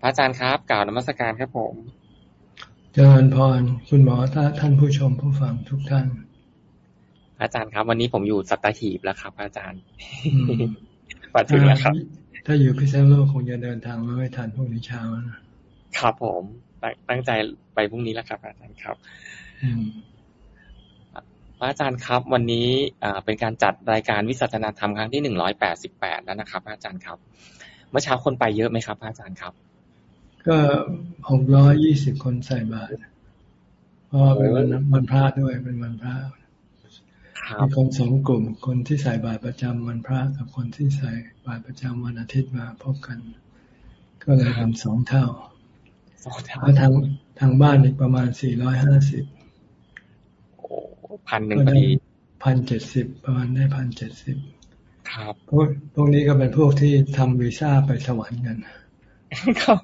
พระอาจารย์ครับ กล่าวนมัสการครับผม เจริญพร คุณหมอท่านผู้ชมผู้ฟังทุกท่าน อาจารย์ครับ วันนี้ผมอยู่สัตหีบแล้วครับ อาจารย์มาถึงแล้วครับ ถ้าอยู่พิเศษโลกคงจะเดินทางมาไม่ทันพวกนี้เช้านะครับผมตั้งใจไปพรุ่งนี้แล้วครับ อาจารย์ครับพระอาจารย์ครับ วันนี้เป็นการจัดรายการวิสัชนาธรรมครั้งที่หนึ่งร้อยแปดสิบแปดแล้วนะครับ อาจารย์ครับ เมื่อเช้าคนไปเยอะไหมครับ อาจารย์ครับ ก็หกร้อยยี่สิบคนใส่บาตรเพราะเป็นวันวันพระด้วยเป็นวันพระมีคนสองกลุ่ม คนที่ใส่บาตรประจำวันพระ กับคนที่ใส่บาตรประจำวันอาทิตย์มาพบกัน ก็เลยทำสองเท่าแล้วทางทางบ้านอีกประมาณสี่ร้อยห้าสิบพันหนึ่งพอดีพันเจ็ดสิบประมาณได้พันเจ็ดสิบครับพวกพวกนี้ก็เป็นพวกที่ทำวีซ่าไปสวรรค์กัน เขา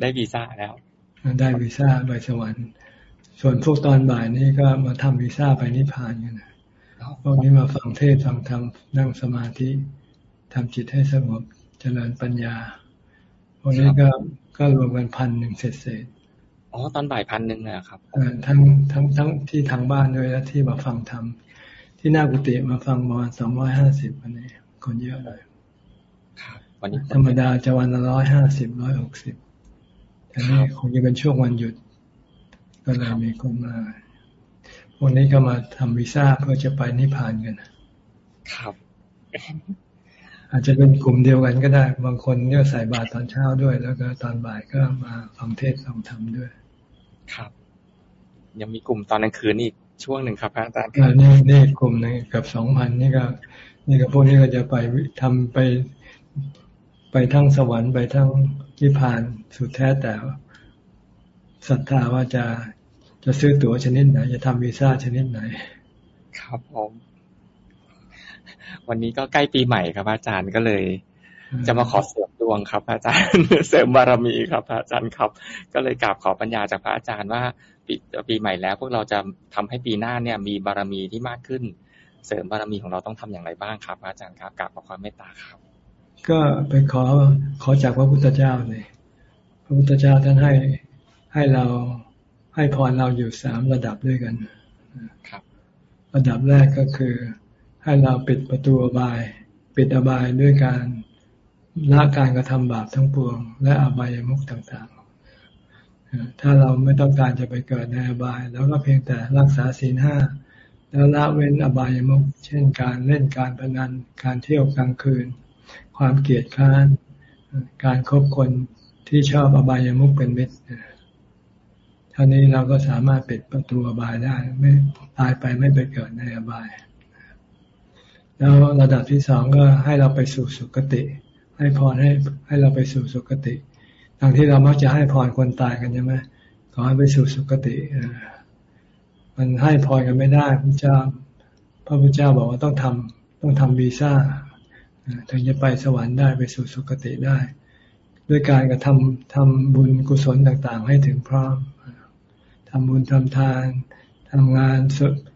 ได้วีซ่าแล้ว ได้วีซ่าไปสวรรค์ ส่วนพวกตอนบ่ายนี้ก็มาทำวีซ่าไปนิพพานกันพวกนี้มาฟังเทศฟังธรรมนั่งสมาธิทำจิตให้สงบเจริญปัญญา พวกนี้ก็ก็รวมกันพันหนึ่งเศษเศษอ๋อตอนบ่ายพันหนึ่งนะครับทั้งทั้งทั้งที่ทางบ้านด้วยและที่มาฟังธรรมที่หน้ากุฏิมาฟังประมาณสองร้อยห้าสิบวันนี้คนเยอะเลย วันนี้ธรรมดาจะวันละร้อยห้าสิบร้อยหกสิบแต่นี่คงจะเป็นช่วงวันหยุด ก็เลยมีคนมาวันนี้ก็มาทำวีซ่าเพื่อจะไปนิพพานกันครับ อาจจะเป็นกลุ่มเดียวกันก็ได้ บางคนเนี่ยใส่บาตรตอนเช้าด้วย แล้วก็ตอนบ่ายก็มาฟังเทศฟังธรรมด้วย ครับ ยังมีกลุ่มตอนกลางคืนอีกช่วงหนึ่งครับอาจารย์นี่นี่กลุ่มนึงกับสองพันนี่ก็ นี่ก็พวกนี้ก็จะไปทำไป ไปทั้งสวรรค์ไปทั้งนิพพานสุดแท้แต่ศรัทธาว่าจะจะซื้อตั๋วชนิดไหน จะทำวีซ่าชนิดไหน ครับผมวันนี้ก็ใกล้ปีใหม่ครับ อาจารย์ก็เลย จะมาขอเสริมดวงครับ อาจารย์เสริมบารมีครับอาจารย์ครับ ก็เลยกราบขอปัญญาจากพระอาจารย์ว่าปีปีใหม่แล้ว พวกเราจะทำให้ปีหน้าเนี่ย มีบารมีที่มากขึ้น เสริมบารมีของเราต้องทำอย่างไรบ้างครับ อาจารย์ครับกราบขอความเมตตาครับ ก็ไปขอขอจากพระพุทธเจ้าเลย พระพุทธเจ้าท่านให้ให้เราให้พรเราอยู่สามระดับด้วยกันครับ ระดับแรกก็คือ ให้เราปิดประตูอบาย ปิดอบายด้วยการละการกระทำบาปทั้งปวง และอบายมุขต่างๆ ถ้าเราไม่ต้องการจะไปเกิดในอบายแล้วก็เพียงแต่รักษาศีลห้าแล้วละเว้นอบายมุขเช่น การเล่นการพนันการเที่ยวกลางคืน ความเกลียดค้าน การครบคนที่ชอบอบายามุขเป็นมิตรท่านี้เราก็สามารถปิดประตูอบายได้ ไม่ตายไปไม่ไปเกิดในอบาย แล้วระดับที่สองก็ให้เราไปสู่สุคติ ให้พรให้ให้เราไปสู่สุคติทางที่เรามักจะให้พรคนตายกันใช่ไหมขอให้ไปสู่สุคติมันให้พรกันไม่ได้พระเจ้า พระพุทธเจ้าบอกว่าต้องทำต้องทำวีซ่า ถึงจะไปสวรรค์ได้ไปสู่สุคติได้ ด้วยการกระทำทำบุญกุศลต่างๆ ให้ถึงพร้อมทำบุญทำทานทำงาน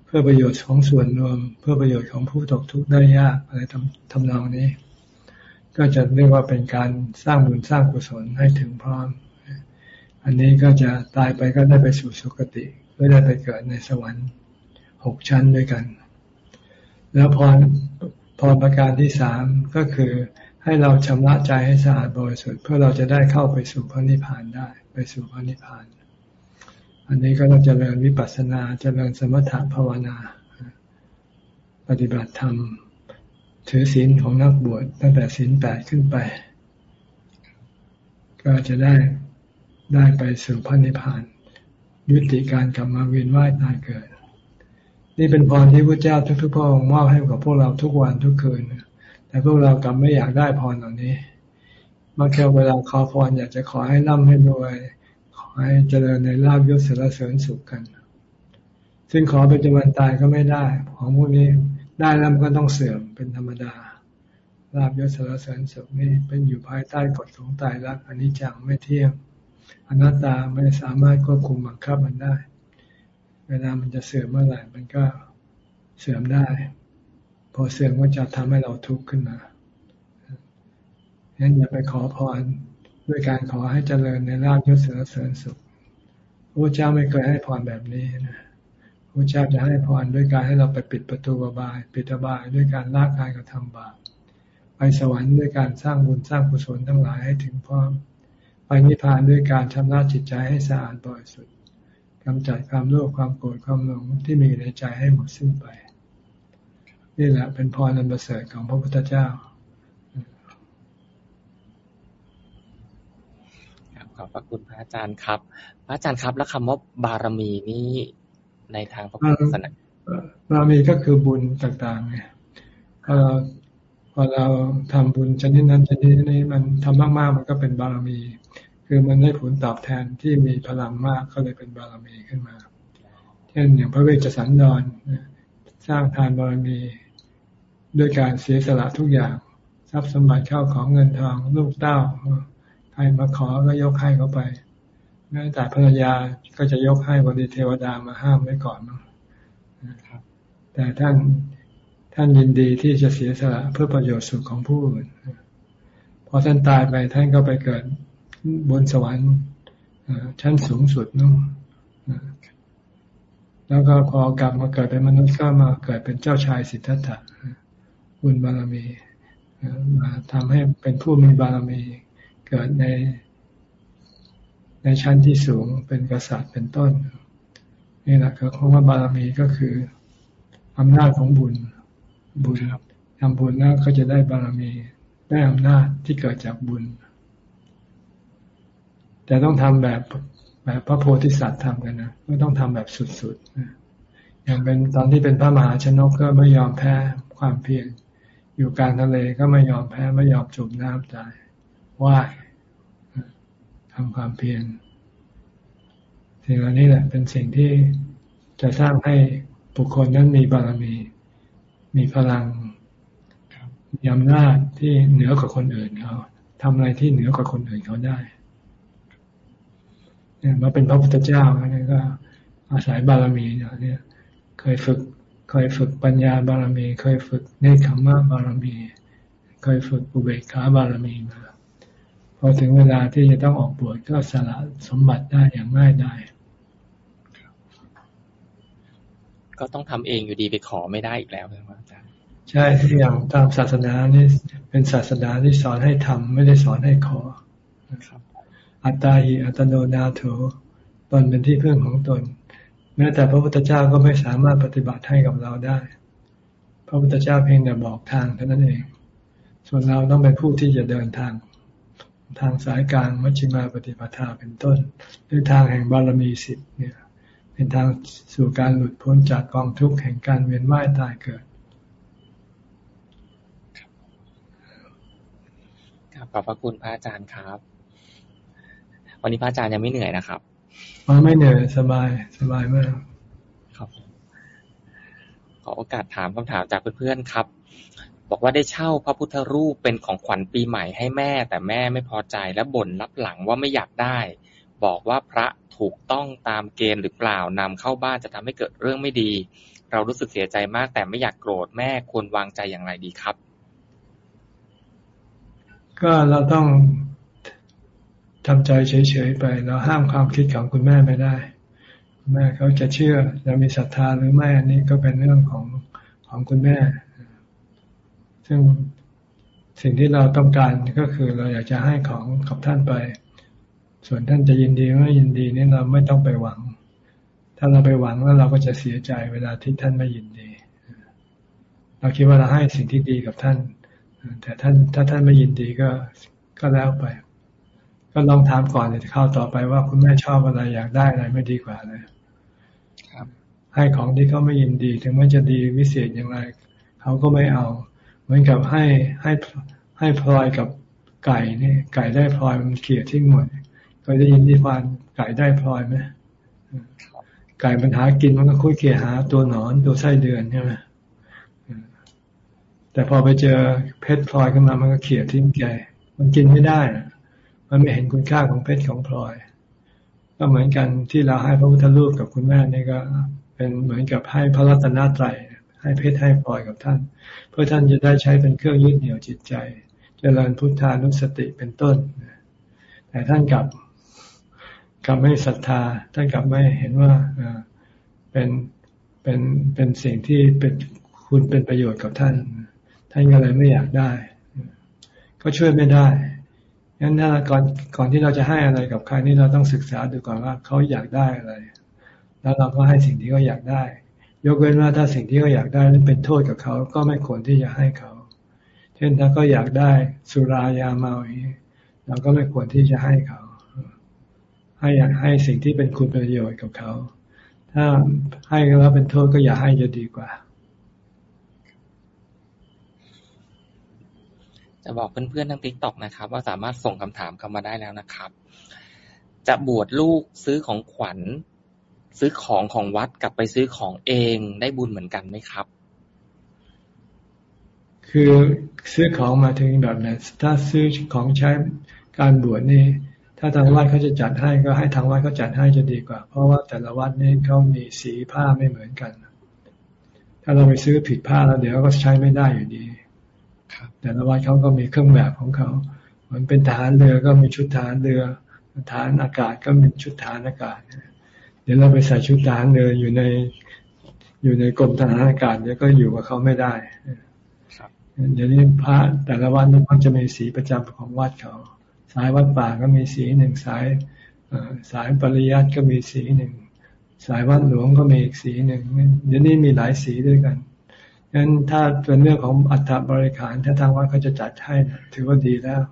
เพื่อประโยชน์ของส่วนรวม เพื่อประโยชน์ของผู้ตกทุกข์ได้ยากอะไรทำทำนองนี้ ก็จะเรียกว่าเป็นการสร้างบุญสร้างกุศลให้ถึงพร้อม อันนี้ก็จะตายไปก็ได้ไปสู่สุคติก็ได้ไปเกิดในสวรรค์หกชั้นด้วยกัน แล้วพอ พรประการที่สามก็คือให้เราชำระใจให้สะอาดบริสุทธิ์เพื่อเราจะได้เข้าไปสู่พระนิพพานได้ ไปสู่พระนิพพาน อันนี้ก็ต้องเจริญวิปัสสนาเจริญสมถะภาวนา ปฏิบัติธรรม ถือศีลของนักบวชตั้งแต่ศีลแปดขึ้นไป ก็จะได้ได้ไปสู่พระนิพพาน ยุติการกลับมาเวียนว่ายตายเกิด นี่เป็นพรที่พระเจ้าทุกๆพระองค์มอบให้กับพวกเราทุกวันทุกคืน แต่พวกเรากลับไม่อยากได้พรเหล่านี้มาแค่เวลาขอพรอยากจะขอให้ร่ำให้รวย ขอให้เจริญในลาบยศเสริญสุขกัน ซึ่งขอเป็นจวันตายก็ไม่ได้ ของพวกนี้ได้แล้วมันก็ต้องเสื่อมเป็นธรรมดาลาบยศเสริญสุขนี่เป็นอยู่ภายใต้กฎของตายรักอนิจจังไม่เที่ยงอนัตตาไม่สามารถควบคุมบังคับมันได้ วลามันจะเสื่อมเมื่อไหร่มันก็เสื่อมได้ พอเสื่อมก็จะทำให้เราทุกข์ขึ้นมาฉะนั้นอย่าไปขอพรด้วยการขอให้เจริญในราบยศเสริญเสริญสุขพระเจ้าไม่เคยให้พรแบบนี้นะพระเจ้าจะให้พรด้วยการให้เราไปปิดประตูบาย ปิดบายด้วยการละการกระทำบาปไปสวรรค์ด้วยการสร้างบุญสร้างกุศลทั้งหลายให้ถึงพร้อมไปนิพพานด้วยการชำระจิตใจให้สะอาดบริสุทธิ์ กำจัดความโลภความโกรธความหลงที่มีในใจให้หมดสิ้นไป นี่แหละเป็นพรอันประเสริฐของพระพุทธเจ้าขอบพระคุณพระอาจารย์ครับ พระอาจารย์ครับแล้วคำว่าบารมีนี้ในทางพระพุทธศาสนาบารมีก็คือบุญต่างๆไงพอเราพอเราทำบุญชนิดนั้นชนิดนี้มันทำมากๆ มันก็เป็นบารมี คือมันได้ผลตอบแทนที่มีพลังมากก็เลยเป็นบารมีขึ้นมา เช่นอย่างพระเวชสันดรสร้างทานบารมีด้วยการเสียสละทุกอย่าง ทรัพย์สมบัติเข้าของเงินทองลูกเต้าใครมาขอก็ยกให้เขาไปแม้แต่ภรรยาก็จะยกให้บริเทวดามาห้ามไว้ก่อนนะครับ แต่ท่านท่านยินดีที่จะเสียสละเพื่อประโยชน์สุขของผู้อื่นพอท่านตายไปท่านก็ไปเกิด บนสวรรค์ชั้นสูงสุดนู่นแล้วก็พอกลับมาเกิดเป็นมนุษย์ก็มาเกิดเป็นเจ้าชายสิทธัตถะบุญบารมีมาทำให้เป็นผู้มีบารมี เกิดใน ในชั้นที่สูงเป็นกษัตริย์เป็นต้น นี่แหละคือคำว่าบารมีก็คืออำนาจของบุญบุญทำบุญแล้วก็จะได้บารมีได้อำนาจที่เกิดจากบุญ แต่ต้องทำแบบแบบพระโพธิสัตว์ทำกันนะไม่ต้องทำแบบสุดๆอย่างเป็นตอนที่เป็นพระมหาชนกก็ไม่ยอมแพ้ความเพียรอยู่กลางทะเลก็ไม่ยอมแพ้ไม่ยอมจมน้ำตายว่ายทำความเพียรสิ่งเหล่านี้แหละเป็นสิ่งที่จะสร้างให้บุคคลนั้นมีบารมี มีพลังมีอำนาจที่เหนือกว่าคนอื่นเขาทำอะไรที่เหนือกว่าคนอื่นเขาได้ เนี่ยมาเป็นพระพุทธเจ้าเนี่ยก็ อาศัยบารมีเนี่ย เคยฝึก เคยฝึกปัญญาบารมี เคยฝึกเนคขมะบารมี เคยฝึกอุเบกขาบารมีมาพอถึงเวลาที่จะต้องออกบวชก็สละสมบัติได้อย่างง่ายได้ก็ต้องทำเองอยู่ดีไปขอไม่ได้อีกแล้วใช่ไหมอาจารย์ใช่ที่อย่างตามศาสนานี่เป็นศาสนาที่สอนให้ทำไม่ได้สอนให้ขอ อัตตาหิอัตโนนาโถตนเป็นที่พึ่งของตน แม้แต่พระพุทธเจ้าก็ไม่สามารถปฏิบัติให้กับเราได้ พระพุทธเจ้าเพียงแต่บอกทางเท่านั้นเอง ส่วนเราต้องเป็นผู้ที่จะเดินทาง ทางสายกลางมัชฌิมาปฏิปทาเป็นต้น หรือทางแห่งบารมีสิบเนี่ยเป็นทางสู่การหลุดพ้นจากกองทุกข์แห่งการเวียนว่ายตายเกิดขอบพระคุณพระอาจารย์ครับ วันนี้พระอาจารย์ยังไม่เหนื่อยนะครับไม่เหนื่อยสบายสบายมากครับขอโอกาสถามคำถามจากเพื่อนๆครับ บอกว่าได้เช่าพระพุทธรูปเป็นของขวัญปีใหม่ให้แม่ แต่แม่ไม่พอใจและบ่นรับหลังว่าไม่อยากได้ บอกว่าพระถูกต้องตามเกณฑ์หรือเปล่านำเข้าบ้านจะทำให้เกิดเรื่องไม่ดี เรารู้สึกเสียใจมาก แต่ไม่อยากโกรธแม่ควรวางใจอย่างไรดีครับ ก็เราต้อง ทำใจเฉยๆไป เราห้ามความคิดของคุณแม่ไม่ได้ แม่เขาจะเชื่อจะมีศรัทธาหรือไม่อันนี้ก็เป็นเรื่องของของคุณแม่ ซึ่งสิ่งที่เราต้องการก็คือเราอยากจะให้ของกับท่านไป ส่วนท่านจะยินดีไม่ยินดีนี่เราไม่ต้องไปหวัง ถ้าเราไปหวังแล้วเราก็จะเสียใจเวลาที่ท่านไม่ยินดี เราคิดว่าเราให้สิ่งที่ดีกับท่าน แต่ท่านถ้าท่านไม่ยินดีก็ก็แล้วไป ก็ลองถามก่อนเลยเข้าต่อไปว่าคุณแม่ชอบอะไรอยากได้อะไรไม่ดีกว่าเลยครับ ให้ของที่เขาไม่ยินดี ถึงแม้จะดีวิเศษอย่างไรเขาก็ไม่เอา เหมือนกับให้ให้ให้พลอยกับไก่นี่ไก่ได้พลอยมันเขี่ยทิ้งหมดเคยได้ยินที่ฟานไก่ได้พลอยไหมไก่มันหากินมันก็คุยเขี่ยหา ตัวหนอนตัวไส้เดือนใช่ไหมแต่พอไปเจอเพชรพลอยขึ้นมามันก็เขี่ยทิ้งไก่มันกินไม่ได้ มันไม่เห็นคุณค่าของเพชรของพลอย ก็เหมือนกันที่เราให้พระพุทธรูปกับคุณแม่นี่ก็ เป็นเหมือนกับให้พระรัตนตรัยให้เพชรให้พลอยกับท่าน เพื่อท่านจะได้ใช้เป็นเครื่องยึดเหนี่ยวจิตใจจเจริญพุทธานุสติเป็นต้น แต่ท่านกลับกลับไม่ศรัทธา ท่านกลับไม่เห็นว่าเป็นเป็นเป็นสิ่งที่เป็นคุณเป็นประโยชน์กับท่าน ท่านก็เลยไม่อยากได้ ก็ช่วยไม่ได้ งั้นถ้าก่อนก่อนที่เราจะให้อะไรกับใครนี่เราต้องศึกษาดูก่อนว่าเขาอยากได้อะไร แล้วเราก็ให้สิ่งที่เขาอยากได้ ยกเว้นว่าถ้าสิ่งที่เขาอยากได้นั้นเป็นโทษกับเขาก็ไม่ควรที่จะให้เขา เช่นถ้าก็อยากได้สุรายาเมาอย่างนี้เราก็ไม่ควรที่จะให้เขา ให้อยากให้สิ่งที่เป็นคุณประโยชน์กับเขา ถ้าให้แล้วเป็นโทษก็อย่าให้จะดีกว่า จะบอกเพื่อนๆทางทิกตอกนะครับ ว่าสามารถส่งคำถามเข้ามาได้แล้วนะครับ จะบวชลูกซื้อของขวัญ ซื้อของของวัดกลับไปซื้อของเองได้บุญเหมือนกันไหมครับ คือซื้อของมาถึงแบบนั้นถ้าซื้อของใช้การบวชนี่ถ้าทางวัดเขาจะจัดให้ก็ให้ทางวัดเขาจัดให้จะดีกว่า เพราะว่าแต่ละวัดนี่เขามีสีผ้าไม่เหมือนกัน ถ้าเราไปซื้อผิดผ้าแล้วเดี๋ยวก็ใช้ไม่ได้อยู่ดี แต่ละวัดเขาก็มีเครื่องแบบของเขาเหมือนเป็นทหารเรือก็มีชุดทหารเรือฐานอากาศก็มีชุดฐานอากาศ เดี๋ยวเราไปใส่ชุดทหารเรืออยู่ในอยู่ในกรมทหารอากาศเดี๋ยวก็อยู่กับเขาไม่ได้เดี๋ยวนี้พระแต่ละวัดมันจะมีสีประจำของวัดเขา สายวัดป่าก็มีสีหนึ่งสายสายปริยัติก็มีสีหนึ่งสายวัดหลวงก็มีอีกสีหนึ่งเดี๋ยวนี้มีหลายสีด้วยกัน งั้นถ้าเป็นเรื่องของอัฐบริขารถ้าทางวัดเขาจะจัดให้นะถือว่าดีแล้ว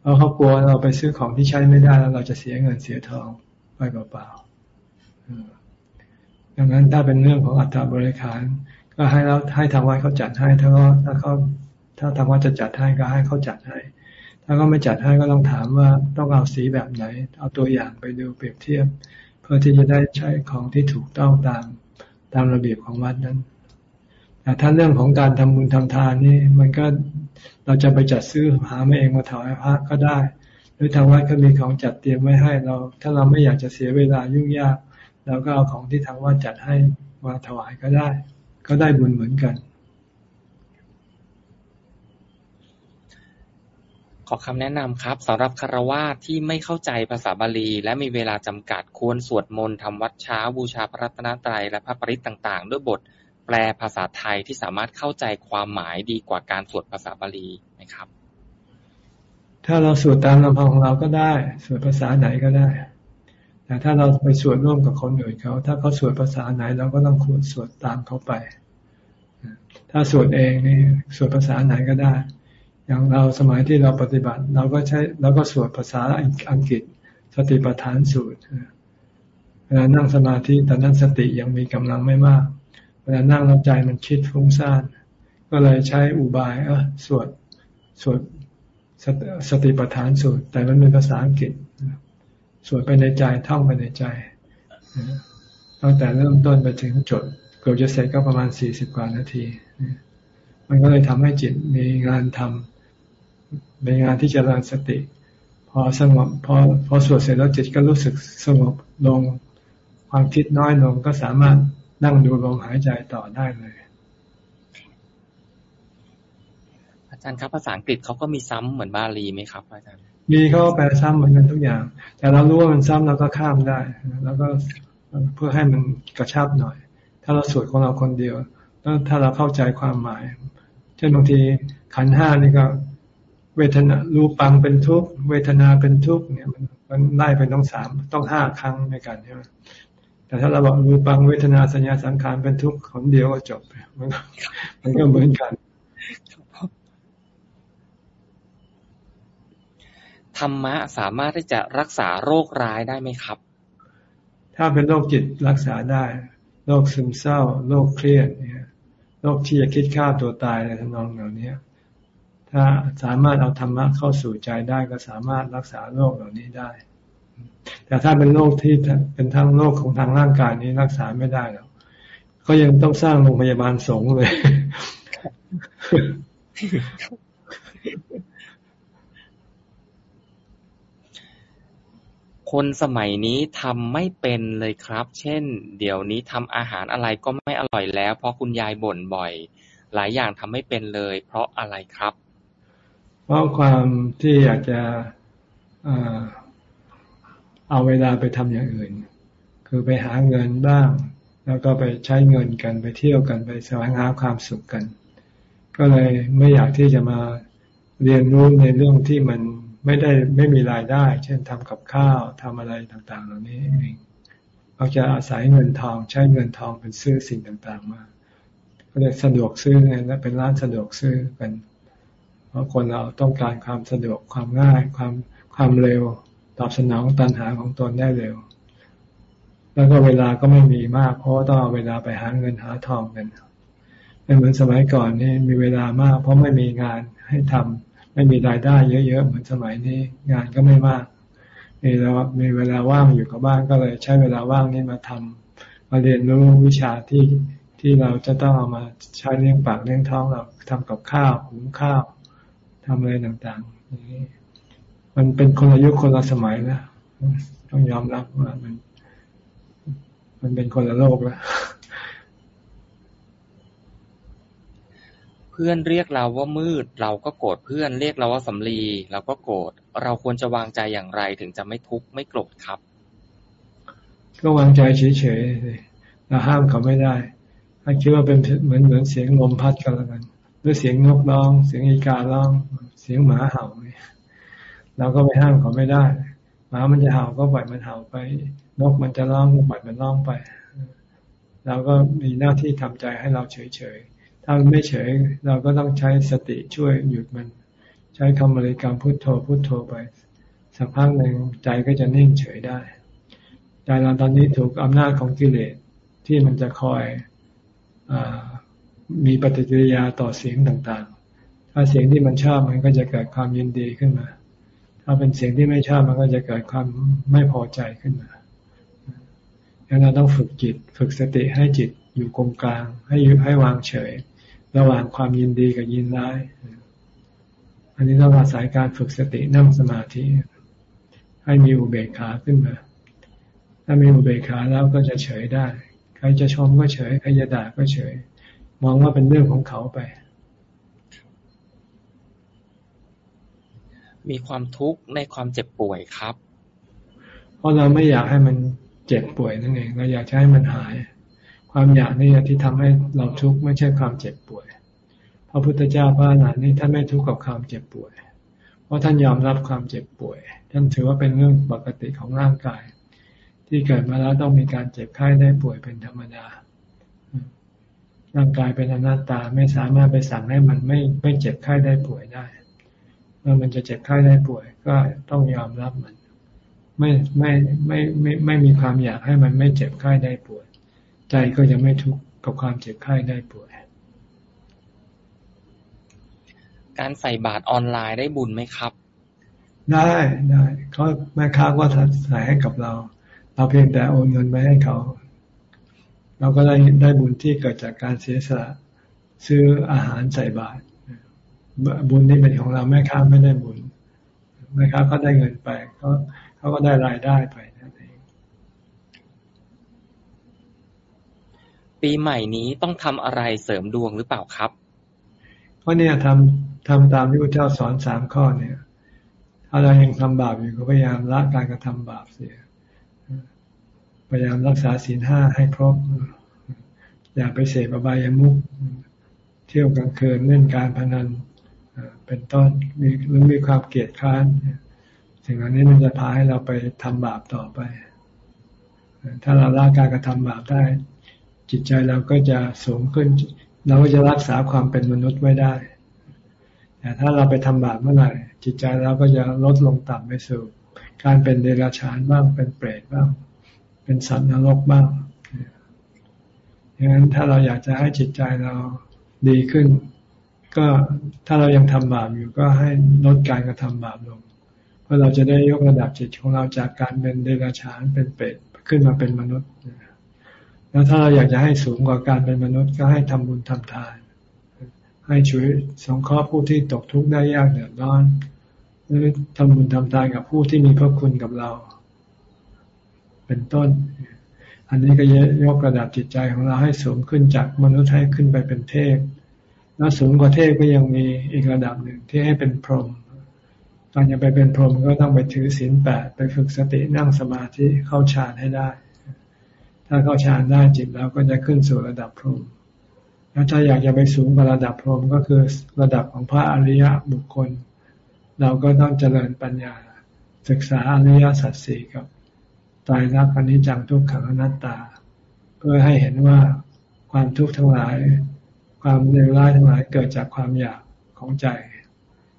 เพราะเขากลัวเราไปซื้อของที่ใช้ไม่ได้แล้วเราจะเสียเงินเสียทองไปเปล่าๆดังนั้นถ้าเป็นเรื่องของอัฐบริขารก็ให้เราให้ทางวัดเขาจัดให้ ถ้าเขาถ้าเขาถ้าทางวัดจะจัดให้ก็ให้เขาจัดให้ ถ้าเขาไม่จัดให้ก็ต้องถามว่าต้องเอาสีแบบไหน เอาตัวอย่างไปดูเปรียบเทียบ เพื่อที่จะได้ใช้ของที่ถูกต้องตาม ตามระเบียบของวัดนั้น แต่ถ้าเรื่องของการทำบุญทำทานนี่มันก็เราจะไปจัดซื้อหามาเองมาถวายพระก็ได้ หรือทางวัดก็มีของจัดเตรียมไว้ให้เรา ถ้าเราไม่อยากจะเสียเวลายุ่งยากเราก็เอาของที่ทางวัดจัดให้มาถวายก็ได้ ก็ได้บุญเหมือนกัน ขอคำแนะนำครับสำหรับคารวะที่ไม่เข้าใจภาษาบาลี และมีเวลาจำกัด ควรสวดมนต์ทำวัดเช้าบูชาพระรัตนตรัยและพระปริตต่าง ๆ ด้วยบทแปลภาษาไทยที่สามารถเข้าใจความหมายดีกว่าการสวดภาษาบาลีไหมครับ ถ้าเราสวดตามลำพังของเราก็ได้ สวดภาษาไหนก็ได้ แต่ถ้าเราไปสวดร่วมกับคนอื่นเขา ถ้าเขาสวดภาษาไหนเราก็ต้องควรสวดตามเขาไป ถ้าสวดเองนี่สวดภาษาไหนก็ได้ อย่างเราสมัยที่เราปฏิบัติ เราก็ใช้เราก็สวดภาษาอังกฤษ สติปัฏฐานสูตรเวลานั่งสมาธิแต่นั้นสติยังมีกำลังไม่มาก เวลานั่งแล้วใจมันคิดฟุ้งซ่านก็เลยใช้อุบายเออสวดสวดสติปัฏฐานสูตร แต่มันเป็นภาษาอังกฤษสวดไปในใจท่องไปในใจตั้งแต่เริ่มต้นไปถึงจบเกือบจะเสร็จก็ประมาณสี่สิบกว่านาที มันก็เลยทำให้จิตมีงานทำในงานที่จะรันสติ พอสงบพอพอสวดเสร็จแล้วจิตก็รู้สึกสงบลงความคิดน้อยลงก็สามารถนั่งดูลมหายใจต่อได้เลย อาจารย์ครับภาษาอังกฤษเขาก็มีซ้ำเหมือนบาลีไหมครับ อาจารย์ มีเขาแปลซ้ำเหมือนกันทุกอย่าง แต่เรารู้ว่ามันซ้ำเราก็ข้ามได้ แล้วก็เพื่อให้มันกระชับหน่อย ถ้าเราสวดของเราคนเดียว แล้วถ้าเราเข้าใจความหมาย เช่นบางทีขันห้านี่ก็ เวทนารูปังเป็นทุกข์เวทนาเป็นทุกข์เนี่ยมันมันไล่ไปต้องสามต้องห้าครั้งในการใช่ไหมแต่ถ้าเราบอกรูปังเวทนาสัญญาสังขารเป็นทุกข์คนเดียวก็จบมันมันก็เหมือนกันธรรมะสามารถที่จะรักษาโรคร้ายได้ไหมครับ ถ้าเป็นโรคจิตรักษาได้ โรคซึมเศร้า โรคเครียดเนี่ย โรคที่จะคิดฆ่าตัวตายอะไรทำนองเหล่านี้ ถ้าสามารถเอาธรรมะเข้าสู่ใจได้ก็สามารถรักษาโรคเหล่านี้ได้ แต่ถ้าเป็นโรคที่เป็นทั้งโรคของทางร่างกายนี้รักษาไม่ได้แล้วก็ยังต้องสร้างโรงพยาบาลสงฆ์เลย คนสมัยนี้ทำไม่เป็นเลยครับ เช่น เดี๋ยวนี้ทำอาหารอะไรก็ไม่อร่อยแล้ว เพราะคุณยายบ่นบ่อย หลายอย่างทำไม่เป็นเลย เพราะอะไรครับ เพราะความที่อยากจะเอาเวลาไปทำอย่างอื่น คือไปหาเงินบ้าง แล้วก็ไปใช้เงินกันไปเที่ยวกันไปแสวงหาความสุขกัน ก็เลยไม่อยากที่จะมาเรียนรู้ในเรื่องที่มันไม่ได้ไม่มีรายได้ เช่นทำกับข้าวทำอะไรต่าง ๆ เหล่านี้เองเราจะอาศัยเงินทองใช้เงินทองเป็นซื้อสิ่งต่างๆมาก็เลยสะดวกซื้อไงและเป็นร้านสะดวกซื้อกัน ราะคนเราต้องการความสะดวกความง่ายความความเร็ว ตอบสนองตันหาของตนได้เร็ว แล้วก็เวลาก็ไม่มีมาก เพราะต้องเอาเวลาไปหาเงินหาทองกันไม่เหมือนสมัยก่อนนี่มีเวลามาก เพราะไม่มีงานให้ทำไม่มีรายได้เยอะๆเหมือนสมัยนี้งานก็ไม่มากมีแล้วมีเวลาว่างอยู่กับบ้านก็เลย ใช้เวลาว่างนี้มาทำมาเรียนรู้วิชาที่ที่เราจะต้องเอามาใช้เลี้ยงปากเลี้ยงท้องเราทำกับข้าวหุงข้าว ทำอะไรต่างๆ มันเป็นคนละยุคคนละสมัยนะต้องยอมรับว่ามัน มันเป็นคนละโลกแล้วเพื่อนเรียกเราว่ามืด เราก็โกรธเพื่อนเรียกเราว่าสำลีเราก็โกรธเราควรจะวางใจอย่างไรถึงจะไม่ทุกข์ไม่โกรธครับ ก็วางใจเฉยๆเราห้ามเขาไม่ได้ถ้าคิดว่าเป็นเหมือนเหมือนเสียงลมพัดกันแล้วกันห รือเสียงนกร้อง เสียงอีการ้อง เสียงหมาเห่าเราก็ไปห้ามเขาไม่ได้หมามันจะเห่าก็ปล่อยมันเห่าไป นกมันจะร้องก็ปล่อยมันร้องไปเราก็มีหน้าที่ทำใจให้เราเฉยๆ ถ้าไม่เฉย เราก็ต้องใช้สติช่วยหยุดมัน ใช้คำบริกรรมพุทโธพุทโธไป สักพักหนึ่งใจก็จะนิ่งเฉยได้ ใจเราตอนนี้ถูกอำนาจของกิเลสที่มันจะคอยอ มีปฏิกิริยาต่อเสียงต่างๆ ถ้าเสียงที่มันชอบมันก็จะเกิดความยินดีขึ้นมา ถ้าเป็นเสียงที่ไม่ชอบมันก็จะเกิดความไม่พอใจขึ้นมาดังนั้นเราต้องฝึกจิต ฝึกสติให้จิตอยู่กลกลาง ให้ยุให้วางเฉย ระหว่างความยินดีกับยินร้าย อันนี้ต้องอาศัยการฝึกสตินั่งสมาธิ ให้มีอุเบกขาขึ้นมา ถ้ามีอุเบกขาแล้วก็จะเฉยได้ ใครจะชมก็เฉย ใครจะด่าก็เฉย มองว่าเป็นเรื่องของเขาไป มีความทุกข์ในความเจ็บป่วยครับ เพราะเราไม่อยากให้มันเจ็บป่วยนั่นเอง เราอยากให้มันหาย ความอยากนี่ที่ทำให้เราทุกข์ไม่ใช่ความเจ็บป่วย พระพุทธเจ้าพระอรหันต์นี่ท่านไม่ทุกข์กับความเจ็บป่วย เพราะท่านยอมรับความเจ็บป่วย ท่านถือว่าเป็นเรื่องปกติของร่างกาย ที่เกิดมาแล้วต้องมีการเจ็บไข้ได้ป่วยเป็นธรรมดา ร่างกายเป็นอนัตตาไม่สามารถไปสั่งให้มันไม่ไม่เจ็บไข้ได้ป่วยได้ เมื่อมันจะเจ็บไข้ได้ป่วย ก็ต้องยอมรับมัน ไม่ไม่ไม่ไม่ไม่มีความอยากให้มันไม่เจ็บไข้ได้ป่วย ใจก็จะไม่ทุกข์กับความเจ็บไข้ได้ป่วย การใส่บาตรออนไลน์ได้บุญไหมครับ ได้ได้เขาแม่ค้าก็ใส่ให้กับเรา เราเพียงแต่โอนเงินไปให้เขา เราก็ได้ได้บุญที่เกิดจากการเสียสละซื้ออาหารใส่บาตรบุญนี่เป็นของเราแม่ค้าไม่ได้บุญแม่ค้าก็ได้เงินไปเขาเขาก็ได้รายได้ไปปีใหม่นี้ต้องทำอะไรเสริมดวงหรือเปล่าครับเพราะเนี่ยทำทำตามที่พระเจ้าสอนสามข้อเนี่ยถ้าเรายังทำบาปอยู่ก็พยายามละการกระทำบาปเสีย พยายามรักษาศีลห้าให้ครบ อย่าไปเสพอบายามุขเที่ยวกลางคืนเล่นการพนันเป็นต้นมีหรือมีความเกลียดค้านสิ่งเหล่านี้มันจะพาให้เราไปทำบาปต่อไป ถ้าเราละการกระทำบาปได้ จิตใจเราก็จะสูงขึ้น เราก็จะรักษาความเป็นมนุษย์ไว้ได้แต่ถ้าเราไปทำบาปเมื่อไหร่จิตใจเราก็จะลดลงต่ำไปสู่ การเป็นเดรัจฉานบ้างเป็นเปรตบ้าง เป็นสัตว์นรกบ้างดังนั้นถ้าเราอยากจะให้จิตใจเราดีขึ้น ก็ถ้าเรายังทำบาปอยู่ก็ให้ลดการกระทำบาปลง เพื่อเราจะได้ยกระดับจิตของเราจากการเป็นเดรัจฉานเป็นเปรตขึ้นมาเป็นมนุษย์ แล้วถ้าเราอยากจะให้สูงกว่าการเป็นมนุษย์ก็ให้ทำบุญทำทาน ให้ช่วยสงเคราะห์ผู้ที่ตกทุกข์ได้ยากเดือดร้อน หรือทำบุญทำทานกับผู้ที่มีพระคุณกับเรา เป็นต้น อันนี้ก็ยกระดับจิตใจของเราให้สูงขึ้นจากมนุษย์ให้ขึ้นไปเป็นเทพ แล้วสูงกว่าเทพก็ยังมีอีกระดับหนึ่งที่ให้เป็นพรหมตอนจะไปเป็นพรหมก็ต้องไปถือศีลแปดไปฝึกสตินั่งสมาธิเข้าฌานให้ได้ ถ้าเข้าฌานได้จิตเราก็จะขึ้นสู่ระดับพรหมแล้วถ้าอยากจะไปสูงกว่าระดับพรหมก็คือระดับของพระอริยบุคคล เราก็ต้องเจริญปัญญา ศึกษาอริยสัจสี่กับ ตายรักอนิจจังทุกขังอนัตตา เพื่อให้เห็นว่าความทุกข์ทั้งหลาย ความเลวร้ายทั้งหลายเกิดจากความอยากของใจ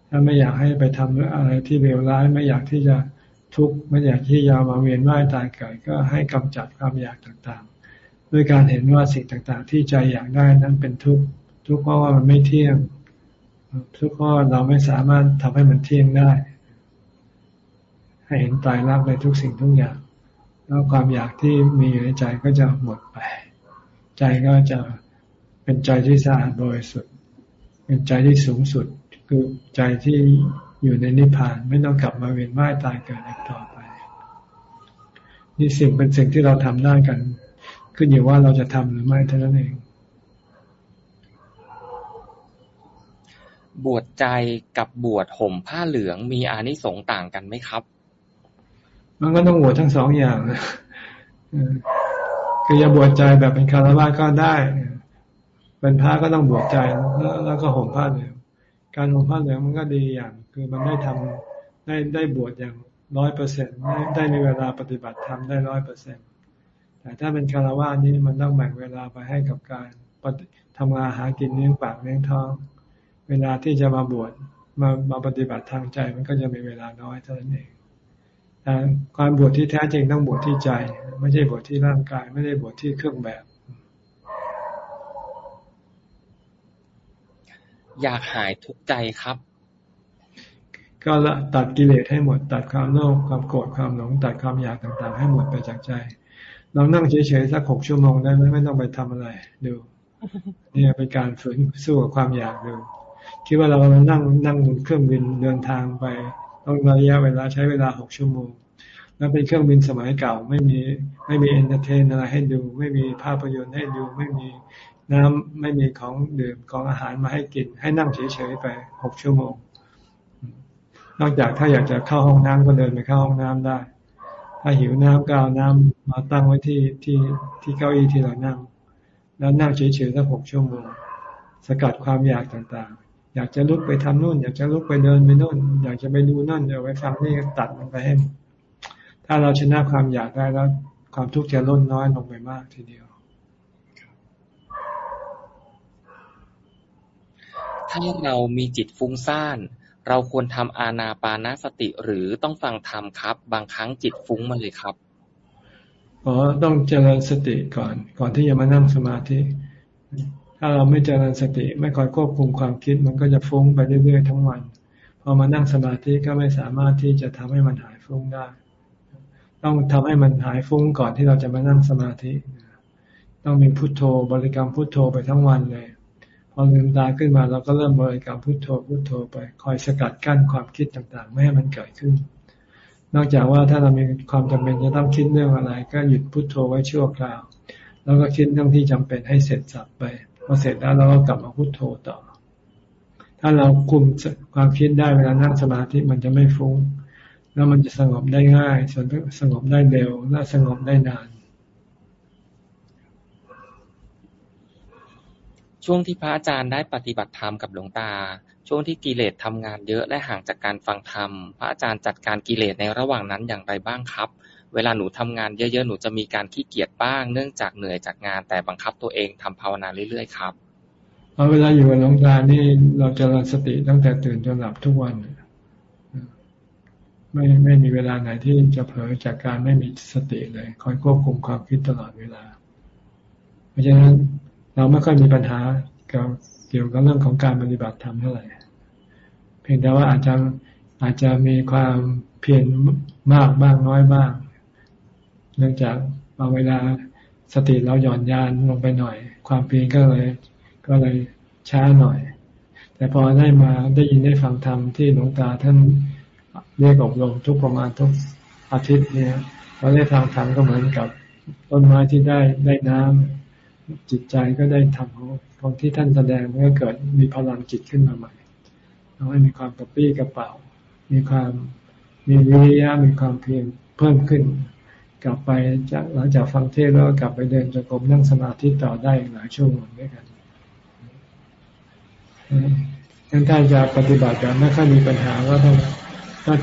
ถ้าไม่อยากให้ไปทำอะไรที่เลวร้ายไม่อยากที่จะทุกข์ไม่อยากที่จะมาเวียนว่ายตายเกิดก็ให้กำจัดความอยากต่างๆ ด้วยการเห็นว่าสิ่งต่างๆ ที่ใจอยากได้นั้นเป็นทุกข์ทุกข์เพราะว่ามันไม่เที่ยง ทุกข์เพราะเราไม่สามารถทำให้มันเที่ยงได้ ให้เห็นตายรักในทุกสิ่งทุกอย่าง แล้วความอยากที่มีอยู่ในใจก็จะหมดไป ใจก็จะเป็นใจที่สะอาดบริสุทธิ์เป็นใจที่สูงสุด คือใจที่อยู่ในนิพพาน ไม่ต้องกลับมาเวียนว่ายตายเกิดอีกต่อไป นี่สิ่งเป็นสิ่งที่เราทำได้กัน ขึ้นอยู่ว่าเราจะทำหรือไม่เท่านั้นเอง บวชใจกับบวชห่มผ้าเหลืองมีอานิสงส์ต่างกันไหมครับ มันก็ต้องบวชทั้งสองอย่างคือจะบวชใจแบบเป็นคารวะก็ได้ เป็นพระก็ต้องบวชใจแล้วก็ห่มผ้าเหลืองการห่มผ้าเหลืองมันก็ดีอย่าง คือมันได้ทำได้ได้บวชอย่างร้อยเปอร์เซ็นต์ได้มีเวลาปฏิบัติธรรมได้ร้อยเปอร์เซ็นต์แต่ถ้าเป็นคารวะนี้มันต้องแบ่งเวลาไปให้กับการทำงานหากินเลี้ยงปากเลี้ยงท้อง เวลาที่จะมาบวชมามาปฏิบัติทางใจมันก็จะมีเวลาน้อยเท่านั้นเอง การบวชที่แท้จริงต้องบวชที่ใจ ไม่ใช่บวชที่ร่างกาย ไม่ได้บวชที่เครื่องแบบ อยากหายทุกข์ใจครับ ก็ละตัดกิเลสให้หมด ตัดความโลภความโกรธความหลง ตัดความอยากต่างๆ ให้หมดไปจากใจลองนั่งเฉยๆสักหกชั่วโมงได้ไหมไม่ต้องไปทำอะไรดูนี่เป็นการฝืนสู้กับความอยากดูคิดว่าเรานั่งนั่งบนเครื่องบินเดินทางไป ต้องระยะเวลาใช้เวลาหกชั่วโมง แล้วเป็นเครื่องบินสมัยเก่า ไม่มีไม่มี entertain อะไรให้ดู ไม่มีภาพยนตร์ให้ดู ไม่มีน้ำไม่มีของดื่มของอาหารมาให้กิน ให้นั่งเฉยๆไปหกชั่วโมง นอกจากถ้าอยากจะเข้าห้องน้ำก็เดินไปเข้าห้องน้ำได้ ถ้าหิวน้ำก็เอาน้ำมาตั้งไว้ที่ที่ที่เก้าอี้ที่เรานั่ง แล้วนั่งเฉยๆสักหกชั่วโมง สกัดความอยากต่างๆ อยากจะลุกไปทำนู่น อยากจะลุกไปเดินไปนู่น อยากจะไปดูนั่นอยากไปฟังนี่ตัดมันไปให้ ถ้าเราชนะความอยากได้แล้ว ความทุกข์จะลดน้อยลงไปมากทีเดียว ถ้าเรามีจิตฟุ้งซ่านเราควรทำอาณาปานาสติหรือต้องฟังธรรมครับ บางครั้งจิตฟุ้งมาเลยครับอ๋อต้องเจริญสติก่อน ก่อนที่จะมานั่งสมาธิ ถ้าเราไม่เจริญสติไม่คอยควบคุมความคิด มันก็จะฟุ้งไปเรื่อยๆทั้งวันพอมานั่งสมาธิก็ไม่สามารถที่จะทำให้มันหายฟุ้งได้ ต้องทำให้มันหายฟุ้งก่อนที่เราจะมานั่งสมาธิ ต้องมีพุโทโธบริกรรมพุโทโธไปทั้งวันเลย พอลืมตาขึ้นมาเราก็เริ่มบริกรรมพุโทโธพุโทโธไป คอยสกัดกั้นความคิดต่างๆ ไม่ให้มันเกิดขึ้น นอกจากว่าถ้าเรามีความจำเป็นจะต้องคิดเรื่องอะไร ก็หยุดพุโทโธไว้ชั่วคราว แล้วก็คิดเรื่องที่จำเป็นให้เสร็จสับไป พอเสร็จแล้วเราก็กลับมาพุโทโธต่อ ถ้าเราคุมความคิดได้เวลานั่งสมาธิมันจะไม่ฟุ้ง แล้วมันจะสงบได้ง่ายส่วนสงบได้เร็วและสงบได้นาน ช่วงที่พระอาจารย์ได้ปฏิบัติธรรมกับหลวงตา ช่วงที่กิเลสทำงานเยอะและห่างจากการฟังธรรม พระอาจารย์จัดการกิเลสในระหว่างนั้นอย่างไรบ้างครับ เวลาหนูทำงานเยอะ ๆ หนูจะมีการขี้เกียจบ้าง เนื่องจากเหนื่อยจากงาน แต่บังคับตัวเองทำภาวนาเรื่อยๆ ครับพอเวลาอยู่กับหลวงตานี่เราจะรัสติตั้งแต่ตื่นจนหลับทุกวัน ไม่ไม่มีเวลาไหนที่จะเผลอจากการไม่มีสติเลยคอยควบคุมความคิดตลอดเวลา เพราะฉะนั้นเราไม่ค่อยมีปัญหาเกี่ยวกับเรื่องของการปฏิบัติธรรมเท่าไหร่เพียงแต่ว่าอาจจะอาจจะมีความเพียรมากบ้างน้อยบ้าง เนื่องจากบางเวลาสติเราหย่อนยานลงไปหน่อย ความเพียรก็เลยก็เลยช้าหน่อย แต่พอได้มาได้ยินได้ฟังธรรมที่หลวงตาท่านเรียกอบรมทุกประมาณทุกอาทิตย์เนี่ยเราได้ฟังธรรมก็เหมือนกับต้นไม้ที่ได้ได้น้ำจิตใจก็ได้ทำของของที่ท่านแสดงมันก็เกิดมีพลังจิตขึ้นมาใหม่ทำให้มีความกระปี้กระเป๋า มีความมีวิริยะมีความเพียรเพิ่มขึ้น กลับไปจากหลังจากฟังเทศแล้วกลับไปเดินจงกรมนั่งสมาธิต่อได้หลายชั่วโมงด้วยกันงั้นถ้าจะปฏิบัติแบบไม่ค่อยมีปัญหาก็ต้อง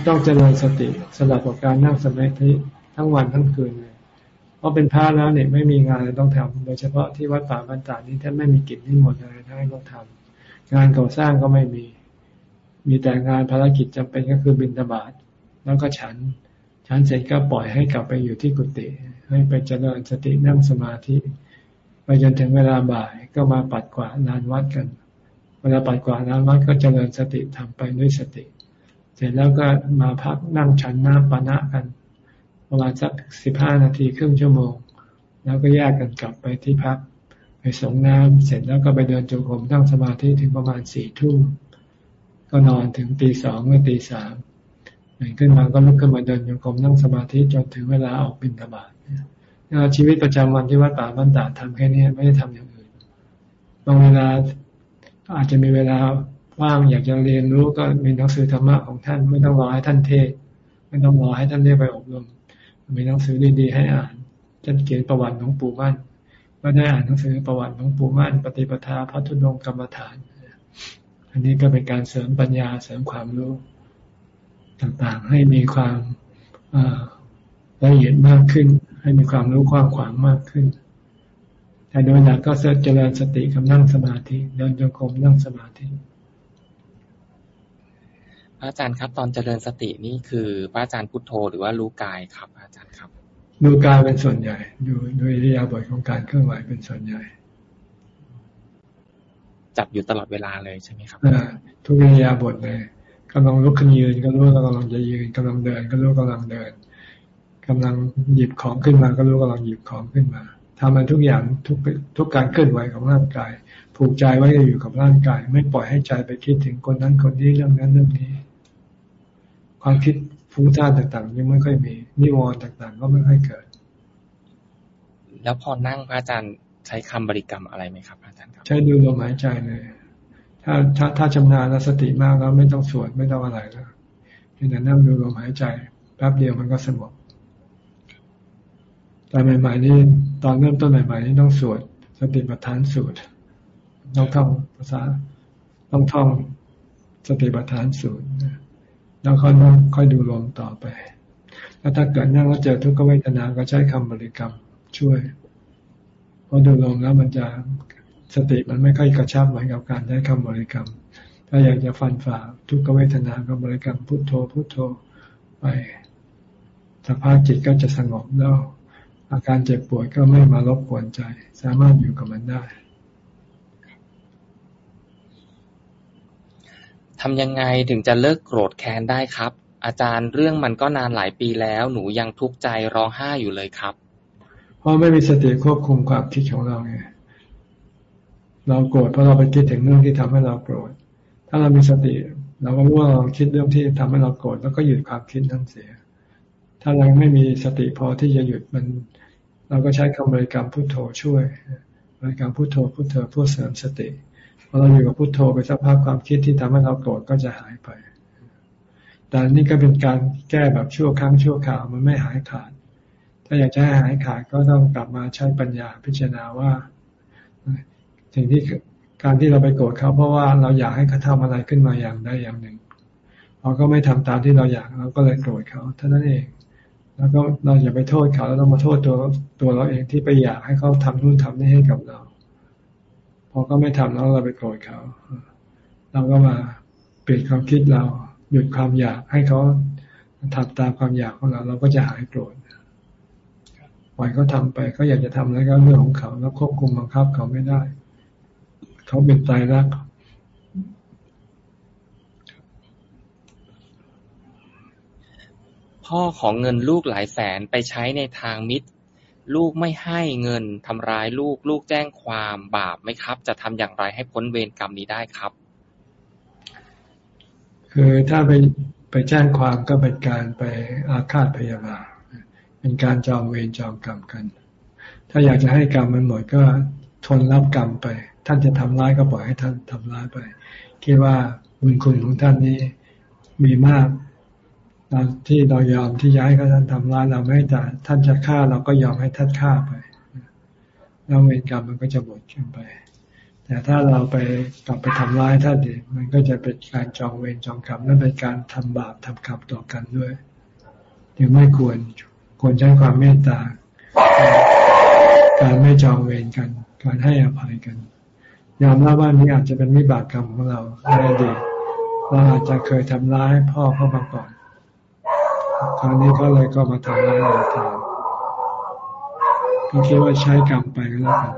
ต้องเจริญสติสลับกับการนั่งสมาธิทั้งวันทั้งคืนเลย เพราะเป็นพระแล้วเนี่ยไม่มีงานต้องทำโดยเฉพาะที่วัดป่าบรรดานี้ท่านไม่มีกิจนิมนต์อะไรให้ต้องทำงานก่อสร้างก็ไม่มี มีแต่งานภารกิจจำเป็นก็คือบินตบาทแล้วก็ฉัน ฉันเสร็จก็ปล่อยให้กลับไปอยู่ที่กุฏิให้ไปเจริญสตินั่งสมาธิ ไปจนถึงเวลาบ่ายก็มาปัดกวาดลานวัดกัน เวลาปัดกวาดลานวัดก็เจริญสติทำไปด้วยสติ เสร็จแล้วก็มาพักนั่งฉันน้ำปานะกัน ประมาณสักสิบห้านาทีครึ่งชั่วโมง แล้วก็แยกกันกลับไปที่พัก ไปสงน้ำเสร็จแล้วก็ไปเดินจงกรมนั่งสมาธิถึงประมาณสี่ทุ่มก็นอนถึงตีสองหรือตีสาม ตื่นขึ้นมาก็ลุกขึ้นมาเดินโยกมนั่งสมาธิจนถึงเวลาออกบิณฑบาตชีวิตประจำวันที่วัดป่าบ้านตาทำแค่นี้ไม่ได้ทำอย่างอื่นบางเวลาอาจจะมีเวลาว่างอยากจะเรียนรู้ก็มีหนังสือธรรมะของท่าน ไม่ต้องรอให้ท่านเทศ ไม่ต้องรอให้ท่านเรียกไปอบรมมีหนังสือดีๆให้อ่านท่านเขียนประวัติของปู่มั่นก็ได้อ่านหนังสือประวัติของปู่มั่น ปฏิปทาพัฒนงกรรมฐาน อันนี้ก็เป็นการเสริมปัญญาเสริมความรู้ ต่างๆ ให้มีความละเอียดมากขึ้น ให้มีความรู้ความขวางมากขึ้น แต่โดยหลักก็เจริญสติกับนั่งสมาธิเดินจงกรมนั่งสมาธิพระอาจารย์ครับ ตอนเจริญสตินี่คือพระอาจารย์พุทโธหรือว่ารู้กายครับ อาจารย์ครับดูกายเป็นส่วนใหญ่ดูโดยริยาบทของการเคลื่อนไหวเป็นส่วนใหญ่ จับอยู่ตลอดเวลาเลยใช่ไหมครับทุกริยาบทเลย กำลังลุกขึ้นยืนก็รู้ว่ากำลังจะยืนกำลังเดิน ก็รู้กำลังเดินกำลังหยิบของขึ้นมา ก็รู้กำลังหยิบของขึ้นมาทำมันทุกอย่างทุกทุกการเคลื่อนไหวของร่างกาย ผูกใจไว้อยู่กับร่างกาย ไม่ปล่อยให้ใจไปคิดถึงคนนั้นคนนี้เรื่องนั้นเรื่องนี้ ความคิดฟุ้งซ่านต่างๆ ยังไม่ค่อยมีนิวรณ์ต่างๆ ก็ไม่ค่อยเกิด แล้วพอนั่งพระอาจารย์ใช้คำบริกรรมอะไรไหมครับ อาจารย์ครับ ใช้ดูลมหายใจเลย ถ้าถ้าถ้าชำนาญแล้วสติมากแล้วไม่ต้องสวดไม่ต้องอะไรแล้วเพียงแต่นั่งดูลมหายใจแป๊บเดียวมันก็สงบแต่ใหม่ๆนี่ตอนเริ่มต้นใหม่ๆนี่ต้องสวดสติปัฏฐานสูตรต้องท่องภาษาต้องท่องสติปัฏฐานสูตรแล้วค่อยค่อยดูลมต่อไป แล้วถ้าเกิดนั่งแล้วเจอทุกขเวทนา ก็ใช้คำบริกรรมช่วยพอดูลมแล้วมันจะ สติมันไม่ค่อยกระชับเหมือนกับการใช้คำบริกรรม ถ้าอยากจะฟันฝ่าทุกขเวทนาก็บริกรรมพุทโธพุทโธไปสภาพจิตก็จะสงบแล้วอาการเจ็บปวดก็ไม่มารบกวนใจ สามารถอยู่กับมันได้ทำยังไงถึงจะเลิกโกรธแค้นได้ครับ อาจารย์เรื่องมันก็นานหลายปีแล้ว หนูยังทุกข์ใจร้องไห้อยู่เลยครับ เพราะไม่มีสติควบคุมความคิดของเราไง เราโกรธเพราะเราไปคิดถึงเรื่องที่ทำให้เราโกรธ ถ้าเรามีสติ เราก็รู้ว่าเราคิดเรื่องที่ทำให้เราโกรธแล้วก็หยุดความคิดนั้นเสีย ถ้าเราไม่มีสติพอที่จะหยุดมัน เราก็ใช้คำบริกรรมพุทโธช่วยบริกรรมพุทโธพุทโธเพื่อเสริมสติพอเราอยู่กับพุทโธไปสักพักความคิดที่ทำให้เราโกรธก็จะหายไป แต่นี่ก็เป็นการแก้แบบชั่วครั้งชั่วคราวมันไม่หายขาด ถ้าอยากจะให้หายขาดก็ต้องกลับมาใช้ปัญญาพิจารณาว่า สิ่งที่การที่เราไปโกรธเขาเพราะว่าเราอยากให้เขาทาอะไรขึ้นมาอย่างใดอย่างหนึ่งเขาก็ไม่ทำตามที่เราอยากเราก็เลยโกรธเขาเท่านั้นเอง แล้วก็เราอย่าไปโทษเขาแล้วเรามาโทษตัวตัวเราเองที่ไปอยากให้เขาทำนู่นทำนี่ให้กับเราพอก็ไม่ทำแล้วเราไปโกรธเขาเราก็มาเปลี่ยนความคิดเราหยุดความอยากให้เขาทำตามความอยากของเรา เราก็จะหายโกรธปล่อยเขาทาไปเขาอยากจะทำอะไรก็เรื่องของเขาแล้วควบคุมบังคับเขาไม่ได้ เขาเป็นตายรักพ่อของเงินลูกหลายแสนไปใช้ในทางมิตร ลูกไม่ให้เงินทำร้ายลูก ลูกแจ้งความบาปไหมครับ จะทำอย่างไรให้พ้นเวรกรรมนี้ได้ครับ คือถ้าไปไปแจ้งความก็เป็นการไปอาฆาตพยาบาทเป็นการจองเวรจองกรรมกัน ถ้าอยากจะให้กรรมมันหมดก็ทนรับกรรมไป ท่านจะทำร้ายก็ปล่อยให้ท่านทำร้ายไป คิดว่าบุญคุณของท่านนี้มีมากตามที่เรายอมที่จะให้ท่านทำร้ายเราไม่แต่ท่านจะฆ่าเราก็ยอมให้ท่านฆ่าไปแล้วเวรกรรมมันก็จะหมดขึ้นไป แต่ถ้าเราไปกลับไปทำร้ายท่านเองมันก็จะเป็นการจองเวรจองกรรมและเป็นการทำบาปทำกรรมต่อกันด้วยจึงไม่ควรควรใช้ความเมตตา การไม่จองเวรกัน การให้อภัยกัน ยอมรับว่านี้อาจจะเป็นวิบากกรรมของเราในอดีตเราอาจจะเคยทำร้ายพ่อเขามาก่อน คราวนี้เขาเลยก็มาทำร้ายเราแทนก็คิดว่าใช้กรรมไปก็แล้วกัน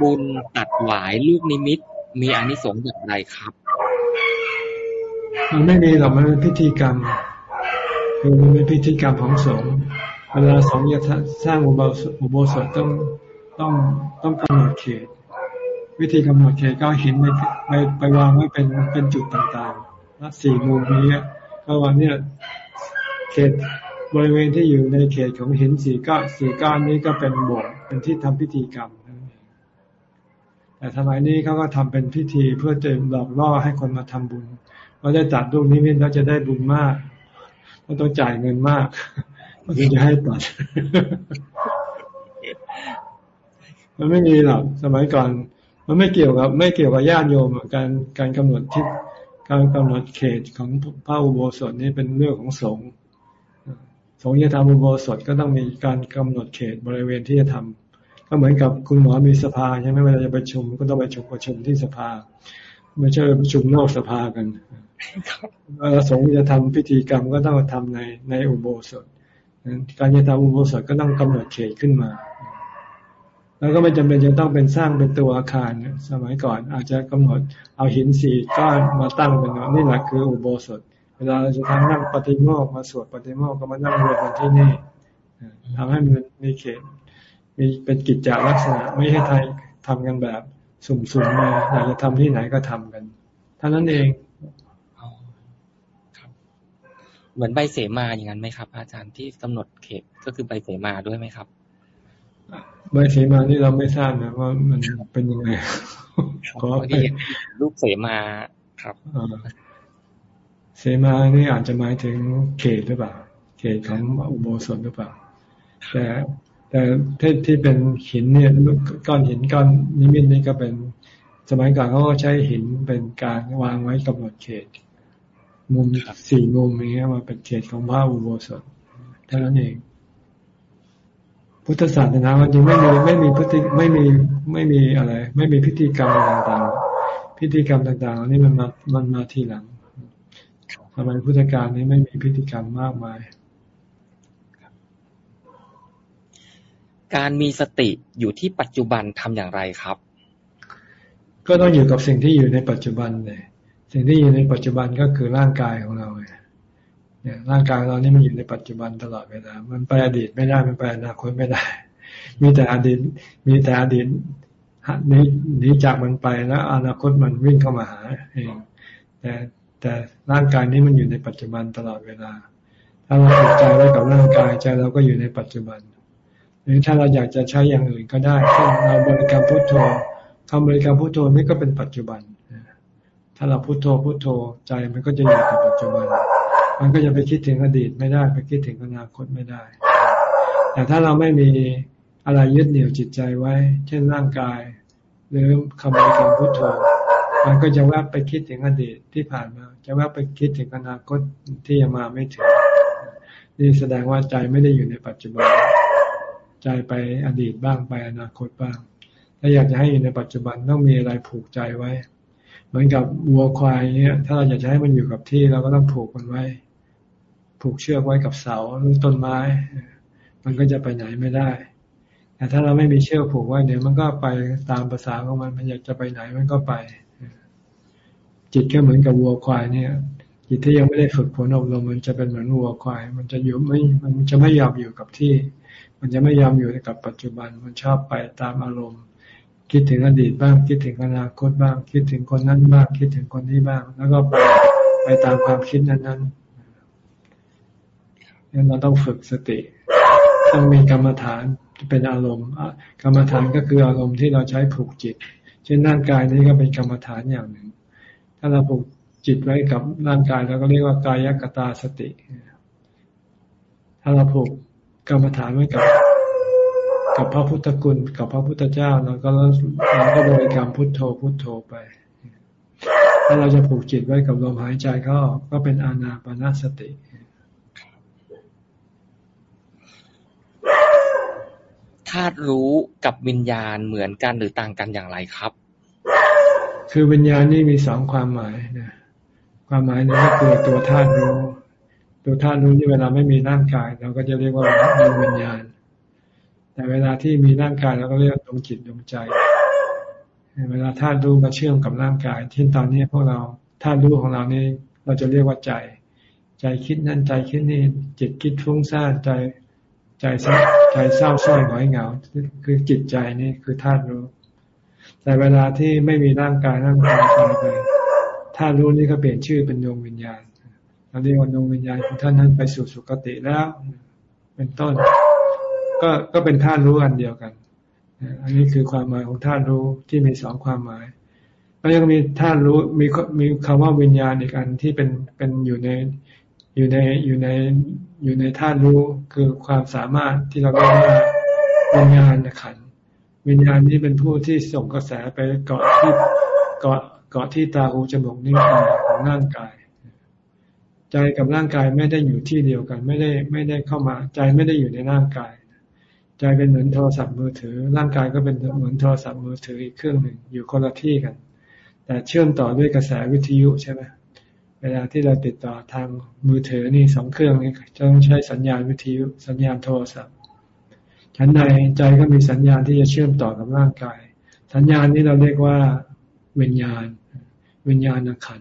บุญตัดหวายลูกนิมิต มีอานิสงส์อย่างไรครับ มันไม่มีหรอกมันเป็นพิธีกรรม คือมันเป็นพิธีกรรมของสงฆ์เวลาสงฆ์จะสร้างอุโบสถอุโบสถต้อง ต้องต้องกำหนดเขต วิธีกำหนดเขตก็หินไปไปไปวางไว้เป็นเป็นจุดต่างๆแล้วสี่มุมนี้ก็ว่าเนี่ยเขตบริเวณที่อยู่ในเขตของหินสี่ก้อนสี่ก้อนนี้ก็เป็นโบสถ์เป็นที่ทำพิธีกรรมแต่สมัยนี้เขาก็ทำเป็นพิธีเพื่อจะหลอกล่อให้คนมาทำบุญเราได้ตัดลูกนิมิตเราจะได้บุญมากเราต้องจ่ายเงินมากมันจะให้ตัด มันไม่มีหรอกสมัยก่อน มันไม่เกี่ยวกับ ไม่เกี่ยวกับญาติโยมการการกำหนดทิศการกำหนดเขตของพระอุโบสถนี่เป็นเรื่องของสงฆ์สงฆ์จะทำอุโบสถก็ต้องมีการกำหนดเขตบริเวณที่จะทำก็เหมือนกับคุณหมอมีสภาใช่ไหมเวลาจะประชุมก็ต้องไปชุมประชุมที่สภา ไม่ใช่ประชุมนอกสภากันเวลาสงฆ์จะทำพิธีกรรมก็ต้องทำในในอุโบสถการจะทำอุโบสถก็ต้องกำหนดเขตขึ้นมา แล้วก็ไม่จำเป็นจะต้องเป็นสร้างเป็นตัวอาคารสมัยก่อนอาจจะกำหนดเอาหินสี่ก้อนมาตั้งเป็นนี่แหละคืออุโบสถ เวลาเราจะทำนั่งปฏิโมกมาสวดปฏิโมกก็มานั่งรวมกันที่นี่ทำให้มันมีเขต มีเป็นกิจจลักษณะไม่ให้ไทยทำกันแบบสุ่มๆมาอยากจะทำที่ไหนก็ทำกันเท่านั้นเองเหมือนใบเสมาอย่างนั้นไหมครับ อาจารย์ที่กำหนดเขตก็คือใบเสมาด้วยไหมครับ ใบเสมานี่เราไม่ทราบนะว่ามันเป็นยังไงขอที่ลูกเสมาครับเสมานี่อาจจะหมายถึงเขตหรือเปล่า เขตของอุโบสถหรือเปล่า แต่แต่ที่ที่เป็นหินเนี่ยก้อนหินก้อนนิมิตนี่ก็เป็นสมัยก่อนเขาก็ใช้หินเป็นการวางไว้กำหนดเขต มุมสี่มุมนี้มาเป็นเขตของพระอุโบสถเท่านั้นเอง พุทธศาสนามันจึงไม่มีไม่มีพฤติไม่มีไม่มีอะไร ไม่มีพิธีกรรมต่างๆ พิธีกรรมต่างๆนี่มันมามันมาทีหลังสมัยพุทธกาลนี้ไม่มีพิธีกรรมมากมาย การมีสติอยู่ที่ปัจจุบันทำอย่างไรครับ ก็ต้องอยู่กับสิ่งที่อยู่ในปัจจุบันเลยสิ่งที่อยู่ในปัจจุบันก็คือร่างกายของเราเนี่ย ร่างกายเรานี่มันอยู่ในปัจจุบันตลอดเวลา มันไปอดีตไม่ได้ มันไปอนาคตไม่ได้ มีแต่อดีต มีแต่อดีตนี้หนีจากมันไปแล้ว อนาคตมันวิ่งเข้ามาหาเองแต่แต่ร่างกายนี้มันอยู่ในปัจจุบันตลอดเวลา ถ้าเราติดใจไว้กับร่างกายใจเราก็อยู่ในปัจจุบัน หรือถ้าเราอยากจะใช้อย่างอื่นก็ได้เช่นเราบริกรรมพุทโธคำบริกรรมพุทโธนี่ก็เป็นปัจจุบัน ถ้าเราพุทโธพุทโธใจมันก็จะอยู่กับปัจจุบัน มันก็จะไปคิดถึงอดีตไม่ได้ ไปคิดถึงอนาคตไม่ได้ แต่ถ้าเราไม่มีอะไรยึดเหนี่ยวจิตใจไว้ เช่นร่างกาย หรือคำบริกรรมพุทโธมันก็จะแวบไปคิดถึงอดีตที่ผ่านมา จะแวบไปคิดถึงอนาคตที่ยังมาไม่ถึง นี่แสดงว่าใจไม่ได้อยู่ในปัจจุบัน ใจไปอดีตบ้างไปอนาคตบ้าง ถ้าอยากจะให้อยู่ในปัจจุบันต้องมีอะไรผูกใจไว้ เหมือนกับวัวควายเนี่ย ถ้าเราอยากจะให้มันอยู่กับที่เราก็ต้องผูกมันไว้ ผูกเชือกไว้กับเสาหรือต้นไม้ มันก็จะไปไหนไม่ได้ แต่ถ้าเราไม่มีเชือกผูกไว้เนี่ยมันก็ไปตามภาษาของมัน มันอยากจะไปไหนมันก็ไป จิตก็เหมือนกับวัวควายเนี่ย จิตที่ยังไม่ได้ฝึกฝนอบรมมันจะเป็นเหมือนวัวควาย มันจะอยู่ไม่ มันจะไม่ยอมอยู่กับที่ มันจะไม่ยอมอยู่กับปัจจุบัน มันชอบไปตามอารมณ์ คิดถึงอดีตบ้าง คิดถึงอนาคตบ้าง คิดถึงคนนั้นบ้าง คิดถึงคนนี้บ้าง แล้วก็ไปไปตามความคิดนั้นนั้ั้นเราต้องฝึกสติ ต้องมีกรรมฐานเป็นอารมณ์กรรมฐานก็คืออารมณ์ที่เราใช้ผูกจิต เช่นร่างกายนี้ก็เป็นกรรมฐานอย่างหนึ่ง ถ้าเราผูกจิตไว้กับร่างกายเราก็เรียกว่ากายกตาสติ ถ้าเราผูกกรรมฐานไว้กับกับพระพุทธคุณกับพระพุทธเจ้าเราก็เราก็บริกรรมพุทโธพุทโธไป ถ้าเราจะผูกจิตไว้กับลมหายใจก็ก็เป็นอานาปนาสติธาตุรู้กับวิญญาณเหมือนกันหรือต่างกันอย่างไรครับ คือวิญญาณนี่มีสองความหมายนะความหมายนึงก็คือตัวธาตุรู้ ตัวธาตุรู้ที่เวลาไม่มีร่างกาย เราก็จะเรียกว่าดวงวิญญาณ แต่เวลาที่มีร่างกายเราก็เรียกดวงจิตดวงใจ เวลาธาตุรู้มาเชื่อมกับร่างกายที่ตอนนี้พวกเราธาตุรู้ของเรานี่เราจะเรียกว่าใจ ใจคิดนั่นใจคิดนี่จิตคิดฟุ้งซ่านใจใจ ใจเศร้าส้อยหงอยเหงา คือจิตใจนี่คือธาตุรู้ แต่เวลาที่ไม่มีร่างกายร่างกายตายไปธาตุรู้นี่ก็เปลี่ยนชื่อเป็นดวงวิญญาณเราเรียกว่าดวงวิญญาณของท่านนั้นไปสู่สุคติแล้ว เป็นต้น ก็ก็เป็นธาตุรู้อันเดียวกัน อันนี้คือความหมายของธาตุรู้ที่มีสองความหมายแล้วยังมีธาตุรู้มีมีคำว่าวิญญาณอีกอันที่เป็นเป็นอยู่ในอยู่ในอยู่ใน อยู่ในธาตุรู้คือความสามารถที่เราเรียกว่าวิญญาณขันวิญญาณนี้เป็นผู้ที่ส่งกระแสไปเกาะที่เกาะเกาะที่ตาหูจมูกนิ้วกายของร่างกาย ใจกับร่างกายไม่ได้อยู่ที่เดียวกัน ไม่ได้ไม่ได้เข้ามา ใจไม่ได้อยู่ในร่างกาย ใจเป็นเหมือนโทรศัพท์มือถือ ร่างกายก็เป็นเหมือนโทรศัพท์มือถืออีกเครื่องหนึ่งอยู่คนละที่กัน แต่เชื่อมต่อด้วยกระแสวิทยุใช่ไหม เวลาที่เราติดต่อทางมือถือนี่สองเครื่องนี้จะต้องใช้สัญญาณวิทยุสัญญาณโทรศัพท์ชั้นในใจก็มีสัญญาณที่จะเชื่อมต่อกับร่างกาย สัญญาณนี้เราเรียกว่าวิญญาณ วิญญาณขัน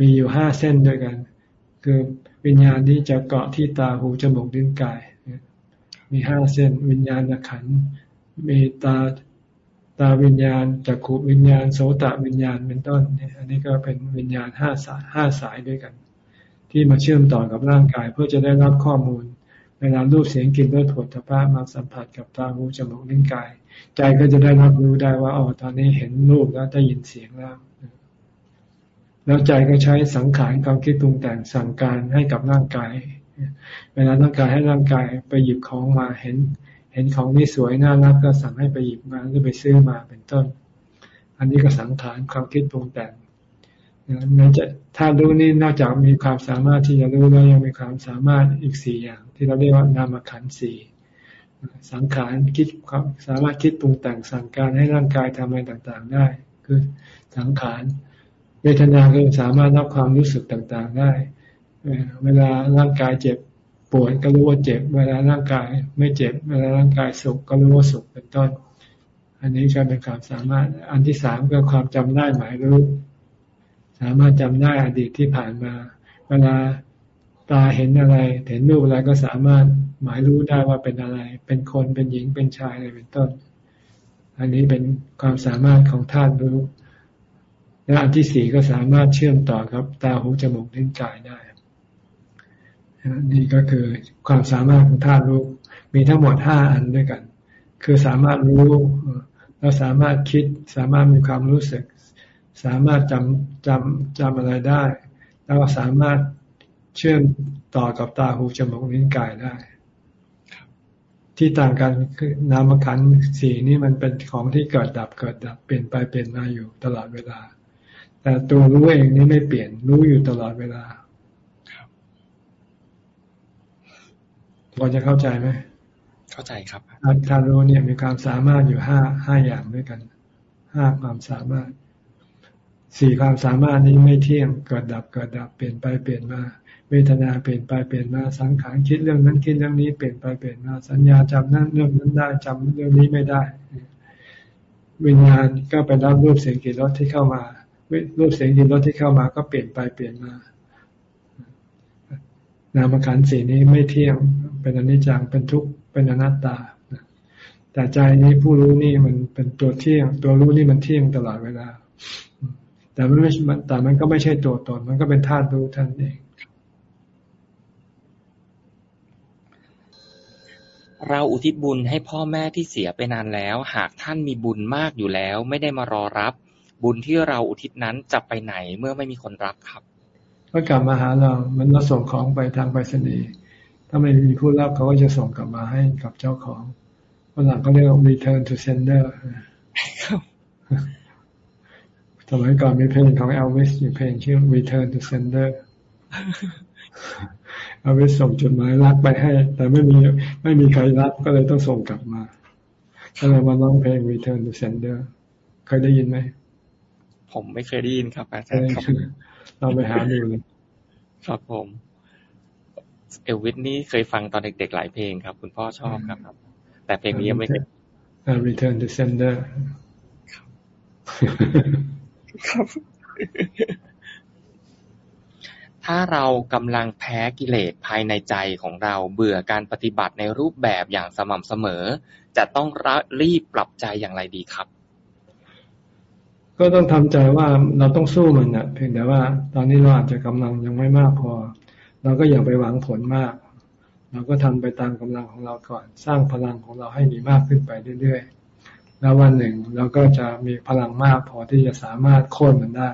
มีอยู่ห้าเส้นด้วยกัน คือวิญญาณที่จะเกาะที่ตาหูจมูกลิ้นกาย มีห้าเส้น วิญญาณขันมีตา ตาวิญญาณจักขุวิญญาณ โสตวิญญาณเป็นต้นเนี่ยอันนี้ก็เป็นวิญญาณห้าสายห้าสายด้วยกัน ที่มาเชื่อมต่อกับร่างกาย เพื่อจะได้รับข้อมูล เวลารูปเสียงกลิ่นรสผลพะมาสัมผัสกับตาหูจมูกลิ้นกาย ใจก็จะได้รับรู้ได้ว่าอ๋อตอนนี้เห็นรูปแล้วได้ยินเสียงแล้วแล้วใจก็ใช้สังขารความคิดปรุงแต่งสั่งการให้กับร่างกาย เวลาร่างกายให้ร่างกายไปหยิบของมาเห็น เห็นของนี่สวยน่ารักก็สั่งให้ไปหยิบมาหรือไปซื้อมาเป็นต้น อันนี้ก็สังขารความคิดปรุงแต่งนั่นจะถ้ารู้นี่นอกจากมีความสามารถที่จะรู้แล้วยังมีความสามารถอีกสี่อย่าง ที่เราเรียกว่านามขันสี่สังขารคิดความสามารถคิดปรุงแต่งสั่งการให้ร่างกายทำอะไรต่างๆได้ คือสังขารเวทนาคือสามารถรับความรู้สึกต่างๆได้ เวลาร่างกายเจ็บ ปวดก็รู้ว่าเจ็บ เวลาร่างกายไม่เจ็บ เวลาร่างกายสุขก็รู้ว่าสุขเป็นต้น อันนี้ก็เป็นความสามารถ อันที่สามก็ความจำได้หมายรู้ สามารถจำได้อดีตที่ผ่านมา เวลาตาเห็นอะไร เห็นรูปอะไรก็สามารถหมายรู้ได้ว่าเป็นอะไร เป็นคน เป็นหญิง เป็นชายอะไรเป็นต้น อันนี้เป็นความสามารถของธาตุรู้ และอันที่สี่ก็สามารถเชื่อมต่อครับตาหูจมูกลิ้นกายได้ นี่ก็คือความสามารถของธาตุรู้มีทั้งหมดห้าอันด้วยกัน คือสามารถรู้เราสามารถคิด สามารถมีความรู้สึก สามารถจำจำจำอะไรได้ แล้วก็สามารถเชื่อมต่อกับตาหูจมูกลิ้นกายได้ ที่ต่างกันคือนามขันสีนี่มันเป็นของที่เกิดดับเกิดดับเปลี่ยนไปเปลี่ยนมาอยู่ตลอดเวลา แต่ตัวรู้เองนี่ไม่เปลี่ยนรู้อยู่ตลอดเวลา พอจะเข้าใจไหมเข้าใจครับทารู้เนี่ยมีความสามารถอยู่ห้าห้าอย่างด้วยกันห้าความสามารถสี่ความสามารถนี้ไม่เที่ยงเกิดดับเกิดดับเปลี่ยนไปเปลี่ยนมาเวทนาเปลี่ยนไปเปลี่ยนมาสังขารคิดเรื่องนั้นคิดเรื่องนี้เปลี่ยนไปเปลี่ยนมาสัญญาจำนั่นเรื่องนั้นได้จำเรื่องนี้ไม่ได้วิญญาณก็ไปรับรูปเสียงกลิ่นรสที่เข้ามารูปเสียงกลิ่นรสที่เข้ามาก็เปลี่ยนไปเปลี่ยนมา นามขันธ์สีนี้ไม่เที่ยงเป็นอนิจจังเป็นทุกข์เป็นอนัตตาแต่ใจนี้ผู้รู้นี่มันเป็นตัวเที่ยง ตัวรู้นี่มันเที่ยงตลอดเวลา แต่มันไม่แต่มันก็ไม่ใช่ตัวตน มันก็เป็นธาตุรู้ท่านเอง เราอุทิศบุญให้พ่อแม่ที่เสียไปนานแล้ว หากท่านมีบุญมากอยู่แล้ว ไม่ได้มารอรับ บุญที่เราอุทิศนั้นจะไปไหนเมื่อไม่มีคนรับครับ ก็กลับมาหาเราเหมือนเราส่งของไปทางไปรษณีย์ถ้าไม่มีผู้รับเขาก็จะส่งกลับมาให้กับเจ้าของฝรั่งเขาเรียกว่า return to sender สมัยก่อนมีเพลงของ Elvis อยู่เพลงชื่อ return to sender Elvis ส่งจดหมายรักไปให้ แต่ไม่มีไม่มีใครรับก็เลยต้องส่งกลับมาก็เลยมาร้องเพลง return to sender เคยได้ยินไหม ผมไม่เคยได้ยินครับอาจารย์ครับ เราไปหาดูเลยครับผมเอลวิสนี่เคยฟังตอนเด็กๆหลายเพลงครับ คุณพ่อชอบครับ แต่เพลงนี้ยังไม่เคย return to sender ครับ ถ้าเรากำลังแพ้กิเลสภายในใจของเราเบื่อการปฏิบัติในรูปแบบอย่างสม่ำเสมอ จะต้องรีบปรับใจอย่างไรดีครับ ก็ต้องทำใจว่าเราต้องสู้มันนะเพียงแต่ว่า ตอนนี้เราอาจจะกำลังยังไม่มากพอ เราก็อย่าไปหวังผลมาก เราก็ทำไปตามกำลังของเราก่อน สร้างพลังของเราให้มีมากขึ้นไปเรื่อยๆ แล้ววันหนึ่งเราก็จะมีพลังมากพอที่จะสามารถโค่นมันได้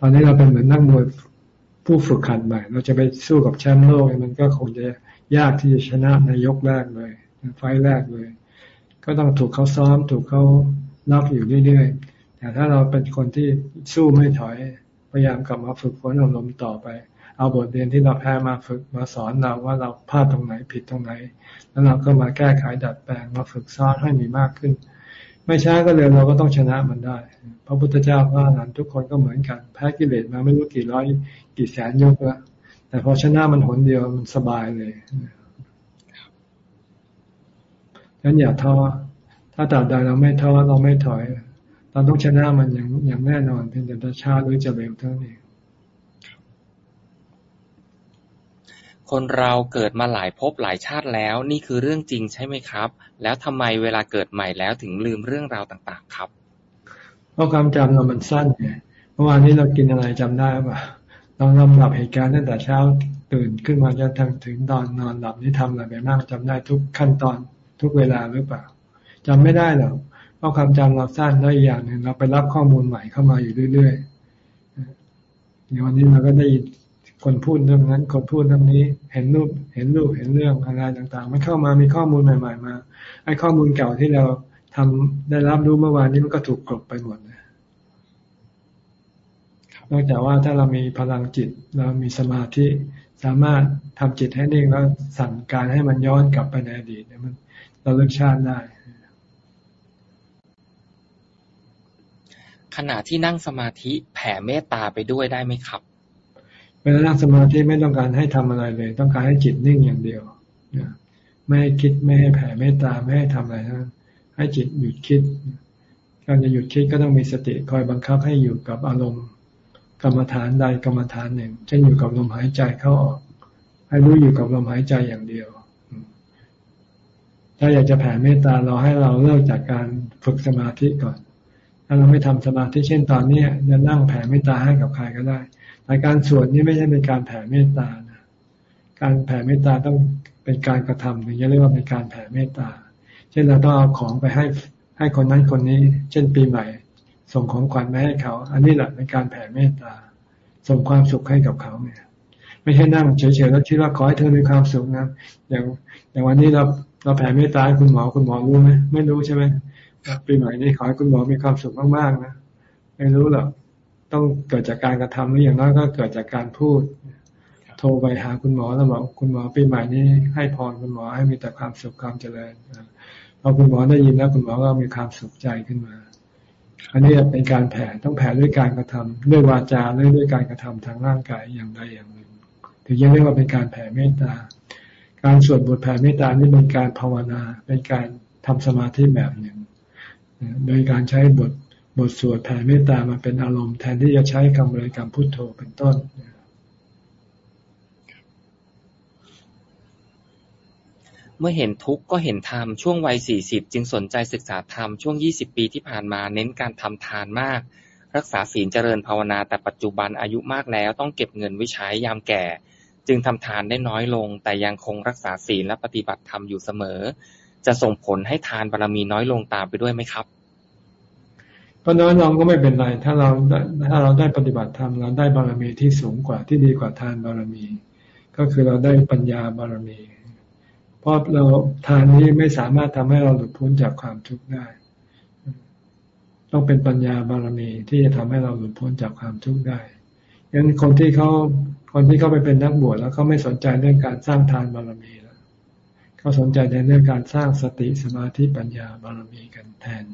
ตอนนี้เราเป็นเหมือนนักมวยผู้ฝึกขัดใหม่ เราจะไปสู้กับแชมป์โลกมันก็คงจะยากที่จะชนะในยกแรกเลยไฟแรกเลย ก็ต้องถูกเขาซ้อมถูกเขาล็อกอยู่เรื่อยๆ แต่ถ้าเราเป็นคนที่สู้ไม่ถอย พยายามกลับมาฝึกฝนอารมณ์ต่อไป เอาบทเรียนที่เราแพ้มาฝึกมาสอนเราว่าเราพลาดตรงไหนผิดตรงไหน แล้วเราก็มาแก้ไขดัดแปลงมาฝึกซ้อนให้มีมากขึ้น ไม่ช้าก็เร็วเราก็ต้องชนะมันได้ พระพุทธเจ้าว่านั้นทุกคนก็เหมือนกันแพ้กิเลสมาไม่รู้กี่ร้อยกี่แสนยกแล้วแต่พอชนะมันหนเดียวมันสบายเลยฉะนั้นอย่าท้อถ้าตราบใดเราไม่ท้อเราไม่ถอย เราต้องชนะมันอย่างอย่างแน่นอนเพียงแต่จะช้าหรือจะเร็วเท่านั้นเองคนเราเกิดมาหลายภพหลายชาติแล้ว นี่คือเรื่องจริงใช่ไหมครับ แล้วทำไมเวลาเกิดใหม่แล้วถึงลืมเรื่องราวต่าง ๆ ครับ เพราะความจำเรามันสั้นไงเมื่อวานนี้เรากินอะไรจำได้ป่ะลองลำดับเหตุการณ์ตั้งแต่เช้าตื่นขึ้นมาจนถึงถึงตอนนอนหลับนี่ทำอะไรไปบ้างจำได้ทุกขั้นตอนทุกเวลาหรือเปล่าจำไม่ได้หรอก เพราะความจำเราสั้นแล้วอีกอย่างหนึ่งเราไปรับข้อมูลใหม่เข้ามาอยู่เรื่อยๆอย่างวันนี้เราก็ได้ยินคนพูดเรื่องนั้น คนพูดเรื่องนี้ เห็นรูป เห็นรูป เห็นเรื่องอะไรต่างๆ มันเข้ามามีข้อมูลใหม่ ๆ มา ไอ้ข้อมูลเก่าที่เราทำได้รับรู้เมื่อวานนี้มันก็ถูกกลบไปหมดนอกจากว่าถ้าเรามีพลังจิต เรามีสมาธิ สามารถทำจิตให้นิ่งแล้วสั่งการให้มันย้อนกลับไปในอดีตเนี่ยมันเราเลิกชาติได้ ขณะที่นั่งสมาธิแผ่เมตตาไปด้วยได้ไหมครับ เวลานั่งสมาธิไม่ต้องการให้ทำอะไรเลย ต้องการให้จิตนิ่งอย่างเดียวไม่ให้คิดไม่ให้แผ่เมตตาไม่ให้ทำอะไรนะให้จิตหยุดคิด การจะหยุดคิดก็ต้องมีสติคอยบังคับให้อยู่กับอารมณ์กรรมฐานใดกรรมฐานหนึ่งเช่นอยู่กับลมหายใจเข้าออก ให้รู้อยู่กับลมหายใจอย่างเดียว ถ้าอยากจะแผ่เมตตาเราให้เราเลิกจากการฝึกสมาธิก่อน ถ้าเราไม่ทำสมาธิเช่นตอนนี้จะนั่งแผ่เมตตาให้กับใครก็ได้แต่การสวดนี่ไม่ใช่เป็นการแผ่เมตตานะการแผ่เมตตาต้องเป็นการกระทำถึงจะเรียกว่าเป็นการแผ่เมตตา เช่นเราต้องเอาของไปให้ให้คนนั้นคนนี้ เช่นปีใหม่ ส่งของขวัญมาให้เขา อันนี้แหละเป็นการแผ่เมตตา ส่งความสุขให้กับเขาเนี่ยไม่ใช่นั่งเฉยๆแล้วคิดว่าขอให้เธอมีความสุขนะอย่างอย่างวันนี้เราเราแผ่เมตตาให้คุณหมอคุณหมอรู้ไหมไม่รู้ใช่ไหม ปีใหม่นี้ขอให้คุณหมอมีความสุขมากๆนะไม่รู้หรอกต้องเกิดจากการกระทำหรืออย่างน้อยก็เกิดจากการพูด โทรไปหาคุณหมอแล้วบอกคุณหมอปีใหม่นี้ให้พรคุณหมอให้มีแต่ความสุขความเจริญพอคุณหมอได้ยินแล้วคุณหมอก็มีความสุขใจขึ้นมา อันนี้เป็นการแผ่ต้องแผ่ด้วยการกระทำด้วยวาจาด้วยด้วยการกระทำทางร่างกายอย่างใดอย่างหนึ่งถึงจะเรียกว่าเป็นการแผ่เมตตา การสวดบทแผ่เมตตานี่เป็นการภาวนาเป็นการทำสมาธิแบบหนึ่ง โดยการใช้บทบทสวดแผ่เมตตามาเป็นอารมณ์แทนที่จะใช้คำบริกรรมพุทโธเป็นต้นเมื่อเห็นทุกข์ก็เห็นธรรมช่วงวัยสี่สิบจึงสนใจศึกษาธรรมช่วงยี่สิบปีที่ผ่านมาเน้นการทำทานมาก รักษาศีลเจริญภาวนาแต่ปัจจุบันอายุมากแล้วต้องเก็บเงินไว้ใช้ยามแก่ จึงทำทานได้น้อยลง แต่ยังคงรักษาศีลและปฏิบัติธรรมอยู่เสมอ จะส่งผลให้ทานบารมีน้อยลงตามไปด้วยไหมครับก็น้อยลงก็ไม่เป็นไร ถ้าเราถ้าเราได้ปฏิบัติธรรมเราได้บารมีที่สูงกว่าที่ดีกว่าทานบารมี ก็คือเราได้ปัญญาบารมี เพราะเราทานนี้ไม่สามารถทำให้เราหลุดพ้นจากความทุกข์ได้ ต้องเป็นปัญญาบารมีที่จะทำให้เราหลุดพ้นจากความทุกข์ได้งั้นคนที่เขาคนที่เขาไปเป็นนักบวชแล้วเขาไม่สนใจเรื่องการสร้างทานบารมีแล เขาสนใจในเรื่องการสร้างสติสมาธิปัญญาบารมีกันแทน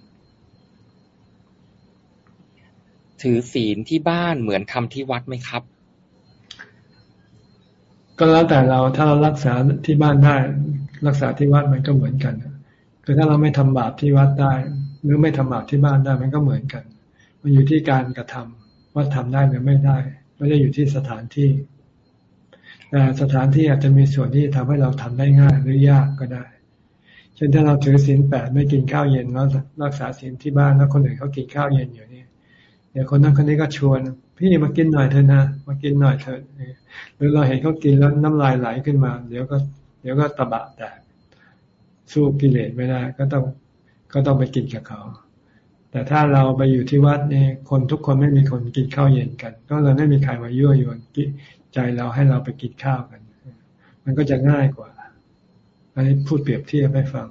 ถือศีลที่บ้านเหมือนทำที่วัดไหมครับ ก็แล้วแต่เราถ้าเรารักษาที่บ้านได้ รักษาที่วัดมันก็เหมือนกันคือถ้าเราไม่ทำบาปที่วัดได้ หรือไม่ทำบาปที่บ้านได้มันก็เหมือนกัน มันอยู่ที่การกระทำว่าทำได้หรือไม่ได้ไม่ได้อยู่ที่สถานที่ แต่สถานที่อาจจะมีส่วนที่ทำให้เราทำได้ง่ายหรือยากก็ได้ เช่นถ้าเราถือศีลแปดไม่กินข้าวเย็นแล้วรักษาศีลที่บ้านแล้วคนอื่นเขากินข้าวเย็นอยู่นี่เดี๋ยวคนนั้นคนนี้ก็ชวน พี่มากินหน่อยเถอะนะมากินหน่อยเถอะหรือเราเห็นเขากินแล้วน้ำลายไหลขึ้นมา เดี๋ยวก็ เดี๋ยวก็ตะบะแตกสู้กิเลสไม่ได้ ก็ต้องก็ต้องไปกินกับเขาแต่ถ้าเราไปอยู่ที่วัดเนี่ยคนทุกคนไม่มีคนกินข้าวเย็นกัน ก็เลยไม่มีใครมายั่วยวน ใจเราให้เราไปกินข้าวกัน มันก็จะง่ายกว่า อันนี้พูดเปรียบเทียบให้ฟัง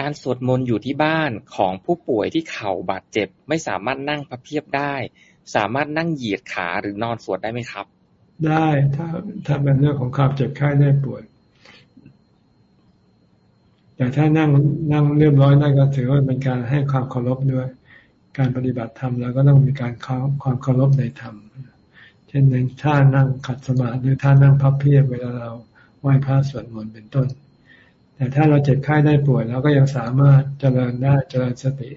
การสวดมนต์อยู่ที่บ้านของผู้ป่วยที่เข่าบาดเจ็บ ไม่สามารถนั่งพับเพียบได้ สามารถนั่งเหยียดขาหรือนอนสวดได้ไหมครับ ได้ถ้าถ้าเป็นเรื่องของความเจ็บไข้ได้ป่วยแต่ถ้านั่งนั่งเรียบร้อยได้ก็ถือว่าเป็นการให้ความเคารพด้วย การปฏิบัติธรรมแล้วก็ต้องมีการความเคารพในธรรม เช่นในท่านั่งขัดสมาธิหรือท่านั่งพับเพียบเวลาเราไหว้พระสวดมนต์เป็นต้น แต่ถ้าเราเจ็บไข้ได้ป่วยเราก็ยังสามารถเจริญได้เจริญสติ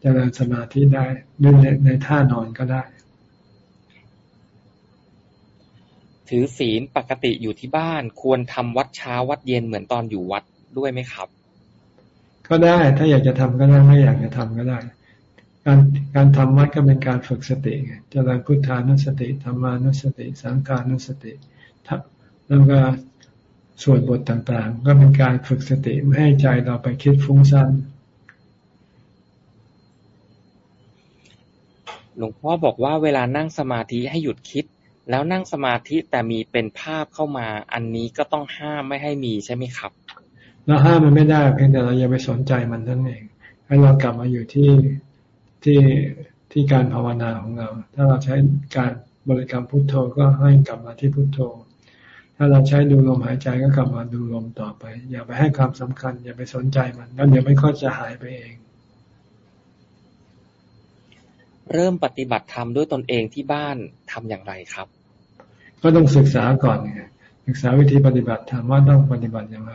เจริญสมาธิได้ด้วยในในท่านอนก็ได้ ถือศีลปกติอยู่ที่บ้านควรทำวัดเช้าวัดเย็นเหมือนตอนอยู่วัดด้วยไหมครับ ก็ได้ถ้าอยากจะทำก็ได้ไม่อยากจะทำก็ได้ การการทำวัดก็เป็นการฝึกสติเจริญพุทธานุสติธรรมานุสติ สังขานุสติแล้วก็ส่วนบทต่างๆ ก็เป็นการฝึกสติไม่ให้ใจเราไปคิดฟุ้งซ่านหลวงพ่อบอกว่าเวลานั่งสมาธิให้หยุดคิด แล้วนั่งสมาธิแต่มีเป็นภาพเข้ามา อันนี้ก็ต้องห้ามไม่ให้มีใช่ไหมครับเราห้ามมันไม่ได้เพียงแต่เราอย่าไปสนใจมันนั่นเองให้เรากลับมาอยู่ที่ ที่ที่การภาวนาของเรา ถ้าเราใช้การบริกรรมพุทโธก็ให้กลับมาที่พุทโธ ถ้าเราใช้ดูลมหายใจก็กลับมาดูลมต่อไป อย่าไปให้ความสำคัญ อย่าไปสนใจมันแล้วเดี๋ยวไม่ค่อยจะหายไปเอง เริ่มปฏิบัติธรรมด้วยตนเองที่บ้านทำอย่างไรครับ ก็ต้องศึกษาก่อนไงศึกษาวิธีปฏิบัติธรรมว่าต้องปฏิบัติอย่างไร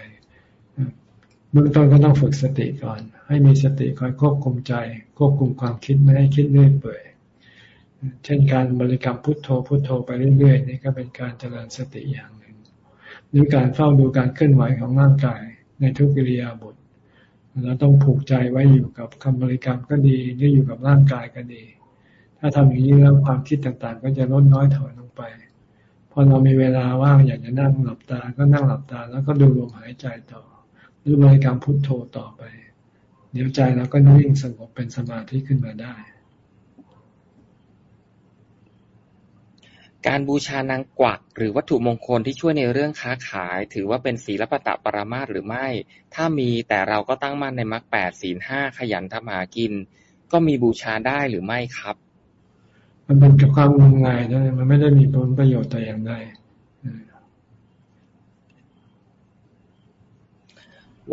เบื้องต้นก็ต้องฝึกสติก่อน ให้มีสติคอยควบคุมใจ ควบคุมความคิดไม่ให้คิดเรื่อยเปื่อย เช่นการบริกรรมพุทโธพุทโธไปเรื่อยๆนี่ก็เป็นการเจริญสติอย่างหนึ่ง หรือการเฝ้าดูการเคลื่อนไหวของร่างกายในทุกกิริยาบทเราต้องผูกใจไว้อยู่กับคำบริกรรมก็ดีหรืออยู่กับร่างกายก็ดี ถ้าทำอย่างนี้แล้วความคิดต่างๆ ก็จะลดน้อยถอยลงไป พอเรามีเวลาว่างอยากจะนั่งหลับตา ก็นั่งหลับตา แล้วก็ดูลมหายใจต่อ รือบริกรรมพุทโธต่อไป เดี๋ยวใจเราก็นิ่งสงบเป็นสมาธิขึ้นมาได้ การบูชานางกวักหรือวัตถุมงคลที่ช่วยในเรื่องค้าขาย ถือว่าเป็นศีลปตะปรามาตหรือไม่ ถ้ามีแต่เราก็ตั้งมั่นในมรรคแปดศีลห้าขยันทำหากิน ก็มีบูชาได้หรือไม่ครับ มันเป็นกับความงมงายนะมันไม่ได้มีผลประโยชน์แต่อย่างใด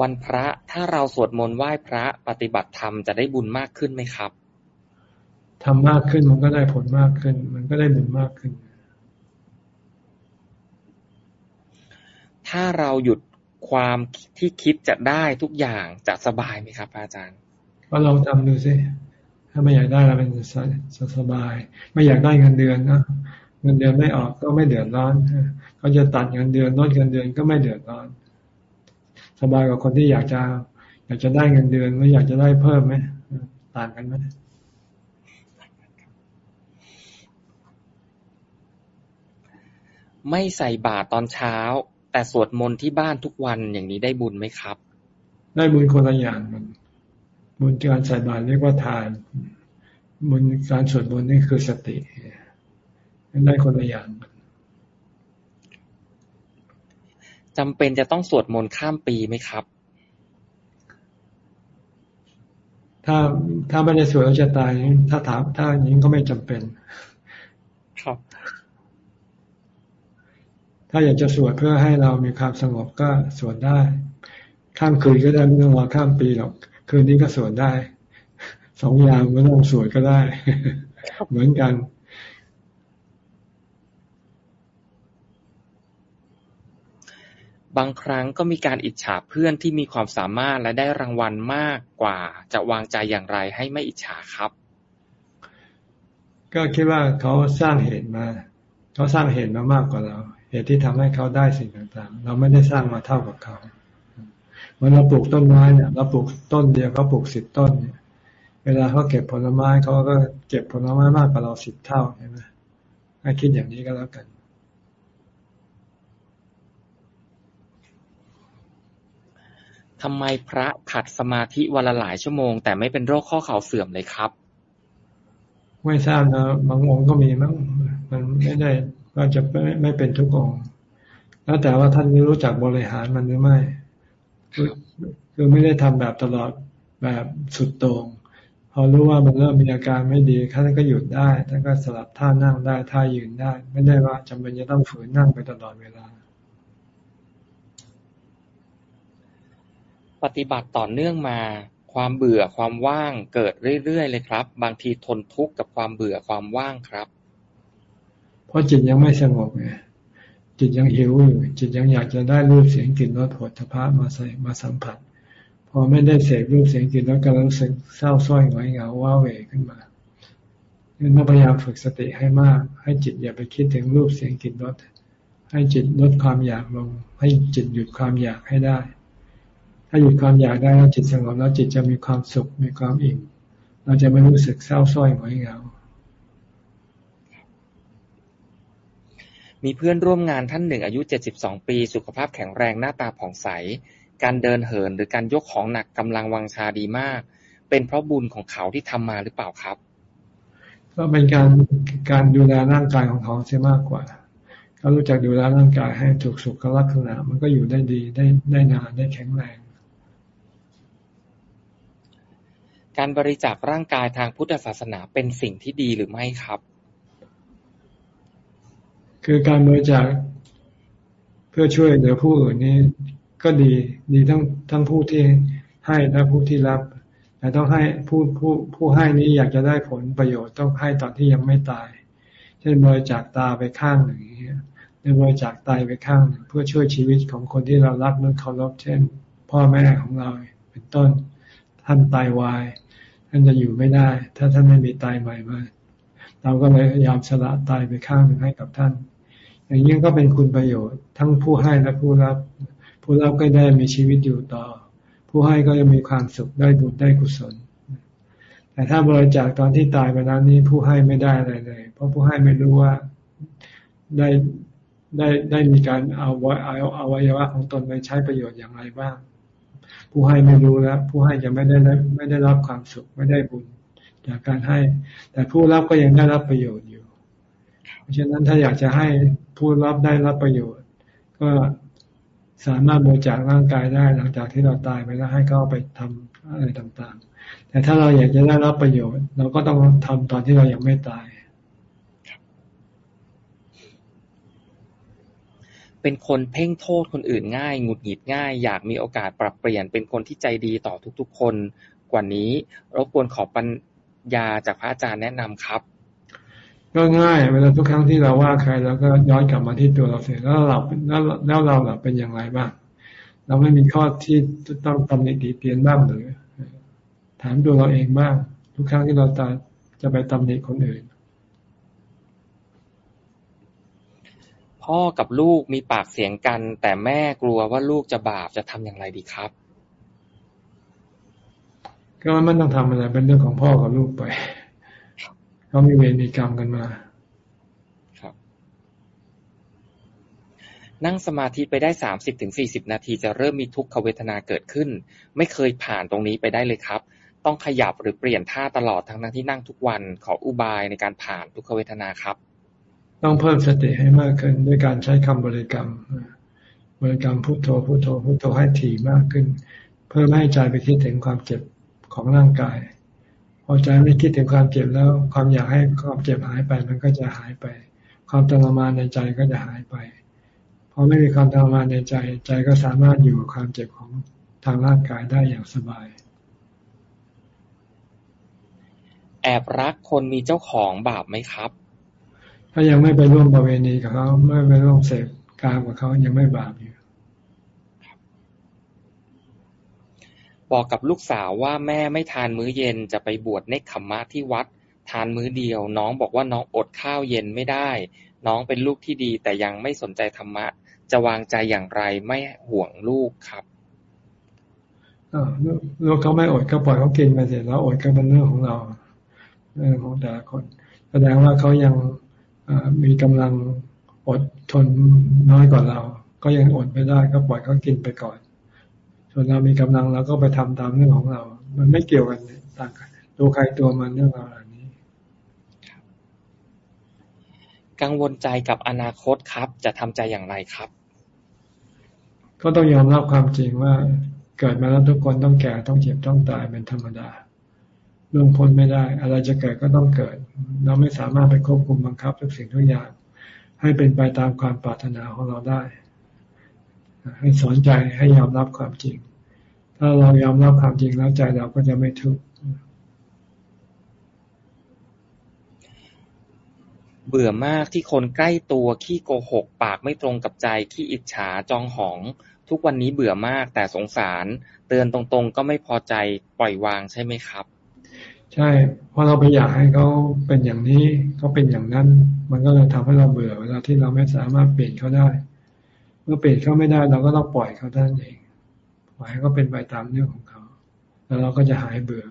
วันพระ ถ้าเราสวดมนต์ไหว้พระ ปฏิบัติธรรมจะได้บุญมากขึ้นไหมครับทำมากขึ้นมันก็ได้ผลมากขึ้น มันก็ได้บุญมากขึ้น ถ้าเราหยุดความที่คิดจะได้ทุกอย่างจะสบายไหมครับ อาจารย์ก็ลองทำดูสิถ้าไม่อยากได้เราเป็นสบาย ไม่อยากได้เงินเดือนนะเงินเดือนไม่ออกก็ไม่เดือดร้อนเขาจะตัดเงินเดือนลดเงินเดือนก็ไม่เดือดร้อน สบายกว่าคนที่อยากจะ อยากจะได้เงินเดือนไม่อยากจะได้เพิ่มไหมต่างกันไหมไม่ใส่บาตรตอนเช้า แต่สวดมนต์ที่บ้านทุกวันอย่างนี้ได้บุญไหมครับ ได้บุญคนละอย่างกันบุญการใส่บาตรเรียกว่าทานบุญการสวดมนต์นี่คือสติได้คนละอย่าง จำเป็นจะต้องสวดมนต์ข้ามปีไหมครับ ถ้าถ้าไม่ได้สวดแล้วจะตาย ถ้าถามถ้าอย่างนี้ก็ไม่จำเป็น ครับ ถ้าอยากจะสวดเพื่อให้เรามีความสงบก็สวดได้ ข้ามคืนก็ได้ไม่ต้องรอข้ามปีหรอก คืนนี้ก็สวดได้สองยามไม่ต้องสวดก็ได้ เหมือนกัน บางครั้งก็มีการอิจฉาเพื่อนที่มีความสามารถและได้รางวัลมากกว่า จะวางใจอย่างไรให้ไม่อิจฉาครับ ก็คิดว่าเขาสร้างเหตุมา เขาสร้างเหตุมามากกว่าเรา เหตุที่ทำให้เขาได้สิ่งต่างๆ เราไม่ได้สร้างมาเท่ากับเขาเมื่อเราปลูกต้นไม้เนี่ยเราปลูกต้นเดียวเขาปลูกสิบต้นเนี่ย เวลาเขาเก็บผลไม้เขาก็เก็บผลไม้มากกว่าเราสิบเท่าใช่ไหมให้คิดอย่างนี้ก็แล้วกัน ทำไมพระขัดสมาธิวันละหลายชั่วโมง แต่ไม่เป็นโรคข้อเข่าเสื่อมเลยครับ ไม่ทราบนะบางองค์ก็มีมั้งมันไม่ได้ก็จะไม่ไม่เป็นทุกองค์แล้วแต่ว่าท่านรู้จักบริหารมันหรือไม่คือคือไม่ได้ทำแบบตลอดแบบสุดโต่งพอรู้ว่ามันเริ่มมีอาการไม่ดีท่านก็หยุดได้ท่านก็สลับท่านั่งได้ท่ายืนได้ ไม่ได้ว่าจำเป็นจะต้องฝืนนั่งไปตลอดเวลา ปฏิบัติต่อเนื่องมา ความเบื่อความว่างเกิดเรื่อย ๆ เลยครับ บางทีทนทุกข์กับความเบื่อความว่างครับ เพราะจิตยังไม่สงบไงจิตยังหิวอยู่จิตยังอยากจะได้รูปเสียงกลิ่นรสผลพระมาใส่มาสัมผัส พอไม่ได้เสพรูปเสียงกลิ่นรสก็รู้สึกเศร้าส้อยหงอยเหงาว้าเหวขึ้นมาดังนั้นพยายามฝึกสติให้มาก ให้จิตอย่าไปคิดถึงรูปเสียงกลิ่นรสให้จิตลดความอยากลง ให้จิตหยุดความอยากให้ได้ ถ้าหยุดความอยากได้แล้วจิตสงบแล้วจิตจะมีความสุขมีความอิ่ม เราจะไม่รู้สึกเศร้าส้อยหงอยเหงามีเพื่อนร่วมงานท่านหนึ่งอายุ 72 ปี สุขภาพแข็งแรงหน้าตาผ่องใส การเดินเหินหรือการยกของหนักกำลังวังชาดีมาก เป็นเพราะบุญของเขาที่ทำมาหรือเปล่าครับ ก็เป็นการการดูแลร่างกายของเขาเสียมากกว่าเขารู้จักดูแลร่างกายให้ถูกสุขลักษณะ มันก็อยู่ได้ดีได้ได้นานได้แข็งแรง การบริจาคร่างกายทางพุทธศาสนาเป็นสิ่งที่ดีหรือไม่ครับ คือการบริจาคเพื่อช่วยเหลือผู้อื่นนี่ก็ดีดีทั้งทั้งผู้ที่ให้และผู้ที่รับ แต่ต้องให้ผู้ผู้ผู้ให้นี้อยากจะได้ผลประโยชน์ต้องให้ตอนที่ยังไม่ตาย เช่นบริจาคตาไปข้างหนึ่งหรือบริจาคไตไปข้างหนึ่งเพื่อช่วยชีวิตของคนที่เรารักนึกเคารพเช่น พ่อแม่ของเราเป็นต้นท่านตายวาย ท่านจะอยู่ไม่ได้ ถ้าท่านไม่มีตายใหม่มา เราก็เลยพยายามสละตายไปข้างหนึ่งให้กับท่าน อย่างนี้ก็เป็นคุณประโยชน์ ทั้งผู้ให้และผู้รับ ผู้รับก็ได้มีชีวิตอยู่ต่อ ผู้ให้ก็จะมีความสุขได้บุญได้กุศล แต่ถ้าบริจาคตอนที่ตายไปแล้วนี้ผู้ให้ไม่ได้อะไรเลย เพราะผู้ให้ไม่รู้ว่าได้ได้ได้มีการเอาเอาอวัยวะของตนไปใช้ประโยชน์อย่างไรบ้าง ผู้ให้ไม่รู้แล้ว ผู้ให้จะไม่ได้ไม่ได้รับความสุขไม่ได้บุญจากการให้ แต่ผู้รับก็ยังได้รับประโยชน์อยู่ เพราะฉะนั้นถ้าอยากจะให้ผู้รับได้รับประโยชน์ ก็สามารถบริจาคร่างกายได้หลังจากที่เราตายไปแล้วให้เขาไปทำอะไรต่างๆ แต่ถ้าเราอยากจะได้รับประโยชน์ เราก็ต้องทำตอนที่เรายังไม่ตาย เป็นคนเพ่งโทษคนอื่นง่าย หงุดหงิดง่าย อยากมีโอกาสปรับเปลี่ยนเป็นคนที่ใจดีต่อทุก ๆ คนกว่านี้ รบกวนขอปัญญาจากพระอาจารย์แนะนำครับ ก็ง่าย เวลาทุกครั้งที่เราว่าใครแล้วก็ย้อนกลับมาที่ตัวเราเสียแล้วเราแล้วแล้วเราเราเป็นอย่างไรบ้าง เราไม่มีข้อที่ต้องตำหนิดีเตียนบ้างหรือถามตัวเราเองบ้างทุกครั้งที่เราจะจะไปตำหนิคนอื่น พ่อกับลูกมีปากเสียงกัน แต่แม่กลัวว่าลูกจะบาปจะทำอย่างไรดีครับ ก็ไม่ต้องทำอะไรเป็นเรื่องของพ่อกับลูกไปเขามีเวรมีกรรมกันมาครับ นั่งสมาธิไปได้สามสิบถึงสี่สิบนาทีจะเริ่มมีทุกขเวทนาเกิดขึ้น ไม่เคยผ่านตรงนี้ไปได้เลยครับ ต้องขยับหรือเปลี่ยนท่าตลอดทั้งทั้งที่นั่งทุกวันขออุบายในการผ่านทุกขเวทนาครับ ต้องเพิ่มสติให้มากขึ้นด้วยการใช้คำบริกรรม บริกรรมพุทโธพุทโธพุทโธให้ถี่มากขึ้น เพื่อไม่ให้ใจไปคิดถึงความเจ็บของร่างกาย พอใจไม่คิดถึงความเจ็บแล้ว ความอยากให้ความเจ็บหายไปมันก็จะหายไป ความทรมานในใจก็จะหายไปพอไม่มีความทรมานในใจ ใจก็สามารถอยู่กับความเจ็บของทางร่างกายได้อย่างสบาย แอบรักคนมีเจ้าของบาปไหมครับ ถ้ายังไม่ไปร่วมประเวณีกับเขาไม่ไปร่วมเสพกามกับเขายังไม่บาปอยู่บอกกับลูกสาวว่าแม่ไม่ทานมื้อเย็นจะไปบวชเนคขมมะที่วัด ทานมื้อเดียว น้องบอกว่าน้องอดข้าวเย็นไม่ได้ น้องเป็นลูกที่ดี แต่ยังไม่สนใจธรรมะ จะวางใจอย่างไรไม่ห่วงลูกครับลูกเขาไม่อดก็ปล่อยเขากินไปเสร็จแล้วอดก็เป็นเรื่องของเราเรื่องของแต่ละคน แสดงว่าเขายัง มีกำลังอดทนน้อยกว่าเรา ก็ยังอดไม่ได้ก็ปล่อยเขากินไปก่อน ส่วนเรามีกำลังเราก็ไปทำตามเรื่องของเรา มันไม่เกี่ยวกันต่างกันตัวใครตัวมันเรื่องราวเหล่านี้ กังวลใจกับอนาคตครับ จะทำใจอย่างไรครับ ก็ต้องยอมรับความจริงว่า เกิดมาแล้วทุกคนต้องแก่ต้องเจ็บต้องตายเป็นธรรมดา ล่วงพ้นไม่ได้ อะไรจะเกิดก็ต้องเกิด เราไม่สามารถไปควบคุมบังคับทุกสิ่งทุกอย่าง ให้เป็นไปตามความปรารถนาของเราได้ ให้สอนใจให้ยอมรับความจริง ถ้าเรายอมรับความจริงแล้วใจเราก็จะไม่ทุกข์เบื่อมากที่คนใกล้ตัวขี้โกหก ปากไม่ตรงกับใจขี้อิจฉาจองหอง ทุกวันนี้เบื่อมากแต่สงสาร เตือนตรงๆ ก็ไม่พอใจปล่อยวางใช่ไหมครับ ใช่ เพราะเราไปอยากให้เขาเป็นอย่างนี้เขาเป็นอย่างนั้น มันก็เลยทำให้เราเบื่อเวลาที่เราไม่สามารถเปลี่ยนเขาได้ เมื่อเปลี่ยนเขาไม่ได้ เราก็ต้องปล่อยเขาท่านเองปล่อยให้เขาเป็นไปตามเรื่องของเขา แล้วเราก็จะหายเบื่อ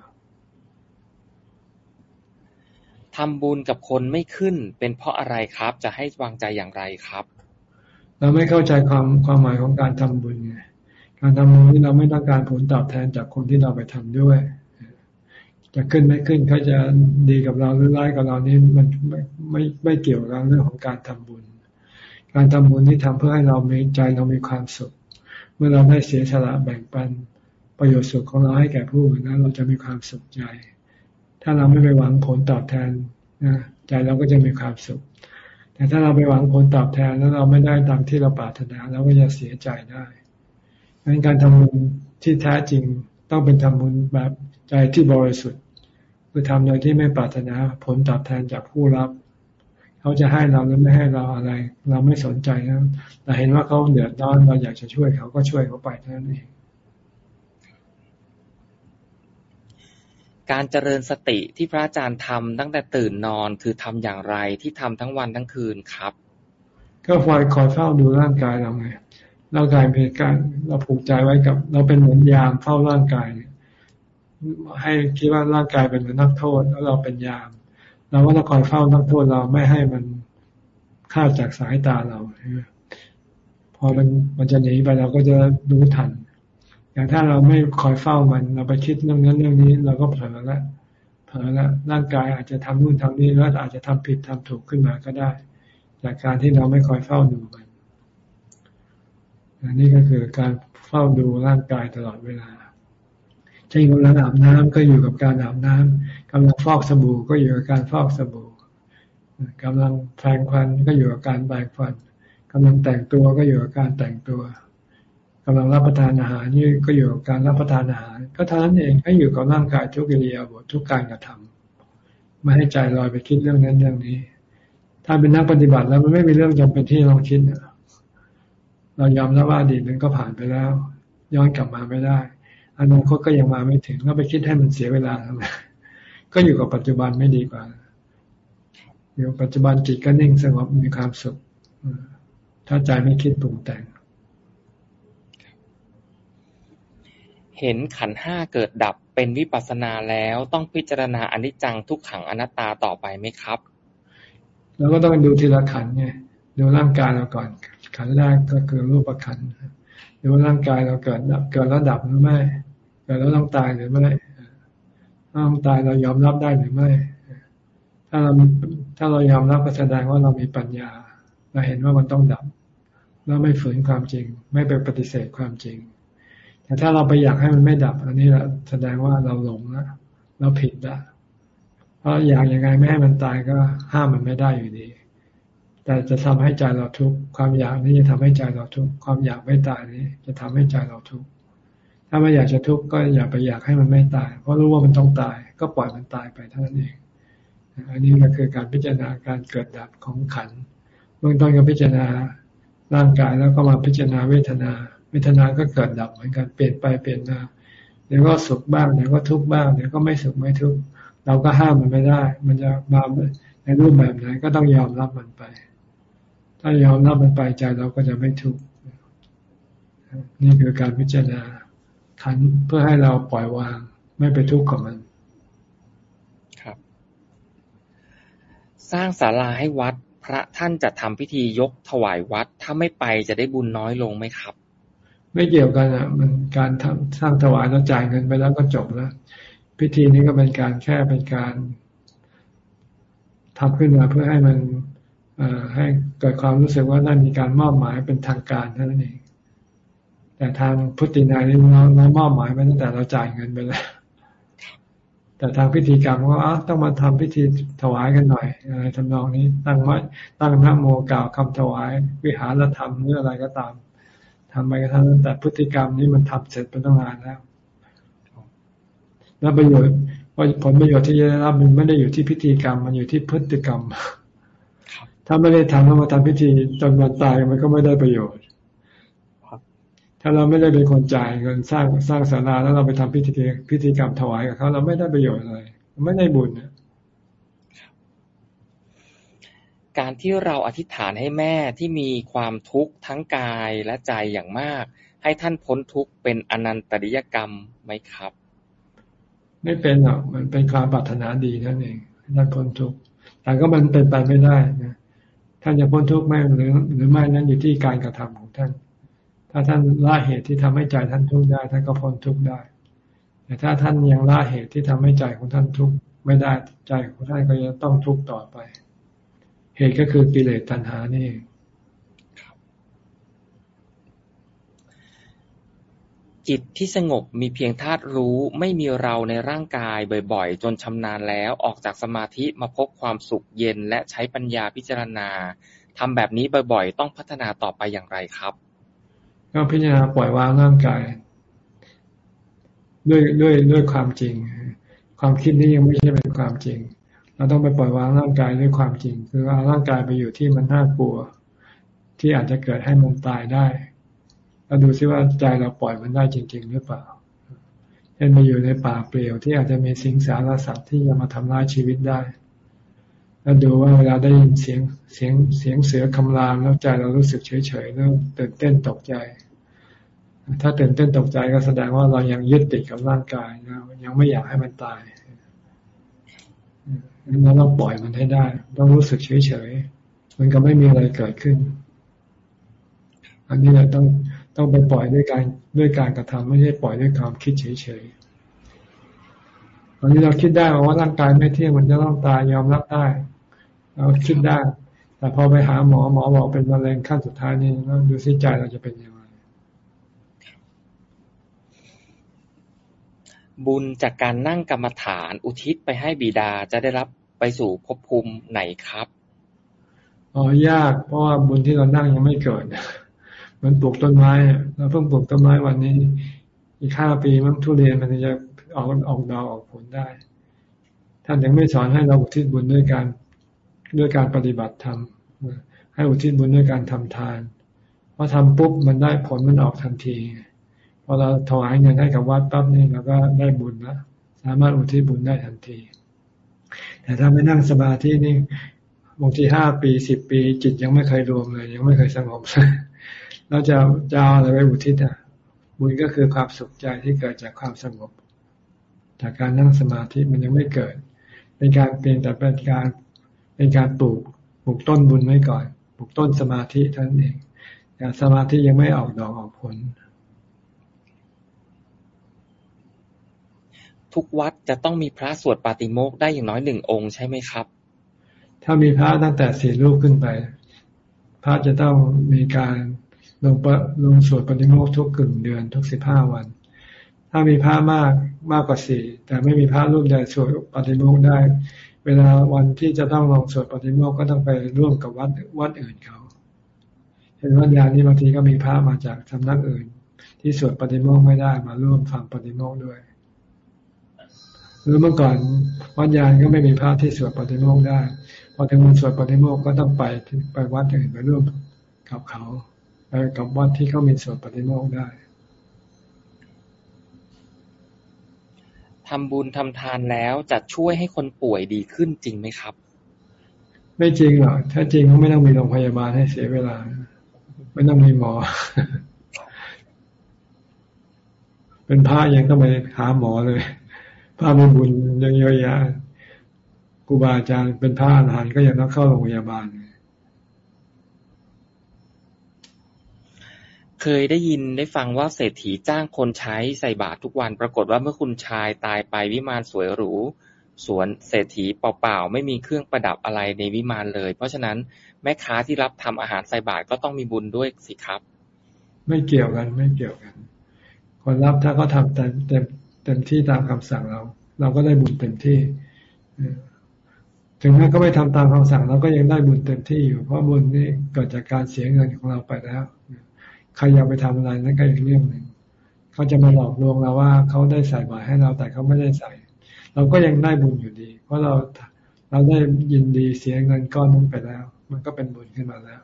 ทำบุญกับคนไม่ขึ้นเป็นเพราะอะไรครับ จะให้วางใจอย่างไรครับ เราไม่เข้าใจความความหมายของการทำบุญไงการทำบุญที่เราไม่ต้องการผลตอบแทนจากคนที่เราไปทำด้วย จะขึ้นไม่ขึ้นเขาจะดีกับเราหรือร้ายกับเรานี่มันไม่ไม่ไม่เกี่ยวกับเรื่องของการทำบุญ การทำบุญที่ทำเพื่อให้เรามีใจเรามีความสุข เมื่อเราได้เสียสละแบ่งปันประโยชน์สุขของเราให้แก่ผู้อื่นนั้นเราจะมีความสุขใจ ถ้าเราไม่ไปหวังผลตอบแทนนะใจเราก็จะมีความสุข แต่ถ้าเราไปหวังผลตอบแทนแล้วเราไม่ได้ตามที่เราปรารถนาเราก็จะเสียใจได้ดังนั้นการทำบุญที่แท้จริงต้องเป็นทำบุญแบบใจที่บริสุทธิ์ คือทำโดยที่ไม่ปรารถนาผลตอบแทนจากผู้รับ เขาจะให้เราหรือไม่ให้เราอะไร เราไม่สนใจนะแต่เห็นว่าเขาเดือดร้อนเราอยากจะช่วยเขาก็ช่วยเขาไปเท่านั้นเองการเจริญสติที่พระอาจารย์ทำตั้งแต่ตื่นนอนคือทำอย่างไรที่ทำทั้งวันทั้งคืนครับ ก็คอยคอยเฝ้าดูร่างกายเราไงร่างกายเป็นการเราผูกใจไว้กับ เราเป็นเหมือนยามเฝ้าร่างกายเนี่ย ให้คิดว่าร่างกายเป็นเหมือนนักโทษ แล้วเราเป็นยาม เราก็ต้องคอยเฝ้านักโทษเราไม่ให้มันฆ่าจากสายตาเราพอมันมันจะหนีไปเราก็จะรู้ทัน อย่างถ้าเราไม่คอยเฝ้ามัน เราไปคิดเรื่องนั้นเรื่องนี้ เราก็เผลอละเผลอละร่างกายอาจจะทำนู่นทำนี่แล้วอาจจะทำผิดทำถูกขึ้นมาก็ได้ จากการที่เราไม่คอยเฝ้าดูมันอันนี้ก็คือการเฝ้าดูร่างกายตลอดเวลา เช่นกำลังอาบน้ำก็อยู่กับการอาบน้ำกำลังฟอกสบู่ก็อยู่กับการฟอกสบู่กำลังแปรงฟันก็อยู่กับการแปรงฟันกำลังแต่งตัวก็อยู่กับการแต่งตัวกำลังรับประทานอาหารนี่ก็อยู่กับการรับประทานอาหาร ก็เท่านั้นเองให้อยู่กับร่างกายทุกกิริยาบททุกการกระทำไม่ให้ใจลอยไปคิดเรื่องนั้นเรื่องนี้ ถ้าเป็นนักปฏิบัติแล้วมันไม่มีเรื่องจำเป็นที่เราคิดเรายอมรับว่าอดีตมันก็ผ่านไปแล้ว ย้อนกลับมาไม่ได้ อนาคตก็ยังมาไม่ถึงก็ไปคิดให้มันเสียเวลาทำไมก็อยู่กับปัจจุบันไม่ดีกว่าอยู่ปัจจุบันจิตก็นิ่งสงบมีความสุขถ้าใจไม่คิดปรุงแต่ง เห็นขันห้าเกิดดับเป็นวิปัสสนาแล้วต้องพิจารณาอนิจจังทุกขังอนัตตาต่อไปไหมครับแล้วก็ต้องดูทีละขันไงดูร่างกายเราก่อน ขันแรกก็คือรูปขันดูร่างกายเราเกิดดับเกิดแล้วดับหรือไม่ เกิดแล้วต้องตายหรือไม่ต้องตายเรายอมรับได้หรือไม่ ถ้าเราถ้าเรายอมรับก็แสดงว่าเรามีปัญญา เราเห็นว่ามันต้องดับแล้วไม่ฝืนความจริง ไม่ไปปฏิเสธความจริง แต่ถ้าเราไปอยากให้มันไม่ดับ อันนี้แสดงว่าเราหลงล้วเราผิดละเพราะอยากยังไงไม่ให้มันตายก็ห้ามมันไม่ได้อยู่ดีแต่จะทำให้ใจเราทุกข์ความอยากนี้จะทำให้ใจเราทุกข์ความอยากไม่ตายนี้ จะทำให้ใจเราทุกข์ ถ้าไม่อยากจะทุกข์ก็อย่าไปอยากให้มันไม่ตาย เพราะรู้ว่ามันต้องตาย ก็ปล่อยมันตายไปเท่านั้นเอง อันนี้ก็คือการพิจารณาการเกิดดับของขันเบื้องต้นก็พิจารณาร่างกายแล้วก็มาพิจารณาเวทนา เวทนาก็เกิดดับเหมือนกันเปลี่ยนไปเปลี่ยนมาเดี๋ยวก็สุขบ้างเดี๋ยวก็ทุกข์บ้างเดี๋ยวก็ไม่สุขไม่ทุกข์เราก็ห้ามมันไม่ได้ มันจะมาในรูปแบบไหนก็ต้องยอมรับมันไป ถ้ายอมรับมันไปใจเราก็จะไม่ทุกข์นี่คือการพิจารณา ขันเพื่อให้เราปล่อยวาง ไม่ไปทุกข์กับมันครับ สร้างศาลาให้วัด พระท่านจะทำพิธียกถวายวัด ถ้าไม่ไปจะได้บุญน้อยลงไหมครับ ไม่เกี่ยวกันอะ มันการทำสร้างถวายแล้วจ่ายเงินไปแล้วก็จบแล้ว พิธีนี้ก็เป็นการแค่เป็นการทำขึ้นมาเพื่อให้มันให้เกิดความรู้สึกว่านั่นมีการมอบหมายเป็นทางการเท่านั้นเอง แต่ทางพุทธินายนี่เราเรามอบหมายไปตั้งแต่เราจ่ายเงินไปแล้ว แต่ทางพิธีกรรมก็ต้องมาทำพิธีถวายกันหน่อยอะไรทำนองนี้ตั้งไว้ตั้งนโมกล่าวคำถวาย วิหารธรรมหรืออะไรก็ตามทำไปก็ทำแต่พฤติกรรมนี้มันทำเสร็จไปตั้งนานแล้วแล้วประโยชน์ว่าผลประโยชน์ที่จะได้รับมันไม่ได้อยู่ที่พิธีกรรม มันอยู่ที่พฤติกรรมถ้าไม่ได้ทำแล้วมาทำพิธีจนวันตายมันก็ไม่ได้ประโยชน์ ถ้าเราไม่ได้เป็นคนจ่ายเงินสร้างสร้างศาลาแล้วเราไปทำพิธีพิธีกรรมถวายกับเขาเราไม่ได้ประโยชน์อะไรไม่ได้บุญนะการที่เราอธิษฐานให้แม่ที่มีความทุกข์ทั้งกายและใจอย่างมาก ให้ท่านพ้นทุกข์เป็นอนันตริยกรรมไหมครับ ไม่เป็นหรอกมันเป็นความปรารถนาดีนั่นเองท่านพ้นทุกข์แต่ก็มันเป็นไปไม่ได้นะท่านจะพ้นทุกข์ไม่หรือหรือไม่นั้นอยู่ที่การกระทำของท่าน ถ้าท่านละเหตุที่ทำให้ใจท่านทุกข์ได้ ท่านก็พ้นทุกข์ได้ แต่ถ้าท่านยังละเหตุที่ทำให้ใจของท่านทุกข์ไม่ได้ใจของท่านก็จะต้องทุกข์ต่อไป เหตุก็คือกิเลสตัณหานี่จิตที่สงบมีเพียงธาตุรู้ไม่มีเราในร่างกายบ่อยๆ จนชำนาญแล้วออกจากสมาธิมาพบความสุขเย็นและใช้ปัญญาพิจารณาทำแบบนี้บ่อยๆ ต้องพัฒนาต่อไปอย่างไรครับ ก็พิจารณาปล่อยวางร่างกาย ด้วยด้วยด้วยความจริง ความคิดนี้ยังไม่ใช่เป็นความจริง เราต้องไปปล่อยวางร่างกายด้วยความจริง คือเอาร่างกายไปอยู่ที่มันน่ากลัว ที่อาจจะเกิดให้มันตายได้เราดูซิว่าใจเราปล่อยมันได้จริง ๆ หรือเปล่าเช่นมาอยู่ในป่าเปลี่ยวที่อาจจะมีสิงสารสัตว์ที่จะมาทำร้ายชีวิตได้ แล้วดูว่าเวลาได้ยินเสียงเสียงเสียงเสือคำรามแล้วใจเรารู้สึกเฉยๆแล้วตื่นเต้นตกใจ ถ้าตื่นเต้นตกใจก็แสดงว่าเรายังยึดติดกับร่างกายนะยังไม่อยากให้มันตายเราต้องปล่อยมันให้ได้ ต้องรู้สึกเฉยๆมันก็ไม่มีอะไรเกิดขึ้น อันนี้เราต้องต้องไปปล่อยด้วยการด้วยการกระทำไม่ใช่ปล่อยด้วยความคิดเฉยๆตอนนี้เราคิดได้ว่าร่างกายไม่เที่ยงมันจะต้องตายยอมรับได้เราคิดได้ แต่พอไปหาหมอหมอบอกเป็นมะเร็งขั้นสุดท้ายนี่ดูสิใจเราจะเป็นยังไง บุญจากการนั่งกรรมฐานอุทิศไปให้บิดาจะได้รับไปสู่ภพภูมิไหนครับอ๋อยาก เพราะว่าบุญที่เรานั่งยังไม่เกิดมือนปลูกต้นไม้เราเพิ่งปลูกต้นไม้วันนี้ อีกห้าปีมั้งทุเรียนมันจะออกออกดอกออกผลได้ ท่านยังไม่สอนให้เราอุทิศบุญด้วยการด้วยการปฏิบัติธรรมให้อุทิศบุญด้วยการทำทานพอทำปุ๊บมันได้ผลมันออกทันที พอเราถวายเงินให้กับวัดปั๊บนี่เราก็ได้บุญแล้วสามารถอุทิศบุญได้ทันที แต่ถ้าไม่นั่งสมาธินี่บางทีห้าปีสิบปี จิตยังไม่เคยรวมเลย ยังไม่เคยสงบเราจะจะเอาอะไรไปอุทิศอะบุญก็คือความสุขใจที่เกิดจากความสงบ จากการนั่งสมาธิมันยังไม่เกิด เป็นการเปลี่ยนแต่เป็นการเป็นการปลูกปลูกต้นบุญไว้ก่อนปลูกต้นสมาธิท่านเองแต่สมาธิยังไม่ออกดอกออกผล ทุกวัดจะต้องมีพระสวดปาติโมกข์ได้อย่างน้อยหนึ่งองค์ใช่ไหมครับ ถ้ามีพระตั้งแต่สี่รูปขึ้นไป พระจะต้องมีการลงลงสวดปาฏิโมกข์ทุกกึ่งเดือนทุกสิบห้าวัน ถ้ามีพระมากมากกว่าสี่แต่ไม่มีพระรูปใดสวดปาฏิโมกข์ได้ เวลาวันที่จะต้องลงสวดปาฏิโมกข์ก็ต้องไปร่วมกับวัดวัดอื่นเขาเห็นวัดยานี้บางทีก็มีพระมาจากสำนักอื่น ที่สวดปฏิโมกข์ไม่ได้มาร่วมฟังปฏิโมกข์ด้วย หรือเมื่อก่อนวัดยานก็ไม่มีพระที่สวดปฏิโมกข์ได้ พอถึงวันสวดปฏิโมกข์ก็ต้องไปไปวัดอื่นไปร่วมกับเขา ไปกับวัดที่เขามีสวดปฏิโมกข์ได้ทำบุญทำทานแล้วจะช่วยให้คนป่วยดีขึ้นจริงไหมครับ ไม่จริงหรอกถ้าจริงก็ไม่ต้องมีโรงพยาบาลให้เสียเวลา ไม่ต้องมีหมอ เป็นพระยังต้องไปหาหมอเลย พระมีบุญยังเยอะแยะครูบาอาจารย์เป็นพระอรหันต์ก็ยังต้องเข้าโรงพยาบาล เคยได้ยินได้ฟังว่าเศรษฐีจ้างคนใช้ใส่บาตรทุกวัน ปรากฏว่าเมื่อคุณชายตายไปวิมานสวยหรูสวนเศรษฐีเปล่าๆ ไม่มีเครื่องประดับอะไรในวิมานเลย เพราะฉะนั้นแม่ค้าที่รับทำอาหารใส่บาตรก็ต้องมีบุญด้วยสิครับ ไม่เกี่ยวกันไม่เกี่ยวกัน คนรับถ้าเขาทาเต็มเต็ม เต็มที่ตามคำสั่งเรา เราก็ได้บุญเต็มที่ ถึงแม้ก็ไม่ทำตามคำสั่ง เราก็ยังได้บุญเต็มที่อยู่ เพราะบุญนี่เกิดจากการเสียเงินของเราไปแล้วใครอยากไปทำอะไรนั่นก็อีกเรื่องหนึ่งเขาจะมาหลอกลวงเราว่าเขาได้ใส่บาตรให้เราแต่เขาไม่ได้ใส่ เราก็ยังได้บุญอยู่ดี เพราะเราเราได้ยินดีเสียเงินก้อนนั้นไปแล้ว มันก็เป็นบุญขึ้นมาแล้ว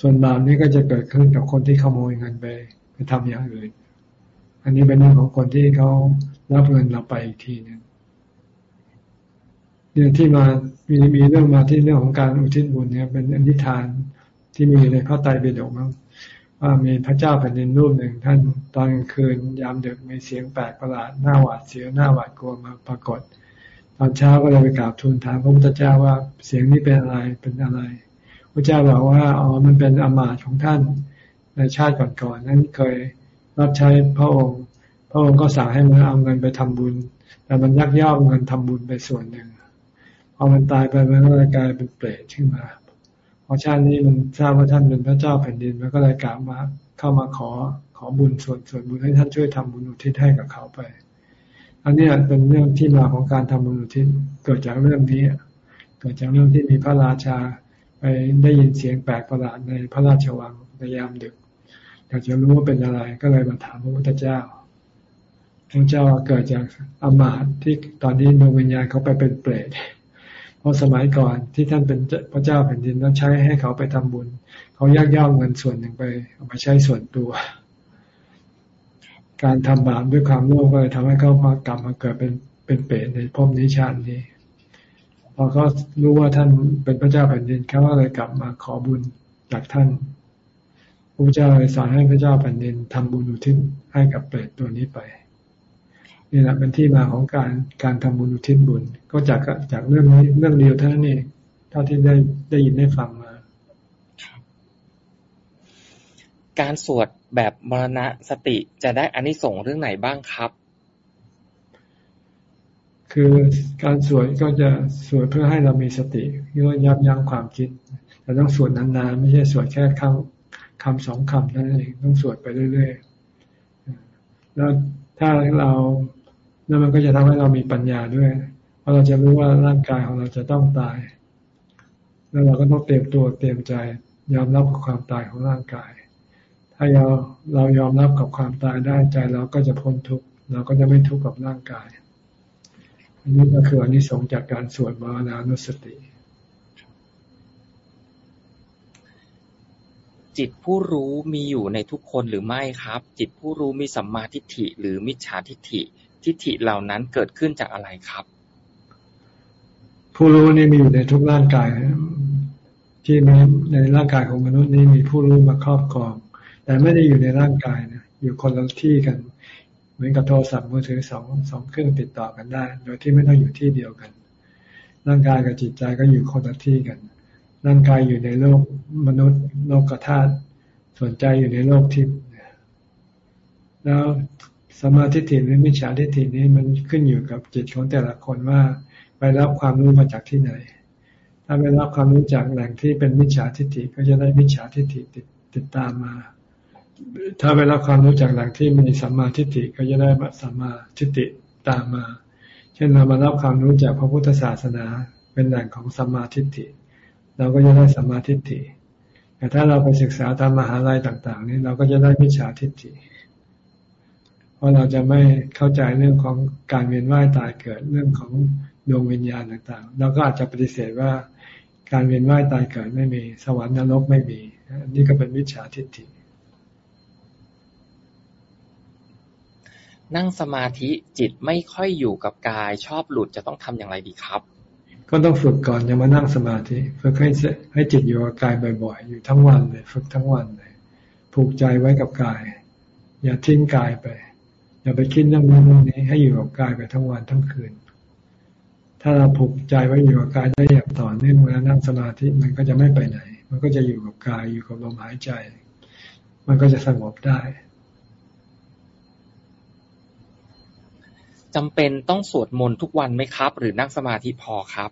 ส่วนบาปนี้ก็จะเกิดขึ้นกับคนที่ขโมยเงินไปไปทำอย่างอื่น อันนี้เป็นเรื่องของคนที่เขารับเงินเราไปอีกทีนึงเนี่ยที่มามีมีเรื่องมาที่เรื่องของการอุทิศบุญเนี่ยเป็นอนิทานที่มีในพระไตรปิฎกมั้งว่ามีพระเจ้าแผ่นดินรูปหนึ่งท่านตอนกลางคืนยามดึกมีเสียงแปลกประหลาดหน้าหวาดเสียวหน้าหวาดกลัวมาปรากฏ ตอนเช้าก็เลยไปกราบทูลถามพระพุทธเจ้าว่าเสียงนี้เป็นอะไรเป็นอะไร พระเจ้าบอกว่าอ๋อมันเป็นอมาตของท่านในชาติก่อนๆนั้นเคย รับใช้พระองค์ พระองค์ก็สั่งให้มันเอาเงินไปทำบุญ แต่มันยักยอกเงินทำบุญไปส่วนหนึ่งพอมันตายไปมันก็เลยกลายเป็นเปรตขึ้นมาพอชาตินี้มันทราบว่าท่านเป็นพระเจ้าแผ่นดินมันก็เลยกลับมาเข้ามาขอขอบุญส่วนส่วนบุญให้ท่านช่วยทำบุญอุทิศให้กับเขาไป อันนี้เป็นเรื่องที่มาของการทำบุญอุทิศเกิดจากเรื่องนี้ เกิดจากเรื่องที่มีพระราชาไปได้ยินเสียงแปลกประหลาดในพระราชวังในยามดึก อยากจะรู้ว่าเป็นอะไรก็เลยมาถามพระพุทธเจ้าพระเจ้าเกิดจากอมาตที่ตอนนี้ดวงวิญญาณเขาไปเป็นเปรตเพราะสมัยก่อนที่ท่านเป็นพระเจ้าแผ่นดินแล้วใช้ให้เขาไปทำบุญ เขายากย่อเงินส่วนหนึ่งไปเอาไปใช้ส่วนตัว การทำบาปด้วยความโลภก็เลยทำให้เขามากลับมาเกิดเป็นเป็นเปรตในภพนี้ชาตินี้พอเขารู้ว่าท่านเป็นพระเจ้าแผ่นดินเขาก็เลยกลับมาขอบุญจากท่าน พระเจ้าเลยสอนให้พระเจ้าแผ่นดินทำบุญอุทิศให้กับเปรตตัวนี้ไปนี่แหละเป็นที่มาของการการทำบุญอุทิศบุญ ก็จากจากเรื่องนี้เรื่องเดียวเท่านั้นเองเท่าที่ได้ได้ยินได้ฟังมา การสวดแบบมรณะสติจะได้อานิสงส์เรื่องไหนบ้างครับ คือการสวดก็จะสวดเพื่อให้เรามีสติเพื่อยับยั้งความคิดแต่ต้องสวดนานๆไม่ใช่สวดแค่คำ คำสองคำนั่นเองต้องสวดไปเรื่อยๆแล้วถ้าเราแล้วมันก็จะทำให้เรามีปัญญาด้วย เพราะเราจะรู้ว่าร่างกายของเราจะต้องตาย แล้วเราก็ต้องเตรียมตัวเตรียมใจ ยอมรับกับความตายของร่างกาย ถ้าเราเรายอมรับกับความตายได้ใจเราก็จะพ้นทุกข์เราก็จะไม่ทุกข์กับร่างกาย อันนี้ก็คืออันนี้สงจากการสวดมรณานุสติ จิตผู้รู้มีอยู่ในทุกคนหรือไม่ครับ จิตผู้รู้มีสัมมาทิฏฐิหรือมิจฉาทิฏฐิ ทิฏฐิเหล่านั้นเกิดขึ้นจากอะไรครับ ผู้รู้นี่มีอยู่ในทุกร่างกายที่มีในร่างกายของมนุษย์นี้มีผู้รู้มาครอบครอง แต่ไม่ได้อยู่ในร่างกายนะอยู่คนละที่กัน เหมือนกับโทรศัพท์มือถือสองสองเครื่องติดต่อกันได้ โดยที่ไม่ต้องอยู่ที่เดียวกัน ร่างกายกับจิตใจก็อยู่คนละที่กัน ร่างกายอยู่ในโลกมนุษย์โลกธาตุส่วนใจอยู่ในโลกทิพย์แล้วสมาธิฐิหรือมิจฉาทิฏฐินี้มันขึ้นอยู่กับจิตของแต่ละคนว่าไปรับความรู้มาจากที่ไหน ถ้าไปรับความรู้จากแหล่งที่เป็นมิจฉาทิฏฐิก็จะได้มิจฉาทิฏฐิติดติดตามมา ถ้าไปรับความรู้จากแหล่งที่มีสัมมาทิฏฐิก็จะได้สัมมาทิฏฐิตามมา เช่นเรามารับความรู้จากพระพุทธศาสนา เป็นแหล่งของสัมมาทิฏฐิ เราก็จะได้สัมมาทิฏฐิ แต่ถ้าเราไปศึกษาตามมหาลัยต่าง ๆ นี่เราก็จะได้มิจฉาทิฏฐิ เพราะเราจะไม่เข้าใจเรื่องของการเวียนว่ายตายเกิดเรื่องของดวงวิญญาณต่างๆ เราก็อาจจะปฏิเสธว่าการเวียนว่ายตายเกิดไม่มี สวรรค์นรกไม่มีนี่ก็เป็นวิชาทิฏฐิ นั่งสมาธิจิตไม่ค่อยอยู่กับกายชอบหลุดจะต้องทำอย่างไรดีครับ ก็ต้องฝึกก่อนจะมานั่งสมาธิฝึกให้ให้จิตอยู่กับกายบ่อยๆ อยู่ทั้งวันเลย ฝึกทั้งวันเลย ผูกใจไว้กับกาย อย่าทิ้งกายไป อย่าไปคิดเรื่องนั้นเรื่องนี้ ให้อยู่กับกายไปทั้งวันทั้งคืน ถ้าเราผูกใจไว้อยู่กับกายได้อย่างต่อเนื่องเวลานั่งสมาธิมันก็จะไม่ไปไหน มันก็จะอยู่กับกายอยู่กับลมหายใจ มันก็จะสงบได้ จำเป็นต้องสวดมนต์ทุกวันไหมครับ หรือนั่งสมาธิพอครับ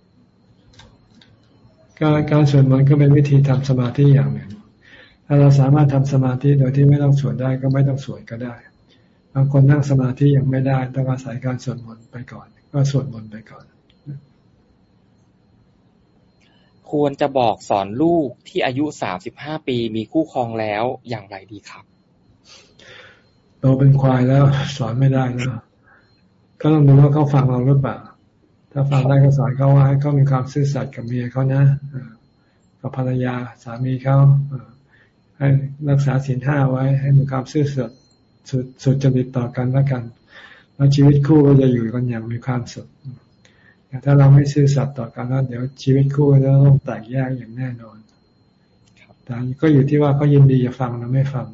การการสวดมนต์ก็เป็นวิธีทำสมาธิอย่างหนึ่ง ถ้าเราสามารถทำสมาธิโดยที่ไม่ต้องสวดได้ก็ไม่ต้องสวดก็ได้บางคนนั่งสมาธิยังไม่ได้ต้องอาศัยการสวดมนต์ไปก่อน ก็สวดมนต์ไปก่อน ควรจะบอกสอนลูกที่อายุสามสิบห้าปีมีคู่ครองแล้วอย่างไรดีครับโตเป็นควายแล้วสอนไม่ได้แล้ว ก็ต้องดูว่าเขาฟังเราหรือเปล่า ถ้าฟังได้ก็สอนเขาว่าให้เขามีความซื่อสัตย์กับเมียเขานะกับภรรยาสามีเขาให้รักษาศีลห้าไว้ ให้มีความซื่อสัตย์สุดจริตต่อกันแล้วกัน แล้วชีวิตคู่ก็จะอยู่กันอย่างมีความสุขแต่ถ้าเราไม่ซื่อสัตย์ต่อกันแล้วเดี๋ยวชีวิตคู่ก็จะต้องแตกแยกอย่างแน่นอนแต่ก็อยู่ที่ว่าเขายินดีจะฟังหรือไม่ฟัง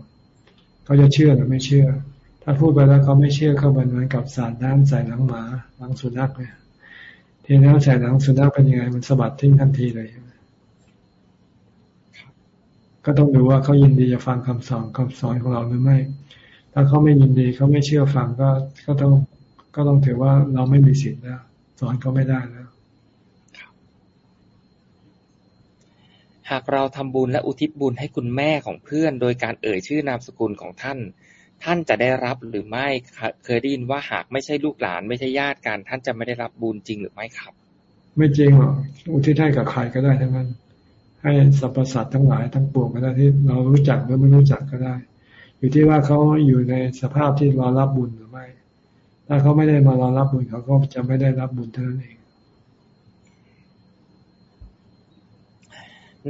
เขาจะเชื่อหรือไม่เชื่อ ถ้าพูดไปแล้วเขาไม่เชื่อเขาเหมือนกับสาดน้ำใส่หลังหมาหลังสุนัขเนี่ยทีน้ำใส่หลังสุนัขเป็นยังไง มันสะบัดทิ้งทันทีเลยก็ต้องดูว่าเขายินดีจะฟังคำสอนคำสอนของเราหรือไม่ ถ้าเขาไม่ยินดีเขาไม่เชื่อฟังก็ก็ต้องก็ต้องถือว่าเราไม่มีสิทธิ์แล้วสอนเขาไม่ได้แล้วหากเราทำบุญและอุทิศบุญให้คุณแม่ของเพื่อน โดยการเอ่ยชื่อนามสกุลของท่าน ท่านจะได้รับหรือไม่ เคยได้ยินว่าหากไม่ใช่ลูกหลาน ไม่ใช่ญาติกัน ท่านจะไม่ได้รับบุญจริงหรือไม่ครับ ไม่จริงหรอกอุทิศให้กับใครก็ได้ทั้งนั้น ให้สรรพสัตว์ทั้งหลายทั้งปวงก็ได้ที่เรารู้จักหรือไม่รู้จักก็ได้ อยู่ที่ว่าเขาอยู่ในสภาพที่รอรับบุญหรือไม่ ถ้าเขาไม่ได้มารอรับบุญเขาก็จะไม่ได้รับบุญเท่านั้นเอง